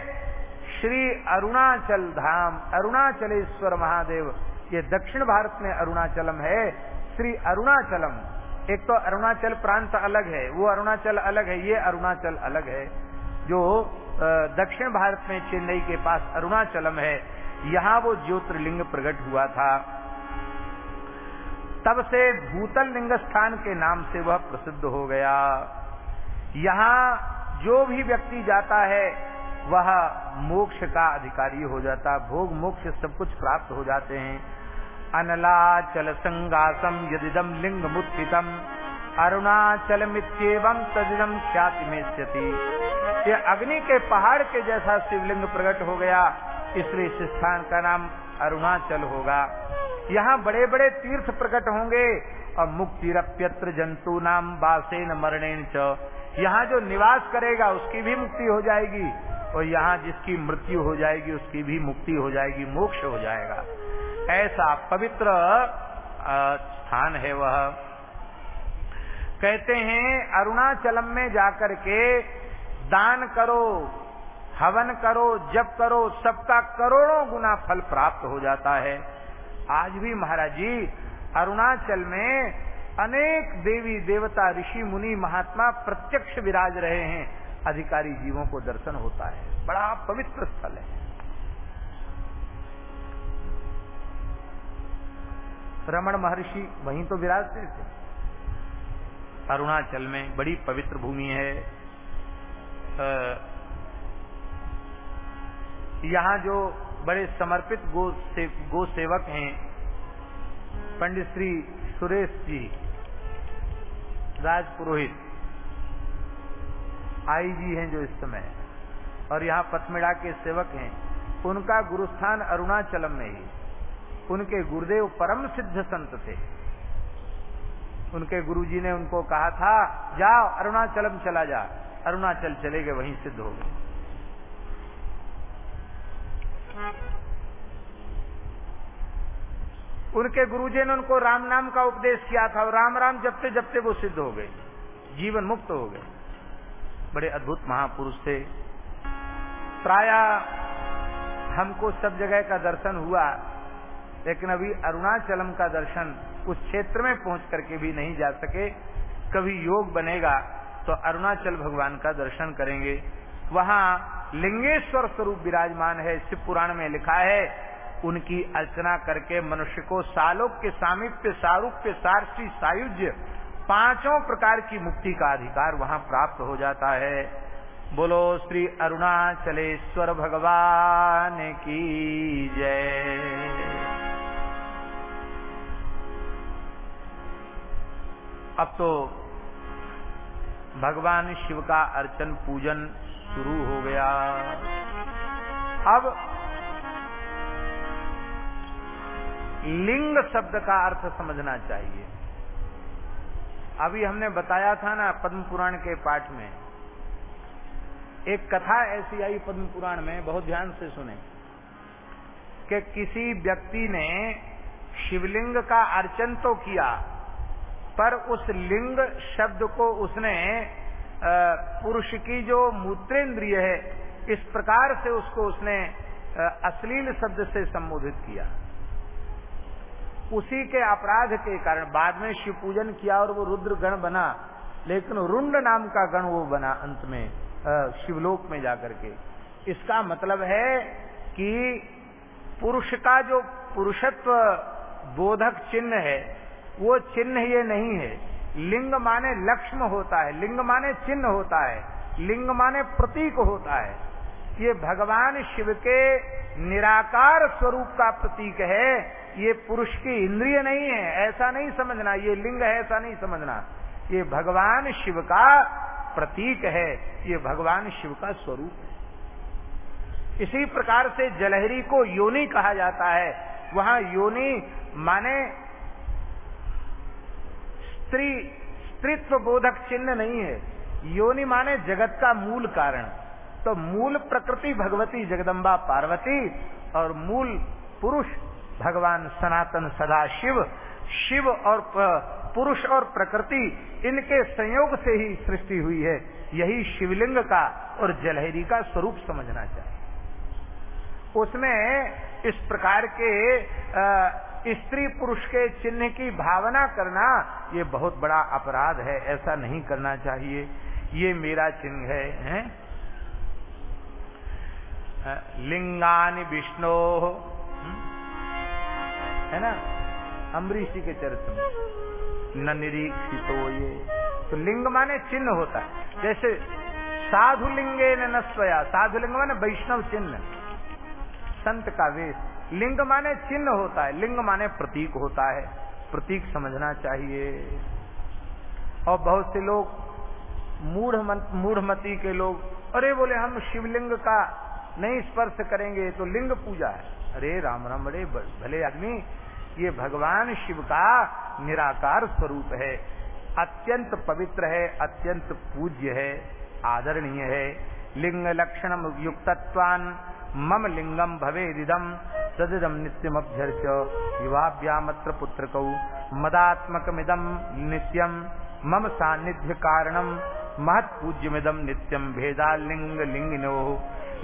श्री अरुणाचल धाम, अरुणाचलेश्वर महादेव। ये दक्षिण भारत में अरुणाचलम है, श्री अरुणाचलम। एक तो अरुणाचल प्रांत अलग है, वो अरुणाचल अलग है, ये अरुणाचल अलग है, जो दक्षिण भारत में चेन्नई के पास अरुणाचलम है। यहाँ वो ज्योतिर्लिंग प्रकट हुआ था। तब से भूतल लिंग स्थान के नाम से वह प्रसिद्ध हो गया। यहाँ जो भी व्यक्ति जाता है, वह मोक्ष का अधिकारी हो जाता। भोग मोक्ष सब कुछ प्राप्त हो जाते हैं। अनलाचल संगासम यदिदम लिंग मुत्थितम अरुणाचल मित्येवं तदिदम ख्याति में ये अग्नि के पहाड़ के जैसा शिवलिंग प्रकट हो गया, इसलिए इस स्थान का नाम अरुणाचल होगा। यहाँ बड़े बड़े तीर्थ प्रकट होंगे, और मुक्तिरप्यत्र जंतु नाम बासेन मरणेन च। यहाँ जो निवास करेगा, उसकी भी मुक्ति हो जाएगी, और यहाँ जिसकी मृत्यु हो जाएगी, उसकी भी मुक्ति हो जाएगी, मोक्ष हो जाएगा। ऐसा पवित्र स्थान है वह। कहते हैं, अरुणाचलम में जाकर के दान करो, हवन करो, जप करो, सबका करोड़ों गुना फल प्राप्त हो जाता है। आज भी महाराज जी, अरुणाचल में अनेक देवी, देवता, ऋषि, मुनि, महात्मा प्रत्यक्ष विराज रहे हैं। अधिकारी जीवों को दर्शन होता है। बड़ा पवित्र स्थल है। रमण महर्षि वहीं तो विराजते थे। अरुणाचल में बड़ी पवित्र भूमि है। यहाँ जो बड़े समर्पित गो से, गो सेवक हैं पंडित श्री सुरेश जी राज पुरोहित आई जी हैं जो इस समय और यहाँ पथमेड़ा के सेवक हैं। उनका गुरुस्थान अरुणाचलम में ही। उनके गुरुदेव परम सिद्ध संत थे। उनके गुरुजी ने उनको कहा था, जाओ, अरुणाचलम चला जा। अरुणाचल चले गए, वहीं सिद्ध हो गए। उनके गुरुजी ने उनको राम नाम का उपदेश किया था और राम राम जपते जपते वो सिद्ध हो गए। जीवन मुक्त हो गए। बड़े अद्भुत महापुरुष थे। प्राय हमको सब जगह का दर्शन हुआ, लेकिन अभी अरुणाचलम का दर्शन उस क्षेत्र में पहुँच करके भी नहीं जा सके, कभी योग बनेगा तो अरुणाचल भगवान का दर्शन करेंगे। वहाँ लिंगेश्वर स्वरूप विराजमान है, शिव पुराण में लिखा है, उनकी अर्चना करके मनुष्य को सालोक के सामिप्य, सारूप्य, सारसी, सायुज्य, पाँचों प्रकार की मुक्ति का अधिकार वहाँ प्राप्त हो जाता है। बोलो श्री अरुणाचलेश्वर भगवान की जय। अब तो भगवान शिव का अर्चन पूजन शुरू हो गया। अब लिंग शब्द का अर्थ समझना चाहिए। अभी हमने बताया था ना पद्म पुराण के पाठ में, एक कथा ऐसी आई पद्म पुराण में, बहुत ध्यान से सुने, कि किसी व्यक्ति ने शिवलिंग का अर्चन तो किया पर उस लिंग शब्द को उसने पुरुष की जो मूत्रेंद्रिय है, इस प्रकार से उसको उसने अश्लील शब्द से संबोधित किया। उसी के अपराध के कारण बाद में शिव पूजन किया और वो रुद्र गण बना, लेकिन रुंड नाम का गण वो बना अंत में शिवलोक में जाकर के। इसका मतलब है कि पुरुष का जो पुरुषत्व बोधक चिन्ह है वो चिन्ह ये नहीं है। लिंग माने लक्ष्म होता है, लिंग माने चिन्ह होता है, लिंग माने प्रतीक होता है। ये भगवान शिव के निराकार स्वरूप का प्रतीक है। ये पुरुष की इंद्रिय नहीं है, ऐसा नहीं समझना, ये लिंग है ऐसा नहीं समझना। ये भगवान शिव का प्रतीक है, ये भगवान शिव का स्वरूप है। इसी प्रकार से जलहरी को योनि कहा जाता है। वहाँ योनि माने स्त्री, स्त्रीत्व बोधक चिन्ह नहीं है। योनि माने जगत का मूल कारण। तो मूल प्रकृति भगवती जगदम्बा पार्वती और मूल पुरुष भगवान सनातन सदा शिव शिव और पुरुष और प्रकृति इनके संयोग से ही सृष्टि हुई है। यही शिवलिंग का और जलहरी का स्वरूप समझना चाहिए। उसमें इस प्रकार के स्त्री पुरुष के चिन्ह की भावना करना ये बहुत बड़ा अपराध है ऐसा नहीं करना चाहिए। ये मेरा चिन्ह है, है? लिंगानि विष्णु है ना? अम्बरीश जी के चरित्र में। न निरीक्षितो ये। तो लिंग माने चिन्ह होता है। जैसे साधु लिंगे न स्वया। साधु लिंग माने वैष्णव चिन्ह। संत का वेश। लिंग माने चिन्ह होता है, लिंग माने प्रतीक होता है। प्रतीक समझना चाहिए। और बहुत से लोग मूढ़ मूढ़मती के लोग, अरे बोले, हम शिवलिंग का नहीं स्पर्श करेंगे तो लिंग पूजा है। अरे राम राम, अरे भले आदमी ये भगवान शिव का निराकार स्वरूप है। अत्यंत पवित्र है, अत्यंत पूज्य है, आदरणीय है। लिंग लक्षण युक्तत्वान मम लिंगम भवेदिदम सदिदम नित्यमभ्यर्च युवाभ्यामत्र पुत्रकौ मदात्मकमिदम नित्यम मम सानिध्य कारणम महत पूज्यमिदम नित्यम भेदा लिंग लिंगिनो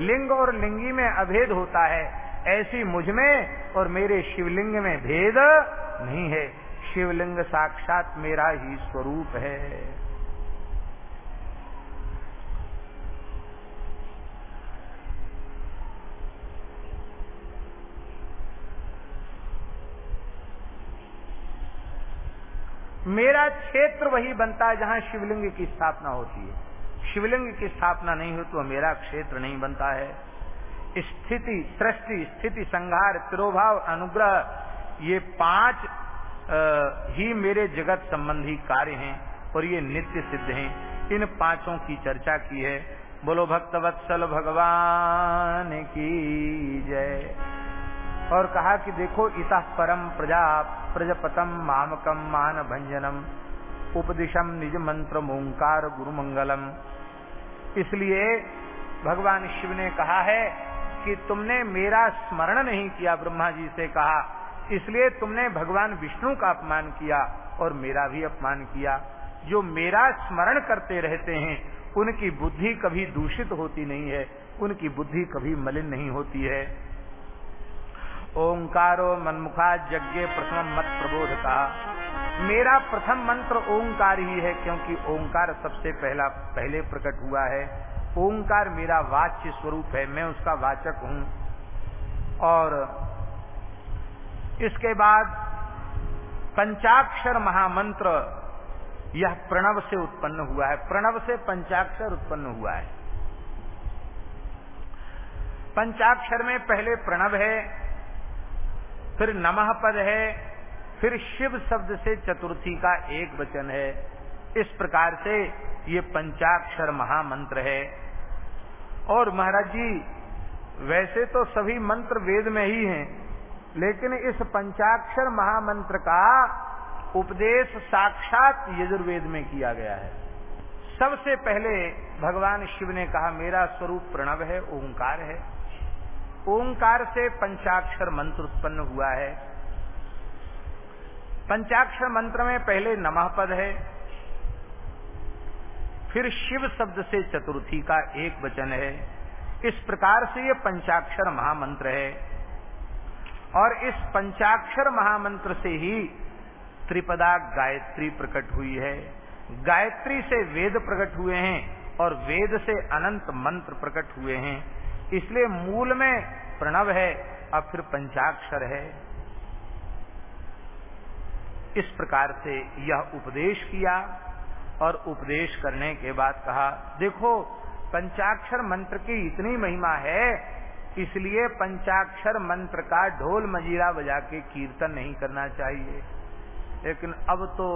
लिंग और लिंगी में अभेद होता है, ऐसी मुझमें और मेरे शिवलिंग में भेद नहीं है। शिवलिंग साक्षात मेरा ही स्वरूप है। मेरा क्षेत्र वही बनता है जहाँ शिवलिंग की स्थापना होती है। शिवलिंग की स्थापना नहीं हो तो मेरा क्षेत्र नहीं बनता है। स्थिति, सृष्टि, स्थिति, संहार, तिरोभाव, अनुग्रह, ये पाँच ही मेरे जगत संबंधी कार्य हैं और ये नित्य सिद्ध हैं। इन पाँचों की चर्चा की है। बोलो भक्तवत्सल भगवान की जय। और कहा कि देखो, इतः परम प्रजा, प्रजपतम, मामकम मान भंजनम उपदिशम निज मंत्र ओंकार गुरु मंगलम इसलिए भगवान शिव ने कहा है कि तुमने मेरा स्मरण नहीं किया, ब्रह्मा जी से कहा। इसलिए तुमने भगवान विष्णु का अपमान किया और मेरा भी अपमान किया। जो मेरा स्मरण करते रहते हैं, उनकी बुद्धि कभी दूषित होती नहीं है, उनकी बुद्धि कभी मलिन नहीं होती है। ओंकारो मनमुखा यज्ञ प्रथम मत प्रबोध का मेरा प्रथम मंत्र ओंकार ही है, क्योंकि ओंकार सबसे पहला, पहले प्रकट हुआ है। ओंकार मेरा वाच्य स्वरूप है, मैं उसका वाचक हूँ। और इसके बाद पंचाक्षर महामंत्र यह प्रणव से उत्पन्न हुआ है। प्रणव से पंचाक्षर उत्पन्न हुआ है। पंचाक्षर में पहले प्रणव है फिर नमः पद है, फिर शिव शब्द से चतुर्थी का एक वचन है। इस प्रकार से ये पंचाक्षर महामंत्र है। और महाराज जी, वैसे तो सभी मंत्र वेद में ही हैं, लेकिन इस पंचाक्षर महामंत्र का उपदेश साक्षात यजुर्वेद में किया गया है। सबसे पहले भगवान शिव ने कहा, मेरा स्वरूप प्रणव है, ओंकार है। ओंकार से पंचाक्षर मंत्र उत्पन्न हुआ है। पंचाक्षर मंत्र में पहले नमः पद है, फिर शिव शब्द से चतुर्थी का एक वचन है। इस प्रकार से यह पंचाक्षर महामंत्र है। और इस पंचाक्षर महामंत्र से ही त्रिपदा गायत्री प्रकट हुई है। गायत्री से वेद प्रकट हुए हैं और वेद से अनंत मंत्र प्रकट हुए हैं। इसलिए मूल में प्रणव है और फिर पंचाक्षर है। इस प्रकार से यह उपदेश किया और उपदेश करने के बाद कहा, देखो, पंचाक्षर मंत्र की इतनी महिमा है, इसलिए पंचाक्षर मंत्र का ढोल मजीरा बजा के कीर्तन नहीं करना चाहिए। लेकिन अब तो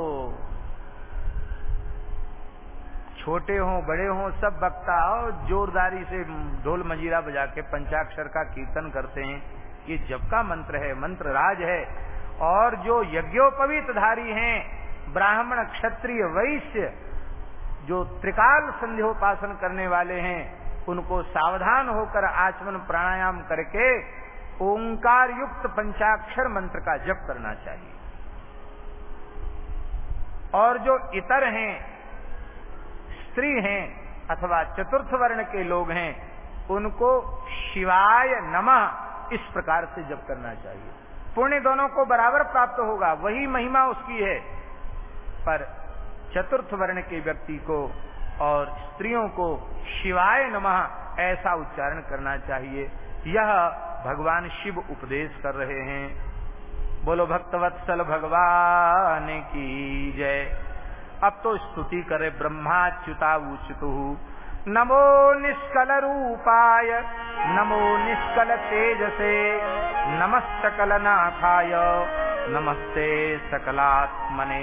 छोटे हों, बड़े हों, सब वक्ता और जोरदारी से ढोल मजीरा बजा के पंचाक्षर का कीर्तन करते हैं। ये जब का मंत्र है, मंत्र राज है। और जो यज्ञोपवीत धारी हैं, ब्राह्मण क्षत्रिय वैश्य, जो त्रिकाल संध्योपासन करने वाले हैं, उनको सावधान होकर आचमन प्राणायाम करके ओंकार युक्त पंचाक्षर मंत्र का जप करना चाहिए। और जो इतर हैं स्त्री हैं अथवा चतुर्थ वर्ण के लोग हैं, उनको शिवाय नमः इस प्रकार से जप करना चाहिए। पुण्य दोनों को बराबर प्राप्त होगा, वही महिमा उसकी है। पर चतुर्थ वर्ण के व्यक्ति को और स्त्रियों को शिवाय नमः ऐसा उच्चारण करना चाहिए। यह भगवान शिव उपदेश कर रहे हैं। बोलो, भक्तवत्सल भगवान की जय। अब तो स्तुति करे ब्रह्माच्युतावुचितु नमो निष्कल रूपाय, नमो निष्कल तेजसे नमस्तकल नाथाय नमस्ते सकलात्मने।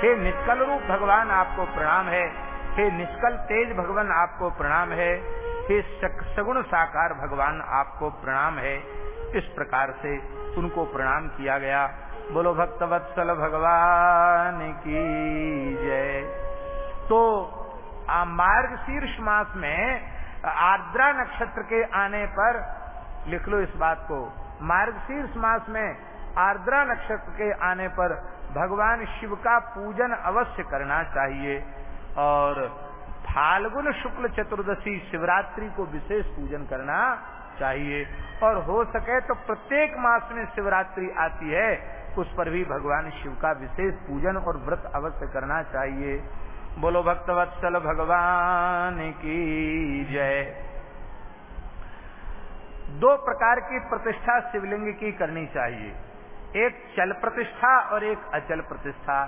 हे निष्कल रूप भगवान, आपको प्रणाम है। हे निष्कल तेज भगवान, आपको प्रणाम है। हे सगुण साकार भगवान, आपको प्रणाम है। इस प्रकार से उनको प्रणाम किया गया। बोलो, भक्तवत्सल भगवान की जय। तो मार्ग शीर्ष मास में आर्द्रा नक्षत्र के आने पर लिख लो इस बात को। मार्ग शीर्ष मास में आर्द्रा नक्षत्र के आने पर भगवान शिव का पूजन अवश्य करना चाहिए। और फाल्गुन शुक्ल चतुर्दशी शिवरात्रि को विशेष पूजन करना चाहिए। और हो सके तो प्रत्येक मास में शिवरात्रि आती है। उस पर भी भगवान शिव का विशेष पूजन और व्रत अवश्य करना चाहिए। बोलो भक्तवत्सल भगवान की जय। दो प्रकार की प्रतिष्ठा शिवलिंग की करनी चाहिए। एक चल प्रतिष्ठा और एक अचल प्रतिष्ठा।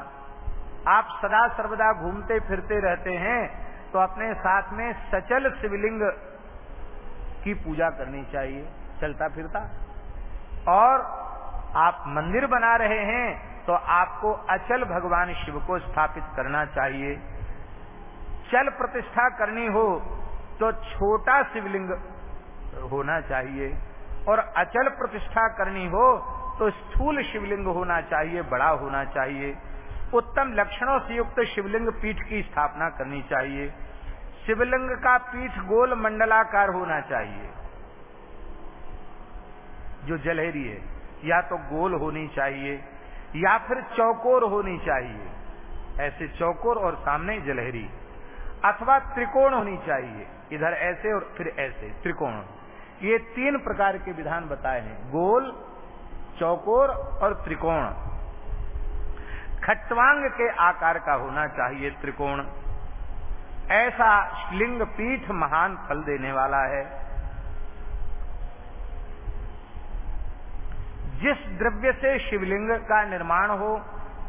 आप सदा सर्वदा घूमते फिरते रहते हैं तो अपने साथ में सचल शिवलिंग की पूजा करनी चाहिए, चलता फिरता। और आप मंदिर बना रहे हैं तो आपको अचल भगवान शिव को स्थापित करना चाहिए। चल प्रतिष्ठा करनी हो तो छोटा शिवलिंग होना चाहिए। और अचल प्रतिष्ठा करनी हो तो स्थूल शिवलिंग होना चाहिए, बड़ा होना चाहिए। उत्तम लक्षणों से युक्त शिवलिंग पीठ की स्थापना करनी चाहिए। शिवलिंग का पीठ गोल मंडलाकार होना चाहिए, जो जलहरी है। या तो गोल होनी चाहिए, या फिर चौकोर होनी चाहिए। ऐसे चौकोर और सामने जलहरी, अथवा त्रिकोण होनी चाहिए। इधर ऐसे और फिर ऐसे, त्रिकोण। ये तीन प्रकार के विधान बताए हैं। गोल, चौकोर और त्रिकोण। खट्वांग के आकार का होना चाहिए त्रिकोण। ऐसा लिंग पीठ महान फल देने वाला है। जिस द्रव्य से शिवलिंग का निर्माण हो,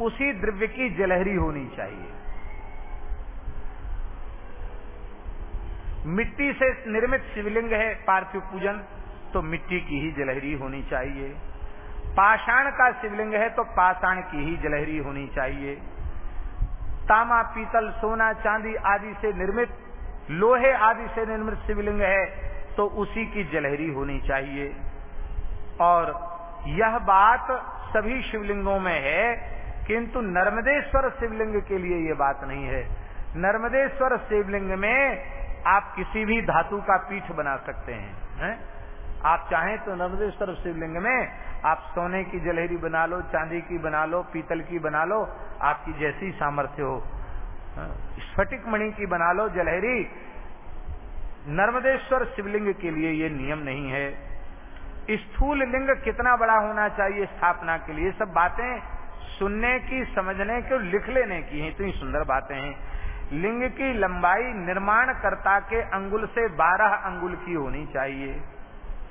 उसी द्रव्य की जलहरी होनी चाहिए। मिट्टी से निर्मित शिवलिंग है पार्थिव पूजन तो मिट्टी की ही जलहरी होनी चाहिए। पाषाण का शिवलिंग है तो पाषाण की ही जलहरी होनी चाहिए। तामा, पीतल, सोना, चांदी आदि से निर्मित, लोहे आदि से निर्मित शिवलिंग है तो उसी की जलहरी होनी चाहिए। और यह बात सभी शिवलिंगों में है, किंतु नर्मदेश्वर शिवलिंग के लिए ये बात नहीं है। नर्मदेश्वर शिवलिंग में आप किसी भी धातु का पीठ बना सकते हैं, है? आप चाहें तो नर्मदेश्वर शिवलिंग में आप सोने की जलहरी बना लो, चांदी की बना लो, पीतल की बना लो, आपकी जैसी सामर्थ्य हो। स्फटिक मणि की बना लो जलहरी नर्मदेश्वर शिवलिंग के लिए ये नियम नहीं है। स्थूल लिंग कितना बड़ा होना चाहिए स्थापना के लिए? सब बातें सुनने की, समझने की और लिख लेने की हैं। इतनी सुंदर बातें हैं। लिंग की लंबाई निर्माणकर्ता के अंगुल से 12 अंगुल की होनी चाहिए।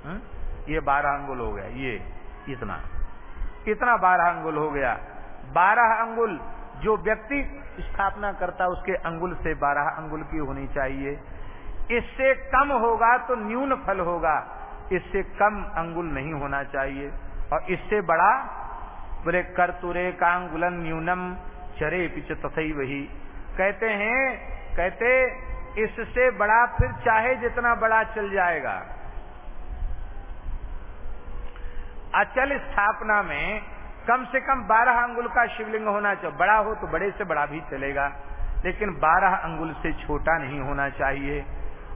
हुँ? ये 12 अंगुल हो गया। ये, इतना। इतना 12 अंगुल हो गया। 12 अंगुल जो व्यक्ति स्थापना करता, उसके अंगुल से 12 अंगुल की होनी चाहिए। इससे कम होगा तो न्यून फल होगा। इससे कम अंगुल नहीं होना चाहिए। और इससे बड़ा बोले, कर तुरे कांगुलन न्यूनम, चरे पिच तथई वही कहते हैं, कहते इससे बड़ा फिर चाहे जितना बड़ा चल जाएगा। अचल स्थापना में कम से कम 12 अंगुल का शिवलिंग होना चाहिए। बड़ा हो तो बड़े से बड़ा भी चलेगा, लेकिन 12 अंगुल से छोटा नहीं होना चाहिए।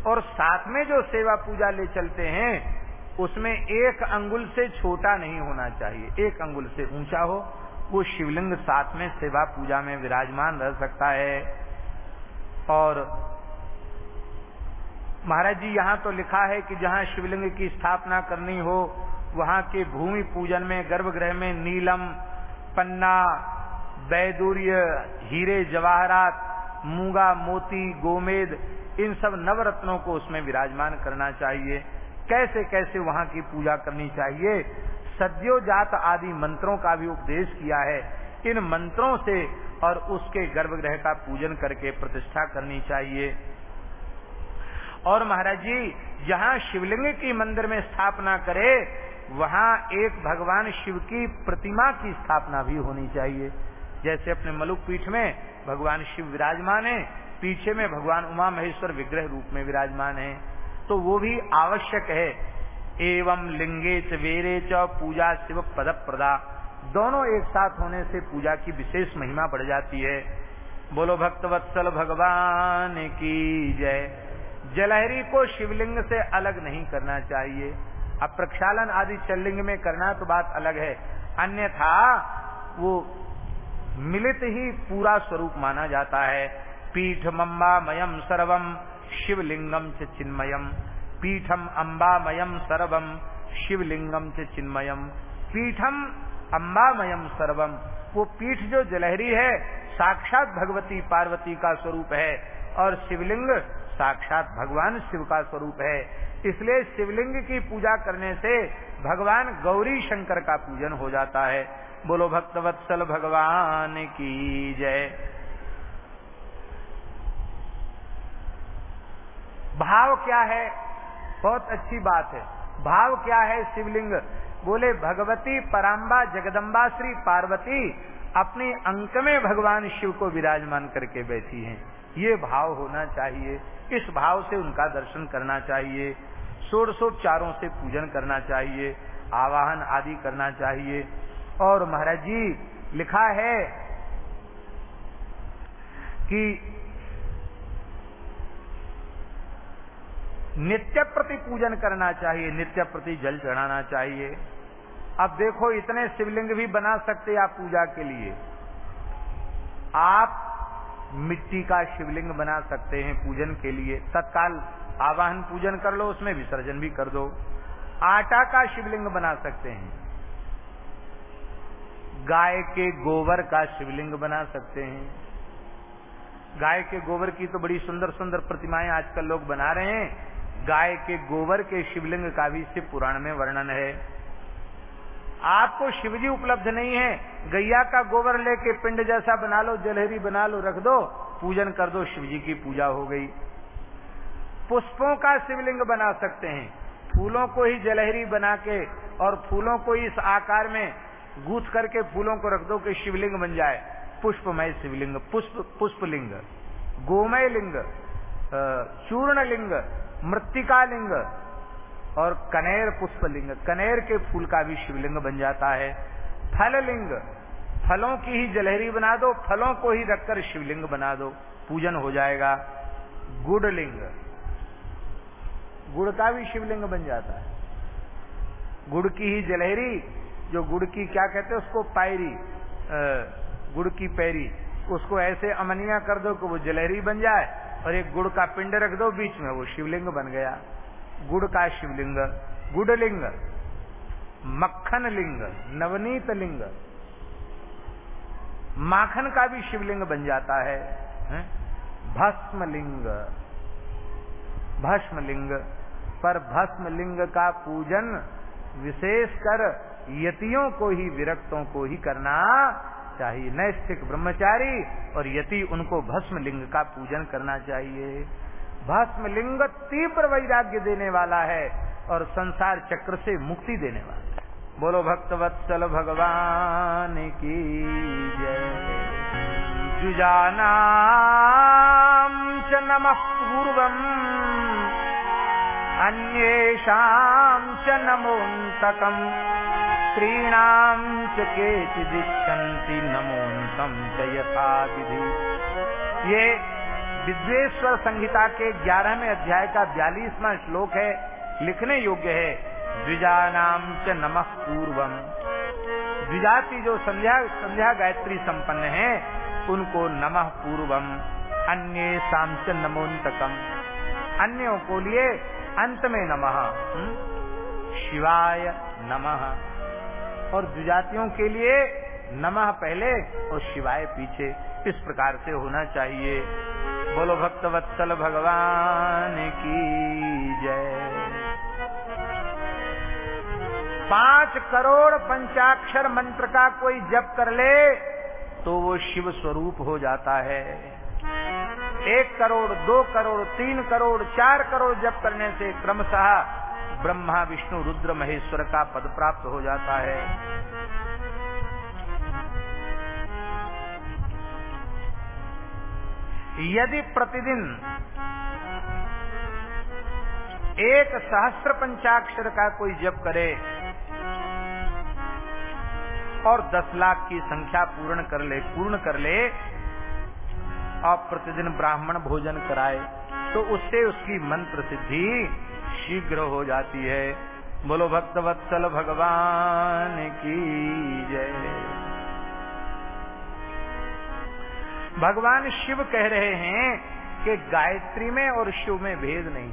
और साथ में जो सेवा पूजा ले चलते हैं उसमें एक अंगुल से छोटा नहीं होना चाहिए। एक अंगुल से ऊँचा हो। वो शिवलिंग साथ में सेवा पूजा में विराजमान रह सकता है। और महाराज जी, यहाँ तो लिखा है कि जहाँ शिवलिंग की स्थापना करनी हो, वहाँ के भूमि पूजन में, गर्भगृह में नीलम, पन्ना, बैदूर्य, हीरे, जवाहरात, मूँगा, मोती, गोमेद, इन सब नवरत्नों को उसमें विराजमान करना चाहिए। कैसे कैसे वहाँ की पूजा करनी चाहिए, सद्यो जात आदि मंत्रों का भी उपदेश किया है। इन मंत्रों से और उसके गर्भगृह का पूजन करके प्रतिष्ठा करनी चाहिए। और महाराज जी, जहाँ शिवलिंग की मंदिर में स्थापना करे, वहाँ एक भगवान शिव की प्रतिमा की स्थापना भी होनी चाहिए। जैसे अपने मलुक पीठ में भगवान शिव विराजमान है, पीछे में भगवान उमा महेश्वर विग्रह रूप में विराजमान है। तो वो भी आवश्यक है। एवं लिंगे च वेरे च पूजा शिव पद प्रदा दोनों एक साथ होने से पूजा की विशेष महिमा बढ़ जाती है। बोलो भक्तवत्सल भगवान की जय। जलहरी को शिवलिंग से अलग नहीं करना चाहिए। अब प्रक्षालन आदि चलिंग में करना तो बात अलग है। अन्यथा वो मिलित ही पूरा स्वरूप माना जाता है। पीठ मम्बा मयम सर्वम शिवलिंगम च चिन्मयम पीठम अम्बामयम सर्वम शिवलिंगम च चिन्मयम पीठम अम्बामयम सर्वम वो पीठ जो जलहरी है, साक्षात भगवती पार्वती का स्वरूप है, और शिवलिंग साक्षात भगवान शिव का स्वरूप है। इसलिए शिवलिंग की पूजा करने से भगवान गौरी शंकर का पूजन हो जाता है। बोलो भक्तवत्सल भगवान की जय। भाव क्या है? बहुत अच्छी बात है। भाव क्या है, शिवलिंग? बोले, भगवती पराम्बा, जगदम्बा श्री पार्वती अपने अंक में भगवान शिव को विराजमान करके बैठी हैं। ये भाव होना चाहिए। इस भाव से उनका दर्शन करना चाहिए। षोड़शोपचारों से पूजन करना चाहिए। आवाहन आदि करना चाहिए। और महाराज जी, लिखा है कि नित्य प्रति पूजन करना चाहिए, नित्य प्रति जल चढ़ाना चाहिए। अब देखो, इतने शिवलिंग भी बना सकते आप पूजा के लिए। आप मिट्टी का शिवलिंग बना सकते हैं पूजन के लिए। तत्काल आवाहन पूजन कर लो, उसमें विसर्जन भी कर दो। आटा का शिवलिंग बना सकते हैं। गाय के गोबर का शिवलिंग बना सकते हैं। गाय के गोबर की तो बड़ी सुंदर सुंदर प्रतिमाएँ आजकल लोग बना रहे हैं। गाय के गोबर के शिवलिंग का भी शिव पुराण में वर्णन है। आपको शिवजी उपलब्ध नहीं है, गैया का गोबर लेके पिंड जैसा बना लो जलहरी बना लो, रख दो, पूजन कर दो, शिवजी की पूजा हो गई। पुष्पों का शिवलिंग बना सकते हैं। फूलों को ही जलहरी बना के और फूलों को इस आकार में गूथ करके फूलों को रख दो कि शिवलिंग बन जाए। पुष्पमय शिवलिंग, पुष्प, पुष्पलिंग गोमय लिंग चूर्ण लिंग मृतिका लिंग और कनेर पुष्पलिंग। कनेर के फूल का भी शिवलिंग बन जाता है। फल लिंग फलों की ही जलहरी बना दो, फलों को ही रखकर शिवलिंग बना दो। पूजन हो जाएगा। गुड़ लिंग गुड़ का भी शिवलिंग बन जाता है। गुड़ की ही जलहरी, जो गुड़ की क्या कहते हैं उसको, पायरी गुड़ की पैरी, उसको ऐसे अमनिया कर दो कि वो जलहरी बन जाए। और एक गुड़ का पिंड रख दो बीच में वो शिवलिंग बन गया। गुड़ का शिवलिंग गुड़लिंग मक्खन लिंग नवनीत लिंग। माखन का भी शिवलिंग बन जाता है, है? भस्म लिंग भस्म लिंग पर भस्म लिंग का पूजन विशेषकर यतियों को ही विरक्तों को ही करना चाहिए। नैष्ठिक ब्रह्मचारी और यति उनको भस्म लिंग का पूजन करना चाहिए। भस्म लिंग तीव्र वैराग्य देने वाला है और संसार चक्र से मुक्ति देने वाला है। बोलो, भक्तवत्सल भगवान की जय। जुजानाम च नमः पूर्वम, अन्येषां स्त्रीणां च ये विद्वेश्वर संहिता के ग्यारहवें अध्याय का बयालीसवा श्लोक है, लिखने योग्य है, द्विजानाम च नमः पूर्वम। द्विजाति जो संध्या संध्या गायत्री संपन्न है, उनको नमः पूर्वम अन्य शाम च नमोन्तकम अन्यों को लिए अंत में नमः शिवाय नमः। और जुजातियों के लिए नमः पहले और शिवाय पीछे। इस प्रकार से होना चाहिए। बोलो भक्तवत्सल भगवान की जय। पाँच करोड़ पंचाक्षर मंत्र का कोई जप कर ले तो वो शिव स्वरूप हो जाता है। एक करोड़, दो करोड़, तीन करोड़, चार करोड़ जप करने से क्रमशः ब्रह्मा, विष्णु, रुद्र, महेश्वर का पद प्राप्त हो जाता है। यदि प्रतिदिन एक सहस्त्र पंचाक्षर का कोई जप करे और दस लाख की संख्या पूर्ण कर ले, पूर्ण कर ले और प्रतिदिन ब्राह्मण भोजन कराए तो उससे उसकी मंत्र सिद्धि शीघ्र हो जाती है। बोलो, भक्तवत्सल भगवान की जय। भगवान शिव कह रहे हैं कि गायत्री में और शिव में भेद नहीं।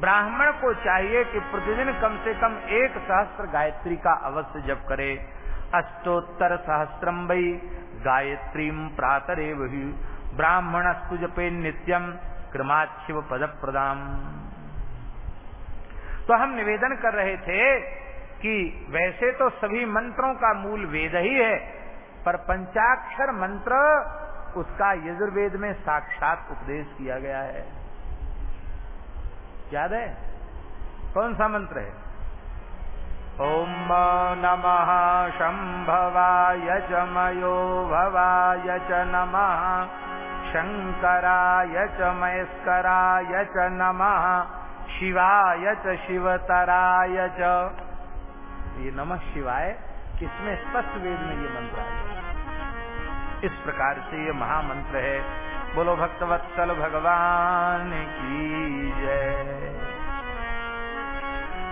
ब्राह्मण को चाहिए कि प्रतिदिन कम से कम एक सहस्त्र गायत्री का अवश्य जप करे। अष्टोत्तर सहस्त्रम वही गायत्री प्रातरे वही ब्राह्मण जपे नित्यम क्रमाच्छिव पद प्रदाम तो हम निवेदन कर रहे थे कि वैसे तो सभी मंत्रों का मूल वेद ही है, पर पंचाक्षर मंत्र उसका यजुर्वेद में साक्षात उपदेश किया गया है। याद है? कौन सा मंत्र है? ओम नमः शंभवाय च मयो भवाय च नमः, शंकराय च मयस्कराय च नमः शिवाय च शिवतराय च। ये नमः शिवाय, किसमें स्पष्ट वेद में ये मंत्र आया? इस प्रकार से ये महामंत्र है। बोलो भक्तवत्सल भगवान की जय।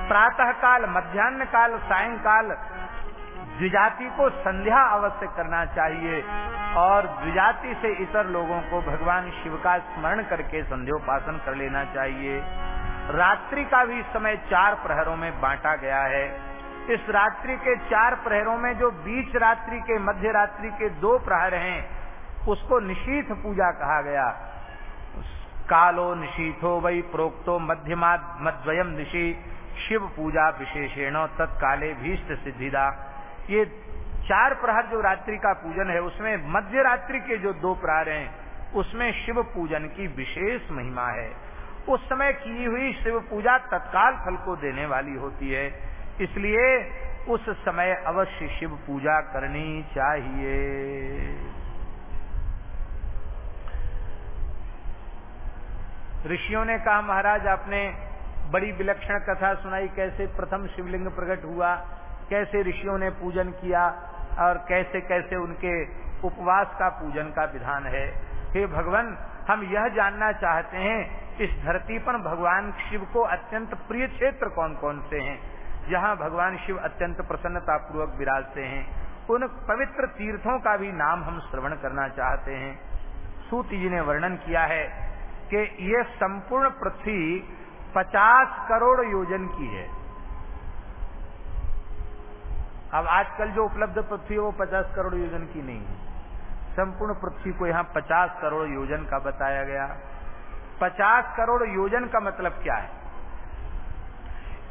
प्रातः काल मध्यान्ह काल सायंकाल, द्विजाति को संध्या अवश्य करना चाहिए और द्विजाति से इतर लोगों को भगवान शिव का स्मरण करके संध्योपासन कर लेना चाहिए। रात्रि का भी समय चार प्रहरों में बांटा गया है। इस रात्रि के चार प्रहरों में जो बीच रात्रि के, मध्य रात्रि के दो प्रहर हैं, उसको निशीथ पूजा कहा गया। कालो निशीथो वही प्रोक्तो मध्यमा मद्वयम निशी, शिव पूजा विशेषेण तत्काले भीष्ट सिद्धिदा। ये चार प्रहर जो रात्रि का पूजन है, उसमें मध्य रात्रि के जो दो प्रहर हैं, उसमें शिव पूजन की विशेष महिमा है। उस समय की हुई शिव पूजा तत्काल फल को देने वाली होती है। इसलिए उस समय अवश्य शिव पूजा करनी चाहिए। ऋषियों ने कहा, महाराज, आपने बड़ी विलक्षण कथा सुनाई। कैसे प्रथम शिवलिंग प्रकट हुआ? कैसे ऋषियों ने पूजन किया? और कैसे कैसे उनके उपवास का पूजन का विधान है? हे भगवान, हम यह जानना चाहते हैं इस धरती पर भगवान शिव को अत्यंत प्रिय क्षेत्र कौन कौन से हैं? जहाँ भगवान शिव अत्यंत प्रसन्नता पूर्वक विराजते हैं। उन पवित्र तीर्थों का भी नाम हम श्रवण करना चाहते हैं। सूत जी ने वर्णन किया है कि ये संपूर्ण पृथ्वी पचास करोड़ योजन की है। अब आजकल जो उपलब्ध पृथ्वी है, वो पचास करोड़ योजन की नहीं है। संपूर्ण पृथ्वी को यहाँ पचास करोड़ योजन का बताया गया। पचास करोड़ योजन का मतलब क्या है?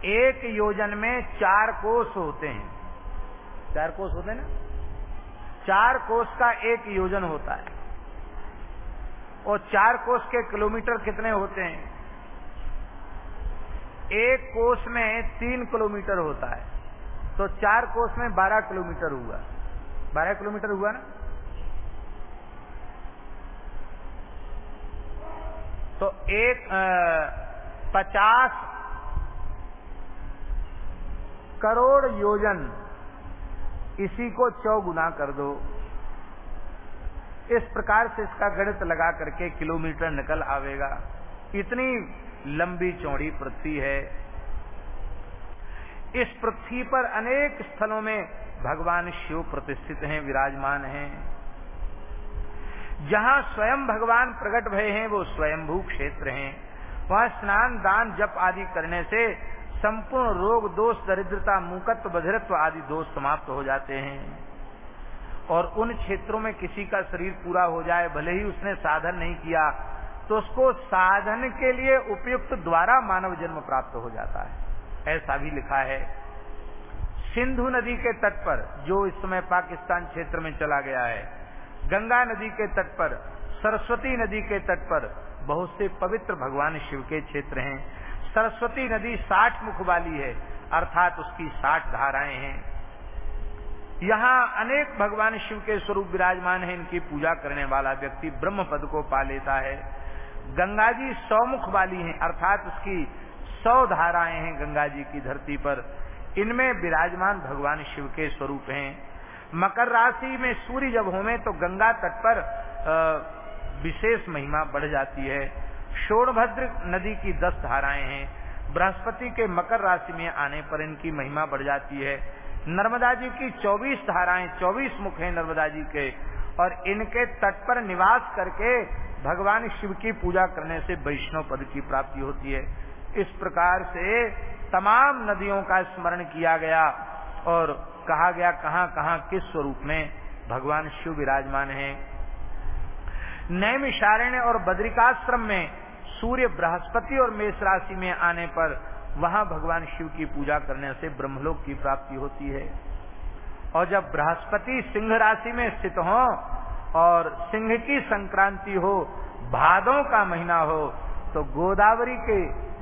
एक योजन में चार कोष होते हैं। चार कोष होते हैं ना? चार कोष का एक योजन होता है। और चार कोष के किलोमीटर कितने होते हैं? एक कोष में तीन किलोमीटर होता है। तो चार कोष में बारह किलोमीटर हुआ। बारह किलोमीटर हुआ ना? तो एक पचास करोड़ योजन इसी को चौगुना कर दो। इस प्रकार से इसका गणित लगा करके किलोमीटर निकल आवेगा। इतनी लंबी चौड़ी पृथ्वी है। इस पृथ्वी पर अनेक स्थलों में भगवान शिव प्रतिष्ठित हैं, विराजमान हैं। जहाँ स्वयं भगवान प्रकट भय हैं, वो स्वयंभू क्षेत्र हैं। वहाँ स्नान, दान, जप आदि करने से संपूर्ण रोग, दोष, दरिद्रता, मुकत्व, बधिरत्व आदि दोष समाप्त हो जाते हैं। और उन क्षेत्रों में किसी का शरीर पूरा हो जाए, भले ही उसने साधन नहीं किया तो उसको साधन के लिए उपयुक्त द्वारा मानव जन्म प्राप्त हो जाता है। ऐसा भी लिखा है। सिंधु नदी के तट पर, जो इस समय पाकिस्तान क्षेत्र में चला गया है गंगा नदी के तट पर, सरस्वती नदी के तट पर बहुत से पवित्र भगवान शिव के क्षेत्र हैं। सरस्वती नदी साठ मुख वाली है, अर्थात उसकी साठ धाराएँ हैं। यहाँ अनेक भगवान शिव के स्वरूप विराजमान है, इनकी पूजा करने वाला व्यक्ति ब्रह्म पद को पा लेता है। गंगा जी सौ मुख वाली हैं, अर्थात उसकी सौ धाराएँ हैं गंगा जी की धरती पर। इनमें विराजमान भगवान शिव के स्वरूप हैं। मकर राशि में सूर्य जब होमे तो गंगा तट पर विशेष महिमा बढ़ जाती है। शोणभद्र नदी की दस धाराएँ हैं। बृहस्पति के मकर राशि में आने पर इनकी महिमा बढ़ जाती है। नर्मदा जी की 24 धाराएँ 24 मुख हैं नर्मदा जी के, और इनके तट पर निवास करके भगवान शिव की पूजा करने से वैष्णव पद की प्राप्ति होती है। इस प्रकार से तमाम नदियों का स्मरण किया गया, और कहा गया, कहाँ कहाँ, किस स्वरूप में? भगवान शिव विराजमान है। नैमिषारण्य और बद्रिकाश्रम में सूर्य बृहस्पति और मेष राशि में आने पर वहाँ भगवान शिव की पूजा करने से ब्रह्मलोक की प्राप्ति होती है। और जब बृहस्पति सिंह राशि में स्थित हो और सिंह की संक्रांति हो, भादों का महीना हो तो गोदावरी के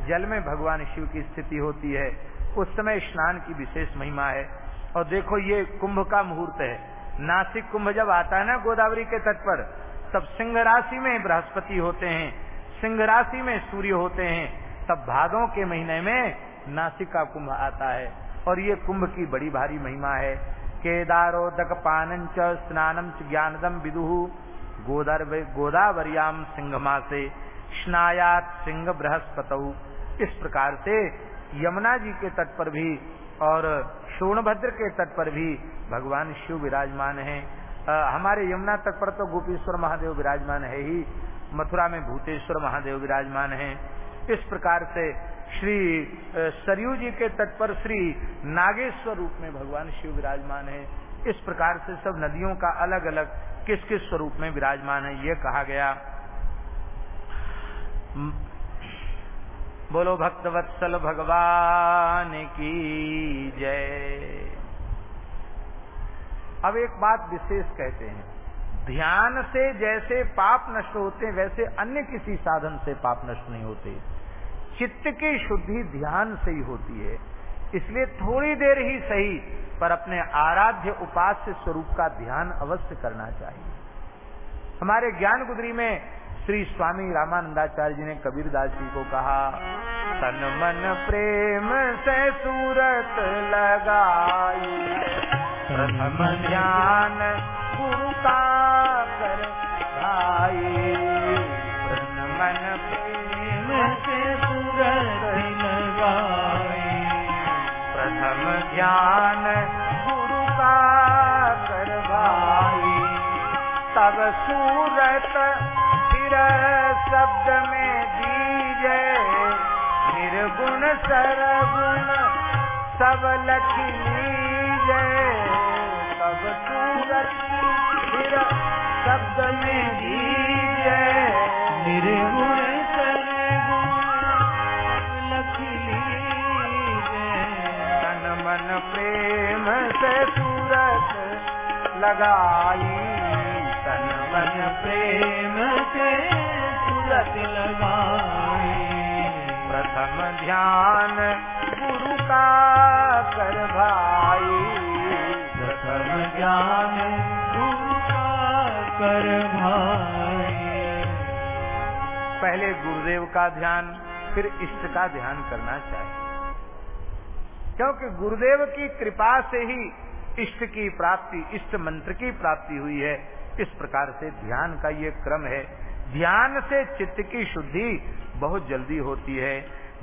जल में भगवान शिव की स्थिति होती है। उस समय स्नान की विशेष महिमा है। और देखो ये कुंभ का मुहूर्त है। नासिक कुंभ जब आता है ना गोदावरी के तट पर, तब सिंह राशि में बृहस्पति होते हैं, सिंह राशि में सूर्य होते हैं, तब भादों के महीने में नासिक का कुंभ आता है। और ये कुंभ की बड़ी भारी महिमा है। केदारोदक पानम च स्नानम च ज्ञानदम विदुहु गोदर गोदावरियाम सिंहमा से स्नायात सिंह बृहस्पत। इस प्रकार से यमुना जी के तट पर भी और सोनभद्र के तट पर भी भगवान शिव विराजमान है। हमारे यमुना तट पर तो गोपेश्वर महादेव विराजमान है ही। मथुरा में भूतेश्वर महादेव विराजमान है। इस प्रकार से श्री सरयू जी के तट पर श्री नागेश्वर रूप में भगवान शिव विराजमान है। इस प्रकार से सब नदियों का अलग अलग किस किस स्वरूप में विराजमान है ये कहा गया। बोलो भक्तवत्सल भगवान की जय। अब एक बात विशेष कहते हैं। ध्यान से जैसे पाप नष्ट होते हैं, वैसे अन्य किसी साधन से पाप नष्ट नहीं होते। चित्त की शुद्धि ध्यान से ही होती है। इसलिए थोड़ी देर ही सही, पर अपने आराध्य उपास्य स्वरूप का ध्यान अवश्य करना चाहिए। हमारे ज्ञान गुदरी में श्री स्वामी रामानंदाचार्य जी ने कबीरदास जी को कहा, तन मन प्रेम से सूरत लगाई। प्रथम ज्ञान गुरु का कर मन प्रेम से सूरत लगाई। प्रथम ध्यान गुरु का कर भाई। तब फिर शब्द में दीजे, निर्गुण सरगुण सब लख लीजे। सूरत फिर शब्द में दीजे, निर्गुण सरगुण लख लीजे। तन मन प्रेम से सूरत लगाई प्रेम सूरत लगाई प्रथम ध्यान गुरु का कर भाई। प्रथम ज्ञान गुरु का कर भाई। पहले गुरुदेव का ध्यान, फिर इष्ट का ध्यान करना चाहिए। क्योंकि गुरुदेव की कृपा से ही इष्ट की प्राप्ति, इष्ट मंत्र की प्राप्ति हुई है। इस प्रकार से ध्यान का ये क्रम है? ध्यान से चित्त की शुद्धि बहुत जल्दी होती है।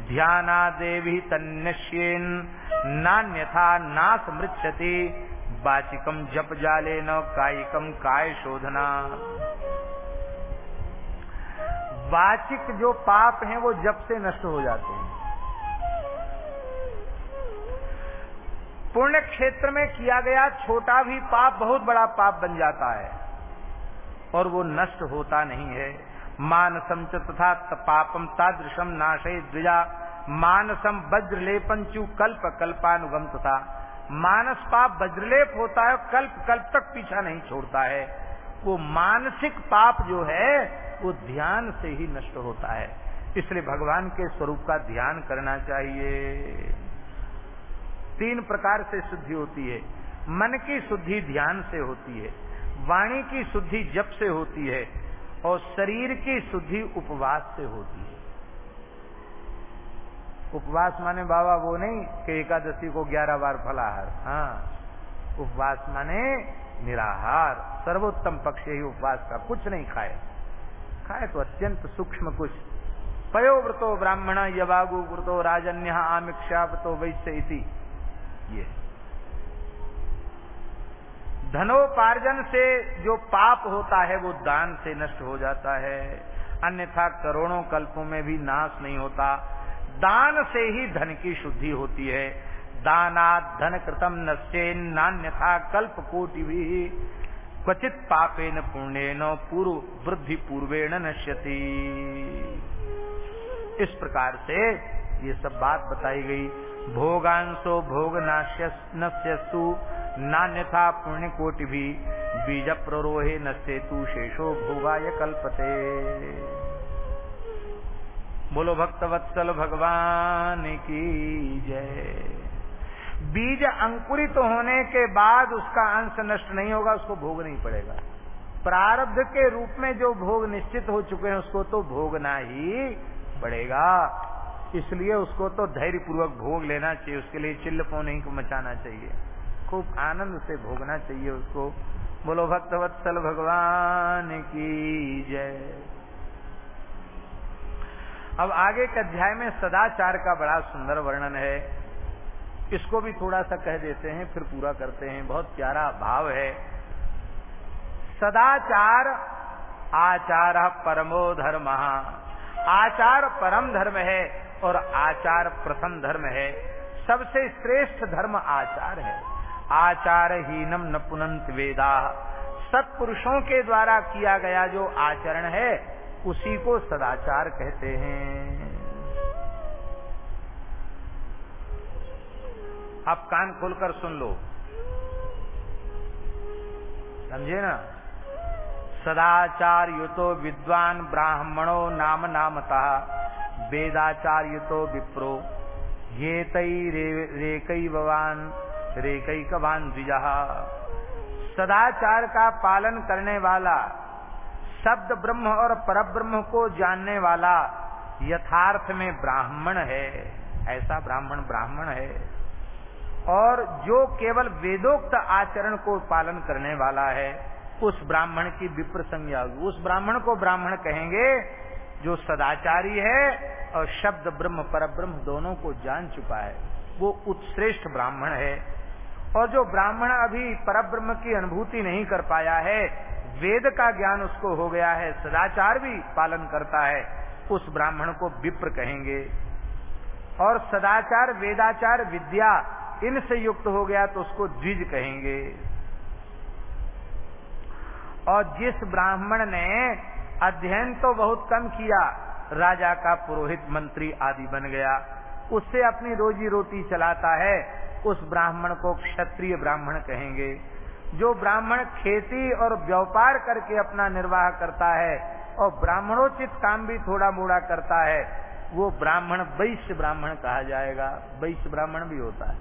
ध्याना देवी तन्यश्येन नान्यथा ना मृक्षति वाचिकम जप जाले न कायिकम काय शोधना। वाचिक जो पाप हैं, वो जप से नष्ट हो जाते हैं। पुण्य क्षेत्र में किया गया छोटा भी पाप बहुत बड़ा पाप बन जाता है। और वो नष्ट होता नहीं है। मानसम च तथा पापम तादृशम नाशे द्विजा। मानसम वज्रलेपन चू कल्प कल्पानुगम तथा। मानस पाप वज्रलेप होता है, कल्प कल्प तक पीछा नहीं छोड़ता है। वो मानसिक पाप जो है, वो ध्यान से ही नष्ट होता है। इसलिए भगवान के स्वरूप का ध्यान करना चाहिए। तीन प्रकार से शुद्धि होती है। मन की शुद्धि ध्यान से होती है। वाणी की शुद्धि जप से होती है और शरीर की शुद्धि उपवास से होती है। उपवास माने बाबा वो नहीं कि एकादशी को ग्यारह बार फलाहार। हाँ उपवास माने निराहार। सर्वोत्तम पक्ष ही उपवास का। कुछ नहीं खाए। खाए तो अत्यंत सूक्ष्म कुछ। पयो व्रतो ब्राह्मण यवागु व्रतो राजन्य आमिक्षा व्रतो वैश्य ये। धनोपार्जन से जो पाप होता है, वो दान से नष्ट हो जाता है। अन्यथा करोड़ों कल्पों में भी नाश नहीं होता। दान से ही धन की शुद्धि होती है। दानात धन कृतम नश्चेन नान्यथा कल्प कोटि भी क्वचित पापेन पुण्यन पूर्व वृद्धि पूर्वेण नश्यति। इस प्रकार से ये सब बात बताई गई। भोगांशो भोग नश्यस्तु नान्यथा पुण्य कोटि भी बीज प्ररोहे नश्येतु शेषो भोगाय कल्पते। बोलो भक्तवत्सल भगवान की जय। बीज अंकुरित तो होने के बाद उसका अंश नष्ट नहीं होगा, उसको भोग नहीं पड़ेगा। प्रारब्ध के रूप में जो भोग निश्चित हो चुके हैं, उसको तो भोगना ही पड़ेगा। इसलिए उसको तो धैर्य पूर्वक भोग लेना चाहिए, उसके लिए चिल्ल नहीं को मचाना चाहिए। खूब आनंद से भोगना चाहिए उसको। बोलो, भक्तवत्सल भगवान की जय। अब आगे के अध्याय में सदाचार का बड़ा सुंदर वर्णन है। इसको भी थोड़ा सा कह देते हैं, फिर पूरा करते हैं। बहुत प्यारा भाव है। सदाचार आचार परमो धर्म। आचार परम धर्म है और आचार प्रथम धर्म है। सबसे श्रेष्ठ धर्म आचार है। आचार हीनम न पुनंत वेदा। सत्पुरुषों के द्वारा किया गया जो आचरण है, उसी को सदाचार कहते हैं। आप कान खोलकर सुन लो। समझे ना? सदाचार युतो विद्वान ब्राह्मणो नाम नामता वेदाचार युतो विप्रो। ये तई रेकई भवान रेकई कवान द्विजा। सदाचार का पालन करने वाला, शब्द ब्रह्म और पर ब्रह्म को जानने वाला, यथार्थ में ब्राह्मण है। ऐसा ब्राह्मण ब्राह्मण है। और जो केवल वेदोक्त आचरण को पालन करने वाला है उस ब्राह्मण की विप्र संज्ञा होगी उस ब्राह्मण को ब्राह्मण कहेंगे, जो सदाचारी है और शब्द ब्रह्म पर ब्रह्म दोनों को जान चुका है। वो उत्श्रेष्ठ ब्राह्मण है। और जो ब्राह्मण अभी पर ब्रह्म की अनुभूति नहीं कर पाया है, वेद का ज्ञान उसको हो गया है, सदाचार भी पालन करता है, उस ब्राह्मण को विप्र कहेंगे। और सदाचार, वेदाचार, विद्या, इनसे युक्त हो गया तो उसको द्विज कहेंगे। और जिस ब्राह्मण ने अध्ययन तो बहुत कम किया, राजा का पुरोहित मंत्री आदि बन गया। उससे अपनी रोजी रोटी चलाता है, उस ब्राह्मण को क्षत्रिय ब्राह्मण कहेंगे। जो ब्राह्मण खेती और व्यापार करके अपना निर्वाह करता है और ब्राह्मणोचित काम भी थोड़ा मोड़ा करता है, वो ब्राह्मण वैश्य ब्राह्मण कहा जाएगा। वैश्य ब्राह्मण भी होता है।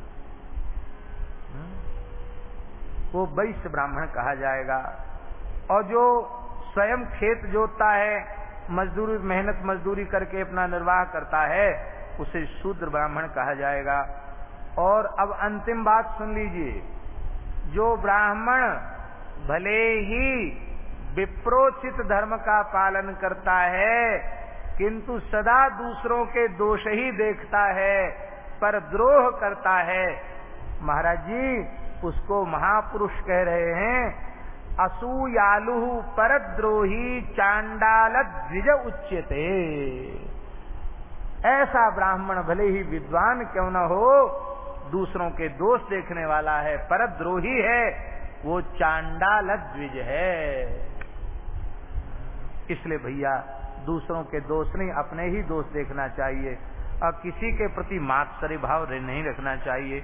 हम्म? वो वैश्य ब्राह्मण कहा जाएगा। और जो स्वयं खेत जोतता है, मजदूरी, मेहनत मजदूरी करके अपना निर्वाह करता है, उसे शूद्र ब्राह्मण कहा जाएगा। और अब अंतिम बात सुन लीजिए। जो ब्राह्मण भले ही विप्रोचित धर्म का पालन करता है, किंतु सदा दूसरों के दोष ही देखता है, पर द्रोह करता है, महाराज जी, उसको महापुरुष कह रहे हैं असूयालु परद्रोही चांडाल द्विज उच्यते। ऐसा ब्राह्मण भले ही विद्वान क्यों न हो, दूसरों के दोष देखने वाला है, परद्रोही है, वो चांडाल द्विज है। इसलिए भैया, दूसरों के दोष नहीं, अपने ही दोष देखना चाहिए। और किसी के प्रति मात्सर्य भाव नहीं रखना चाहिए।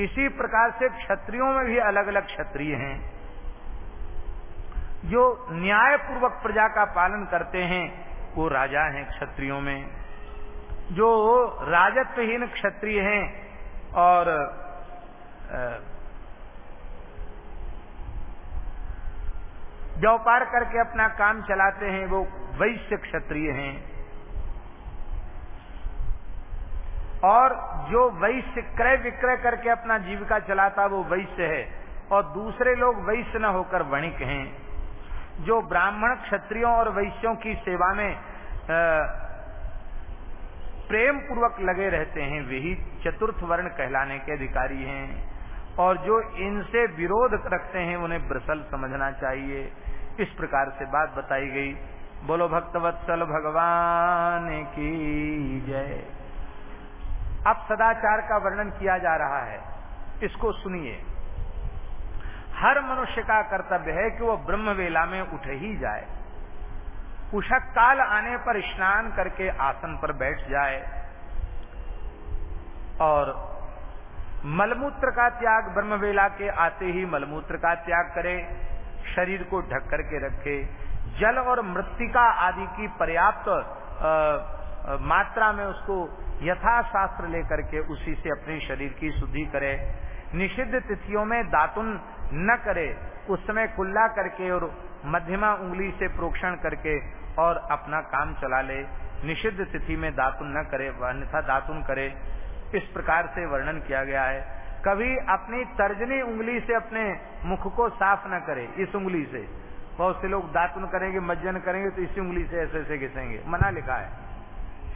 इसी प्रकार से क्षत्रियों में भी अलग अलग क्षत्रिय हैं। जो न्याय पूर्वक प्रजा का पालन करते हैं, वो राजा हैं क्षत्रियों में। जो राजत्वहीन क्षत्रिय हैं और व्यापार करके अपना काम चलाते हैं, वो वैश्य क्षत्रिय हैं। और जो वैश्य क्रय विक्रय करके अपना जीविका चलाता, वो वैश्य है। और दूसरे लोग वैश्य न होकर वणिक हैं। जो ब्राह्मण क्षत्रियों और वैश्यों की सेवा में प्रेम पूर्वक लगे रहते हैं, वे ही चतुर्थ वर्ण कहलाने के अधिकारी हैं। और जो इनसे विरोध रखते हैं, उन्हें ब्रसल समझना चाहिए। इस प्रकार से बात बताई गई। बोलो, भक्तवत्सल भगवान की जय। अब सदाचार का वर्णन किया जा रहा है। इसको सुनिए। हर मनुष्य का कर्तव्य है कि वो ब्रह्म वेला में उठ ही जाए। उषक काल आने पर स्नान करके आसन पर बैठ जाए। और मलमूत्र का त्याग ब्रह्मवेला के आते ही मलमूत्र का त्याग करे, शरीर को ढक करके रखे। जल और मृतिका आदि की पर्याप्त मात्रा में उसको यथाशास्त्र लेकर के उसी से अपने शरीर की शुद्धि करे। निषिद्ध तिथियों में दातुन न करे, उस समय कुल्ला करके और मध्यमा उंगली से प्रोक्षण करके और अपना काम चला ले। निषिद्ध तिथि में दातुन न करे, अन्यथा दातुन करे। इस प्रकार से वर्णन किया गया है। कभी अपनी तर्जनी उंगली से अपने मुख को साफ़ न करे, इस उंगली से। बहुत से लोग दातुन करेंगे, मज्जन करेंगे तो इसी उंगली से ऐसे ऐसे घिसेंगे। मना लिखा है।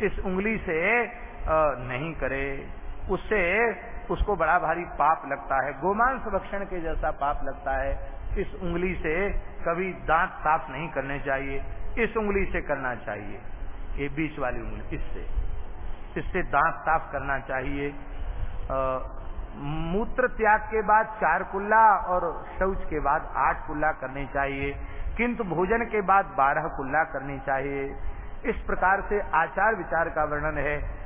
इस उंगली से नहीं करे। उससे उसको बड़ा भारी पाप लगता है। गोमांस भक्षण के जैसा पाप लगता है। इस उंगली से कभी दांत साफ़ नहीं करने चाहिए। इस उंगली से करना चाहिए। ये बीच वाली उंगली, इससे। इससे दांत साफ़ करना चाहिए। मूत्र त्याग के बाद चार कुल्ला और शौच के बाद आठ कुल्ला करनी चाहिए। किंतु भोजन के बाद बारह कुल्ला करनी चाहिए। इस प्रकार से आचार विचार का वर्णन है।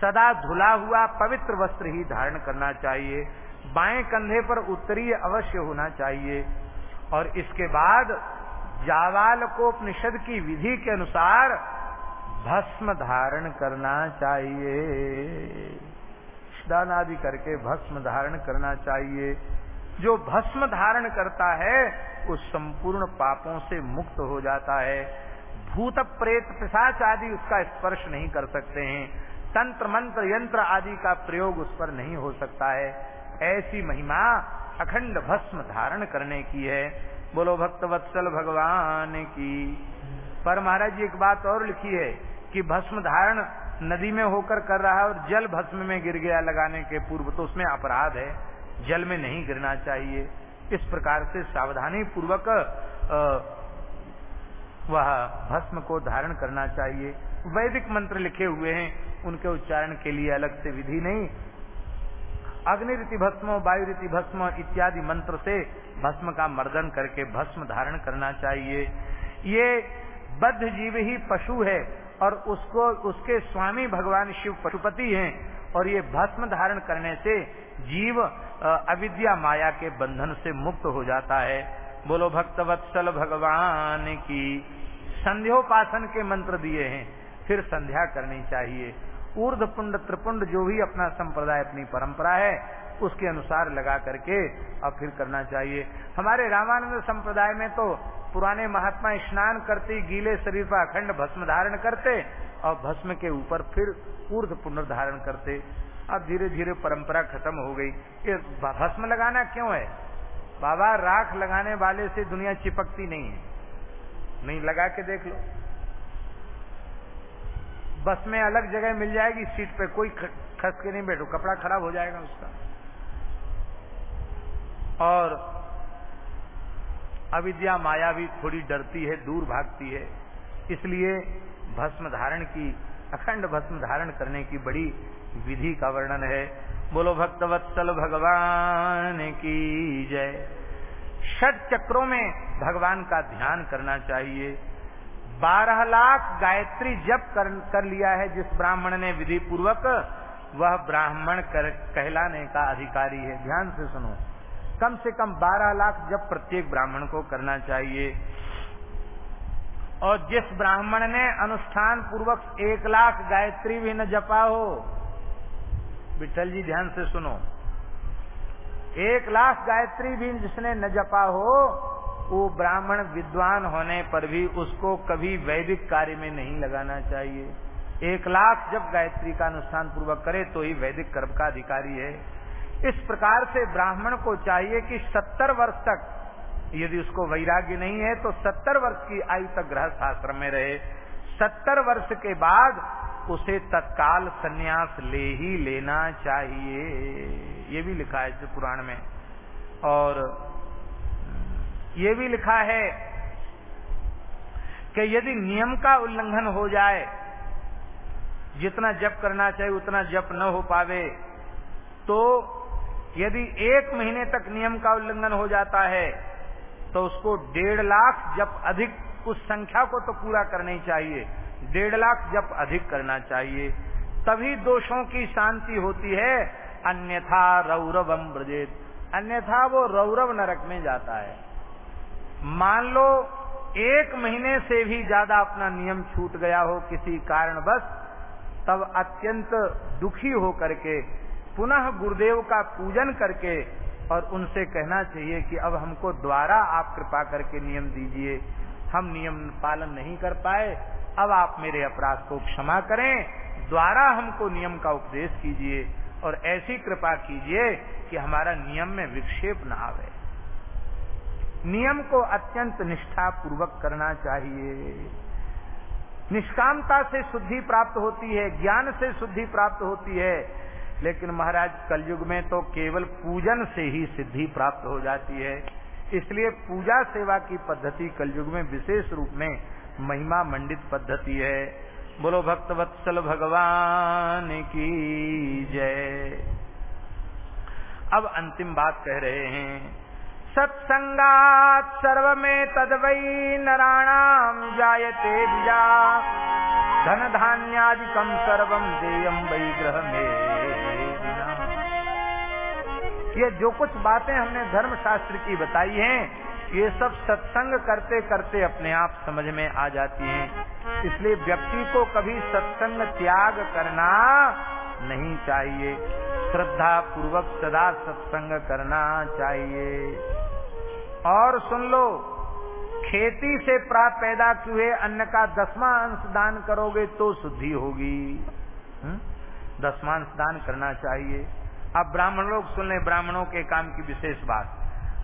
सदा धुला हुआ पवित्र वस्त्र ही धारण करना चाहिए। बाएँ कंधे पर उत्तरीय अवश्य होना चाहिए। और इसके बाद जावाल को उपनिषद की विधि के अनुसार भस्म धारण करना चाहिए। स्नान आदि करके भस्म धारण करना चाहिए। जो भस्म धारण करता है वो संपूर्ण पापों से मुक्त हो जाता है। भूत प्रेत पिशाच आदि उसका स्पर्श नहीं कर सकते हैं। तंत्र मंत्र यंत्र आदि का प्रयोग उस पर नहीं हो सकता है। ऐसी महिमा अखंड भस्म धारण करने की है। बोलो भक्त वत्सल भगवान की। पर महाराज जी एक बात और लिखी है कि भस्म धारण नदी में होकर कर रहा है और जल भस्म में गिर गया लगाने के पूर्व तो उसमें अपराध है। जल में नहीं गिरना चाहिए। इस प्रकार से सावधानी पूर्वक वह भस्म को धारण करना चाहिए। वैदिक मंत्र लिखे हुए हैं उनके उच्चारण के लिए अलग से विधि नहीं। अग्नि रीति भस्म, वायु रीति भस्म इत्यादि मंत्र से भस्म का मर्दन करके भस्म धारण करना चाहिए। ये बद्ध जीव ही पशु है और उसको, उसके स्वामी भगवान शिव पशुपति हैं और ये भस्म धारण करने से जीव अविद्या माया के बंधन से मुक्त हो जाता है। बोलो भक्त वत्सल भगवान की संध्योपासन के मंत्र दिए हैं, फिर संध्या करनी चाहिए। ऊर्ध पुंड, त्रिपुंड जो भी अपना संप्रदाय, अपनी परंपरा है, उसके अनुसार लगा करके और फिर करना चाहिए। हमारे रामानंद संप्रदाय में तो पुराने महात्मा स्नान करते, गीले शरीर पर अखंड भस्म धारण करते, और भस्म के ऊपर फिर ऊर्ध पुनर्धारण करते। अब धीरे धीरे परंपरा खत्म हो गई। ये भस्म लगाना क्यों है? बाबा, राख लगाने वाले से दुनिया चिपकती नहीं है। नहीं लगा के देख लो। बस में अलग जगह मिल जाएगी, सीट पे कोई खस के नहीं बैठो, कपड़ा खराब हो जाएगा उसका। और अविद्या माया भी थोड़ी डरती है, दूर भागती है, इसलिए भस्म धारण की, अखंड भस्म धारण करने की बड़ी विधि का वर्णन है। बोलो, भक्तवत्सल भगवान की जय। षट चक्रों में भगवान का ध्यान करना चाहिए। बारह लाख गायत्री जप कर, कर लिया है जिस ब्राह्मण ने विधि पूर्वक वह ब्राह्मण कहलाने का अधिकारी है। ध्यान से सुनो। कम से कम बारह लाख जब प्रत्येक ब्राह्मण को करना चाहिए। और जिस ब्राह्मण ने अनुष्ठान पूर्वक एक लाख गायत्री भी न जपा हो विठल जी ध्यान से सुनो। एक लाख गायत्री भी जिसने न जपा हो वो ब्राह्मण विद्वान होने पर भी उसको कभी वैदिक कार्य में नहीं लगाना चाहिए। एक लाख जब गायत्री का अनुष्ठान पूर्वक करे तो ही वैदिक कर्म का अधिकारी है। इस प्रकार से ब्राह्मण को चाहिए कि सत्तर वर्ष तक, यदि उसको वैराग्य नहीं है तो सत्तर वर्ष की आयु तक गृहस्थ आश्रम में रहे। सत्तर वर्ष के बाद उसे तत्काल सन्यास ले ही लेना चाहिए। ये भी लिखा है पुराण में। और ये भी लिखा है कि यदि नियम का उल्लंघन हो जाए, जितना जप करना चाहिए उतना जप न हो पावे तो यदि एक महीने तक नियम का उल्लंघन हो जाता है तो उसको डेढ़ लाख जब अधिक, उस संख्या को तो पूरा करनी चाहिए। डेढ़ लाख जब अधिक करना चाहिए। तभी दोषों की शांति होती है, अन्यथा रौरवम ब्रजेत अन्यथा वो रौरव नरक में जाता है। मान लो, एक महीने से भी ज़्यादा अपना नियम छूट गया हो किसी कारण बस तब अत्यंत दुखी होकर के, पुनः गुरुदेव का पूजन करके और उनसे कहना चाहिए कि अब हमको द्वारा आप कृपा करके नियम दीजिए। हम नियम पालन नहीं कर पाए, अब आप मेरे अपराध को क्षमा करें। द्वारा हमको नियम का उपदेश कीजिए और ऐसी कृपा कीजिए कि हमारा नियम में विक्षेप न आवे। नियम को अत्यंत निष्ठा पूर्वक करना चाहिए। निष्कामता से शुद्धि प्राप्त होती है, ज्ञान से शुद्धि प्राप्त होती है, लेकिन महाराज, कलयुग में तो केवल पूजन से ही सिद्धि प्राप्त हो जाती है। इसलिए पूजा सेवा की पद्धति कलयुग में विशेष रूप में महिमा मंडित पद्धति है। बोलो, भक्त वत्सल भगवान की जय। अब अंतिम बात कह रहे हैं सत्संगात सर्व में तदवई नराणाम जायते धन धान्यादिकम सर्वम देयम वही ग्रह ये जो कुछ बातें हमने धर्म शास्त्र की बताई हैं, ये सब सत्संग करते करते अपने आप समझ में आ जाती हैं। इसलिए व्यक्ति को कभी सत्संग त्याग करना नहीं चाहिए। श्रद्धा पूर्वक सदा सत्संग करना चाहिए। और सुन लो, खेती से प्राप्त पैदा हुए अन्न का दसवा अंश दान करोगे तो शुद्धि होगी। दसवां अंश दान करना चाहिए। अब ब्राह्मण लोग सुन ले, ब्राह्मणों के काम की विशेष बात।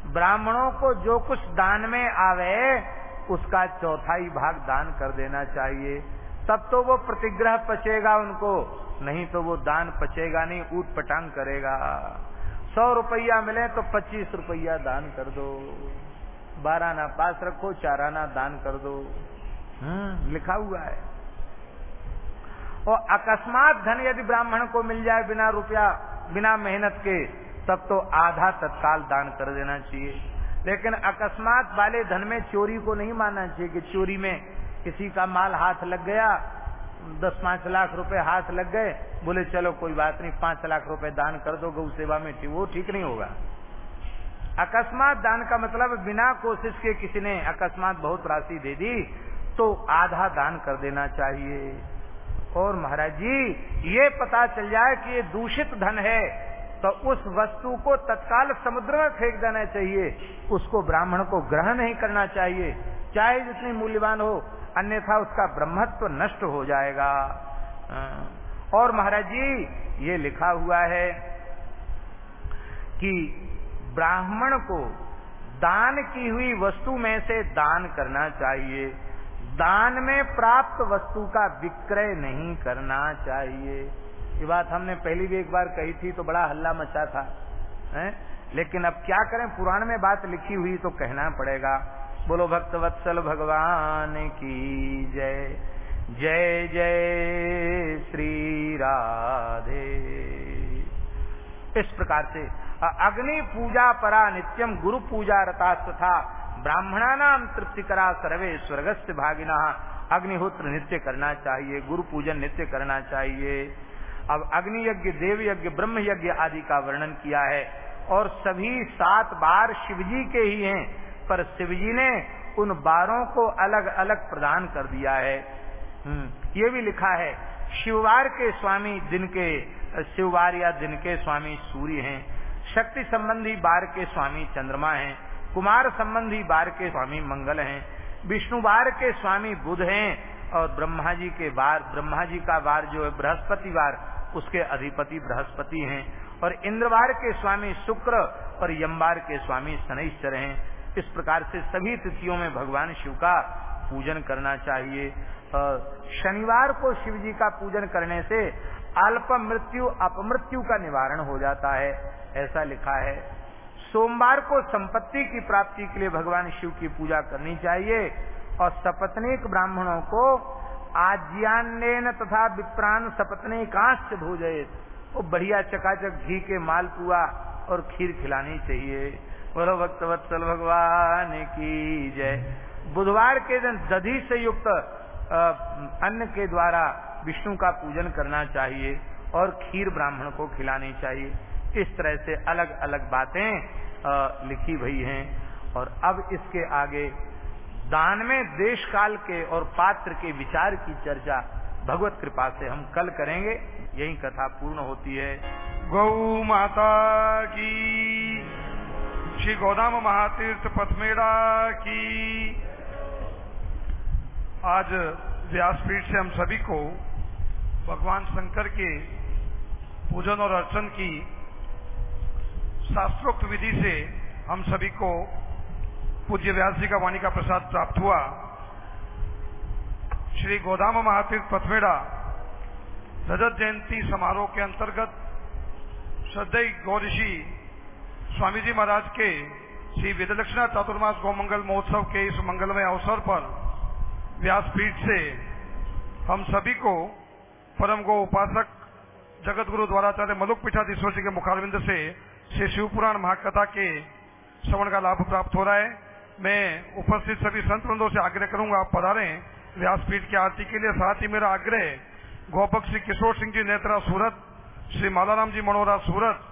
ब्राह्मणों को जो कुछ दान में आवे, उसका चौथाई भाग दान कर देना चाहिए। तब तो वो प्रतिग्रह पचेगा उनको, नहीं तो वो दान पचेगा नहीं, ऊट पटांग करेगा। सौ रुपया मिले तो पच्चीस रुपया दान कर दो। बारह आना पास रखो चार आना दान कर दो। हम्म लिखा हुआ है। और अकस्मात धन यदि ब्राह्मण को मिल जाए बिना रुपया, बिना मेहनत के, तब तो आधा तत्काल दान कर देना चाहिए। लेकिन अकस्मात वाले धन में चोरी को नहीं मानना चाहिए कि चोरी में किसी का माल हाथ लग गया दस, पाँच लाख रुपए हाथ लग गए, बोले, चलो, कोई बात नहीं, पाँच लाख रुपए दान कर दो गौ सेवा में वो ठीक नहीं होगा। अकस्मात दान का मतलब बिना कोशिश के किसी ने अकस्मात बहुत राशि दे दी तो आधा दान कर देना चाहिए। और महाराज जी, ये पता चल जाए कि ये दूषित धन है तो उस वस्तु को तत्काल समुद्र में फेंक देना चाहिए। उसको ब्राह्मण को ग्रहण नहीं करना चाहिए। चाहे जितनी मूल्यवान हो अन्यथा उसका ब्रह्मत्व नष्ट हो जाएगा। और महाराज जी, ये लिखा हुआ है कि ब्राह्मण को दान की हुई वस्तु में से दान करना चाहिए। दान में प्राप्त वस्तु का विक्रय नहीं करना चाहिए। ये बात हमने पहली भी एक बार कही थी तो बड़ा हल्ला मचा था, है? लेकिन अब क्या करें? पुराण में बात लिखी हुई तो कहना पड़ेगा। बोलो भक्तवत्सल भगवान की जय। जय जय श्री राधे। इस प्रकार से अग्नि पूजा परा नित्यम गुरु पूजा रता तथा ब्राह्मणा नाम तृप्ति करा सर्वे स्वर्गस्थ भागिना। अग्निहोत्र नित्य करना चाहिए, गुरु पूजन नित्य करना चाहिए। अब अग्नि यज्ञ देव यज्ञ ब्रह्म यज्ञ आदि का वर्णन किया है। और सभी सात बार शिवजी के ही हैं। पर शिवजी ने उन बारों को अलग अलग प्रदान कर दिया है। ये भी लिखा है, शिववार के स्वामी दिन के, शिववार या दिन के स्वामी सूर्य हैं। शक्ति संबंधी बार के स्वामी चंद्रमा हैं। कुमार संबंधी बार के स्वामी मंगल हैं। विष्णुवार के स्वामी बुध हैं और ब्रह्मा जी के बार ब्रह्मा जी का बार जो है बृहस्पतिवार उसके अधिपति बृहस्पति हैं। और इंद्रवार के स्वामी शुक्र और यमवार के स्वामी शनिश्चर हैं। इस प्रकार से सभी तिथियों में भगवान शिव का पूजन करना चाहिए। शनिवार को शिव जी का पूजन करने से अल्प मृत्यु, अपमृत्यु का निवारण हो जाता है, ऐसा लिखा है। सोमवार को संपत्ति की प्राप्ति के लिए भगवान शिव की पूजा करनी चाहिए और सपत्निक ब्राह्मणों को आज्ञान तथा विप्राण सपत्निकांश भोजय वो बढ़िया चकाचक घी के मालपुआ और खीर खिलानी चाहिए। बोलो भक्त वत्सल भगवान की जय। बुधवार के दिन दधी से युक्त अन्न के द्वारा विष्णु का पूजन करना चाहिए और खीर ब्राह्मण को खिलानी चाहिए। इस तरह से अलग अलग बातें लिखी हुई हैं। और अब इसके आगे दान में देश काल के और पात्र के विचार की चर्चा भगवत कृपा से हम कल करेंगे। यही कथा पूर्ण होती है। गौ माता की श्री गोदाम महातीर्थ पथमेड़ा की। आज व्यासपीठ से हम सभी को भगवान शंकर के पूजन और अर्चन की शास्त्रोक्त विधि से हम सभी को पूज्य व्यास जी का वाणी का प्रसाद प्राप्त हुआ। श्री गोदाम महातीर्थ पथमेड़ा रजत जयंती समारोह के अंतर्गत श्रद्धेय गौऋषि स्वामी जी महाराज के श्री विदलक्षणा चातुर्मास गौमंगल महोत्सव के इस मंगलमय अवसर पर व्यासपीठ से हम सभी को परम गो उपासक जगत गुरु द्वाराचार्य मलुक पीठाधीश्वर जी के मुखारविंद से श्री शिवपुराण महाकथा के श्रवण का लाभ प्राप्त हो रहा है। मैं उपस्थित सभी संत वृंदों से आग्रह करूँगा आप पधारें व्यासपीठ की आरती के लिए। साथ ही मेरा आग्रह गोपक श्री किशोर सिंह जी, नेत्रा सूरत, श्री मालाराम जी मनोरा सूरत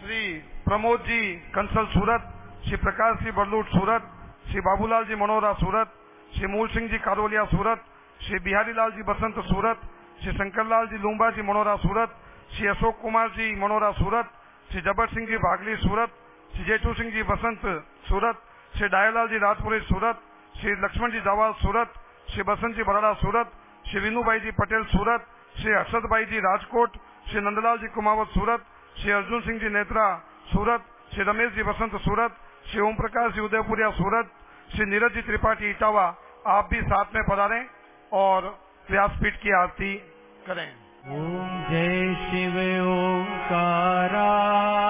श्री प्रमोद जी कंसल सूरत श्री प्रकाश जी बरलूट सूरत श्री बाबूलाल जी मनोरा सूरत श्री मूल सिंह जी कारोलिया सूरत श्री बिहारी लाल जी बसंत सूरत श्री शंकरलाल जी लूम्बा जी मनोरा सूरत श्री अशोक कुमार जी मनोरा सूरत श्री जबर सिंह जी बागली सूरत श्री जेठू सिंह जी बसंत सूरत श्री डायलाल जी राजपुरी सूरत श्री लक्ष्मण जी जावाल सूरत श्री बसंत जी बराड़ा सूरत श्री विनूभाई जी पटेल सूरत श्री हर्षद भाई जी राजकोट श्री नंदलाल जी कुमावत सूरत श्री अर्जुन सिंह जी नेत्रा सूरत श्री रमेश जी बसंत सूरत श्री ओम प्रकाश जी उदयपुरिया सूरत श्री नीरज जी त्रिपाठी इटावा आप भी साथ में पधारे और व्यासपीठ की आरती करें। ओम जय शिव ओंकारा। स्वामी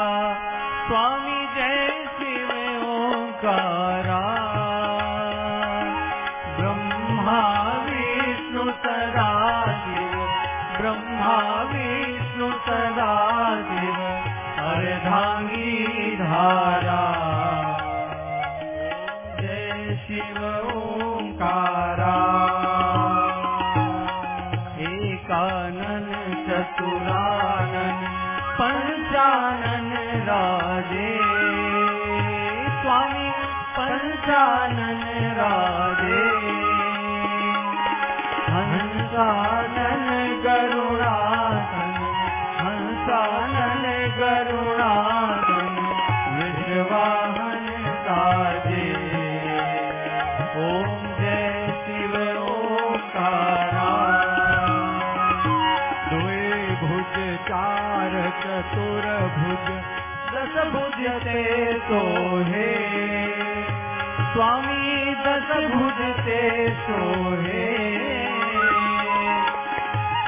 हंसानन गरुणासन हंसानन गरुणासन ओम जय शिव ओंकारा। द्वे भुज चार चतुर भुज, दस भुज ते स्वामी दस भुज सोहे।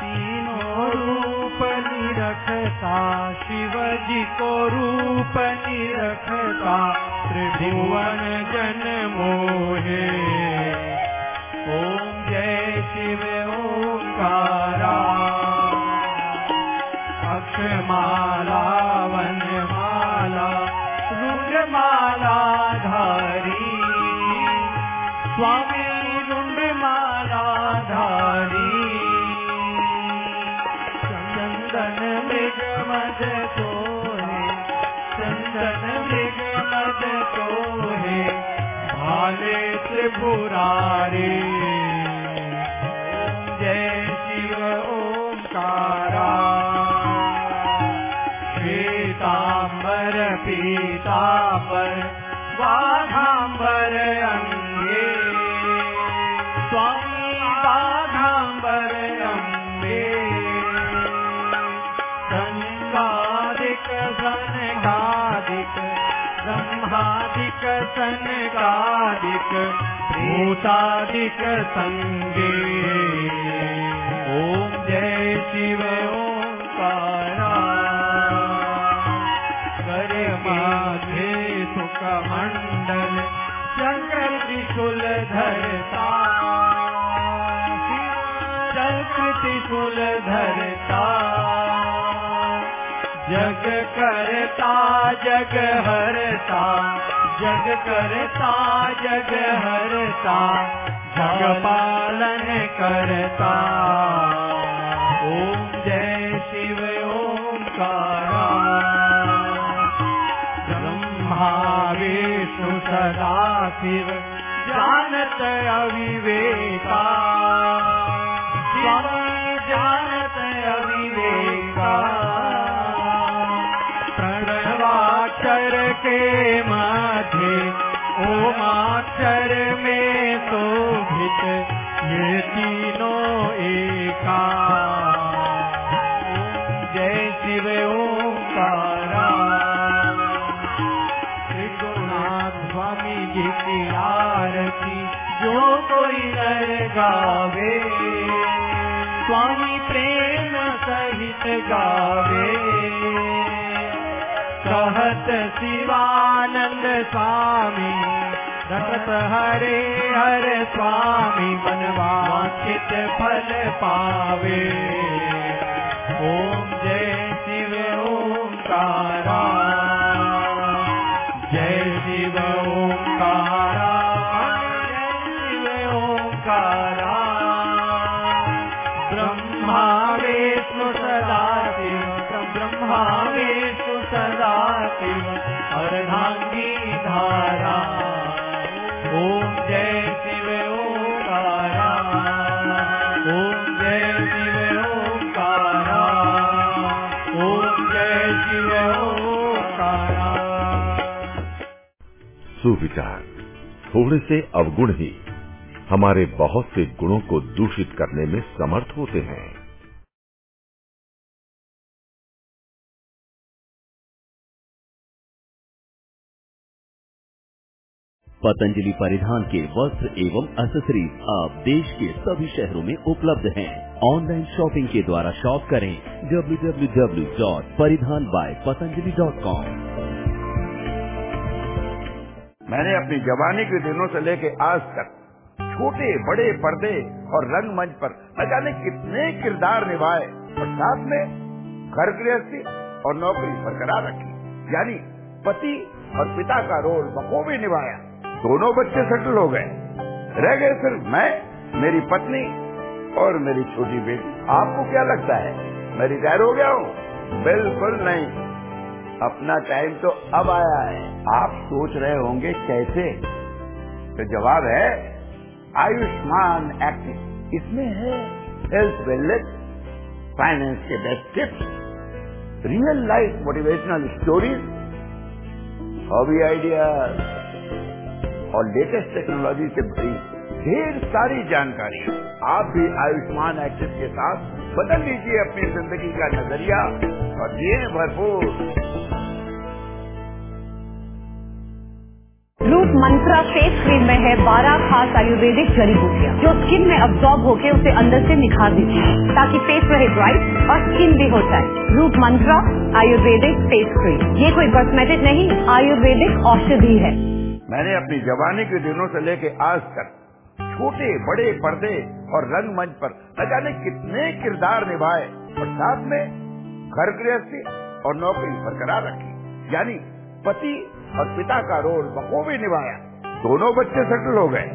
तीनों रूप निरखता शिव जी को रूप निरखता, त्रिभुवन जन मोहे। हमारे बहुत से गुणों को दूषित करने में समर्थ होते हैं पतंजलि परिधान के वस्त्र एवं एसेसरीज आप देश के सभी शहरों में उपलब्ध हैं। ऑनलाइन शॉपिंग के द्वारा शॉप करें www.परिधानबायपतंजलि.com मैंने अपनी जवानी के दिनों से लेके आज तक छोटे, बड़े पर्दे और रंगमंच पर। न जाने कितने किरदार निभाए। और साथ में घर गृहस्थी और नौकरी बरकरार रखी। यानी पति और पिता का रोल बखूबी निभाया। दोनों बच्चे सेटल हो गए। रह गए सिर्फ़ मैं, मेरी पत्नी और मेरी छोटी बेटी। आपको क्या लगता है? मैं रिटायर हो गया हूँ? बिल्कुल नहीं। अपना टाइम तो अब आया है। आप सोच रहे होंगे, कैसे? तो जवाब है आयुष्मान एक्ट, इसमें है हेल्थ वेलनेस फाइनेंस के best tips real life motivational stories hobby ideas और लेटेस्ट टेक्नोलॉजी से भरी ढेर सारी जानकारी। आप भी आयुष्मान एक्सेस के साथ बदल लीजिए अपनी ज़िंदगी का नज़रिया और ये भरपूर। रूट मंत्रा फेस क्रीम में है 12 खास आयुर्वेदिक जड़ी बूटियाँ। जो स्किन में अब्जॉर्ब होके उसे अंदर से निखार देती है, ताकि फेस रहे ब्राइट और स्किन भी हो जाए। Root mantra Ayurvedic face cream ये कोई कॉस्मेटिक नहीं, आयुर्वेदिक औषधि है। मैंने अपनी जवानी के दिनों से लेके आज तक छोटे, बड़े पर्दे और रंगमंच पर न जाने कितने किरदार निभाए और साथ में घर गृहस्थी और नौकरी बरकरार रखी। यानी पति और पिता का रोल बखूबी निभाया। दोनों बच्चे सेटल हो गए।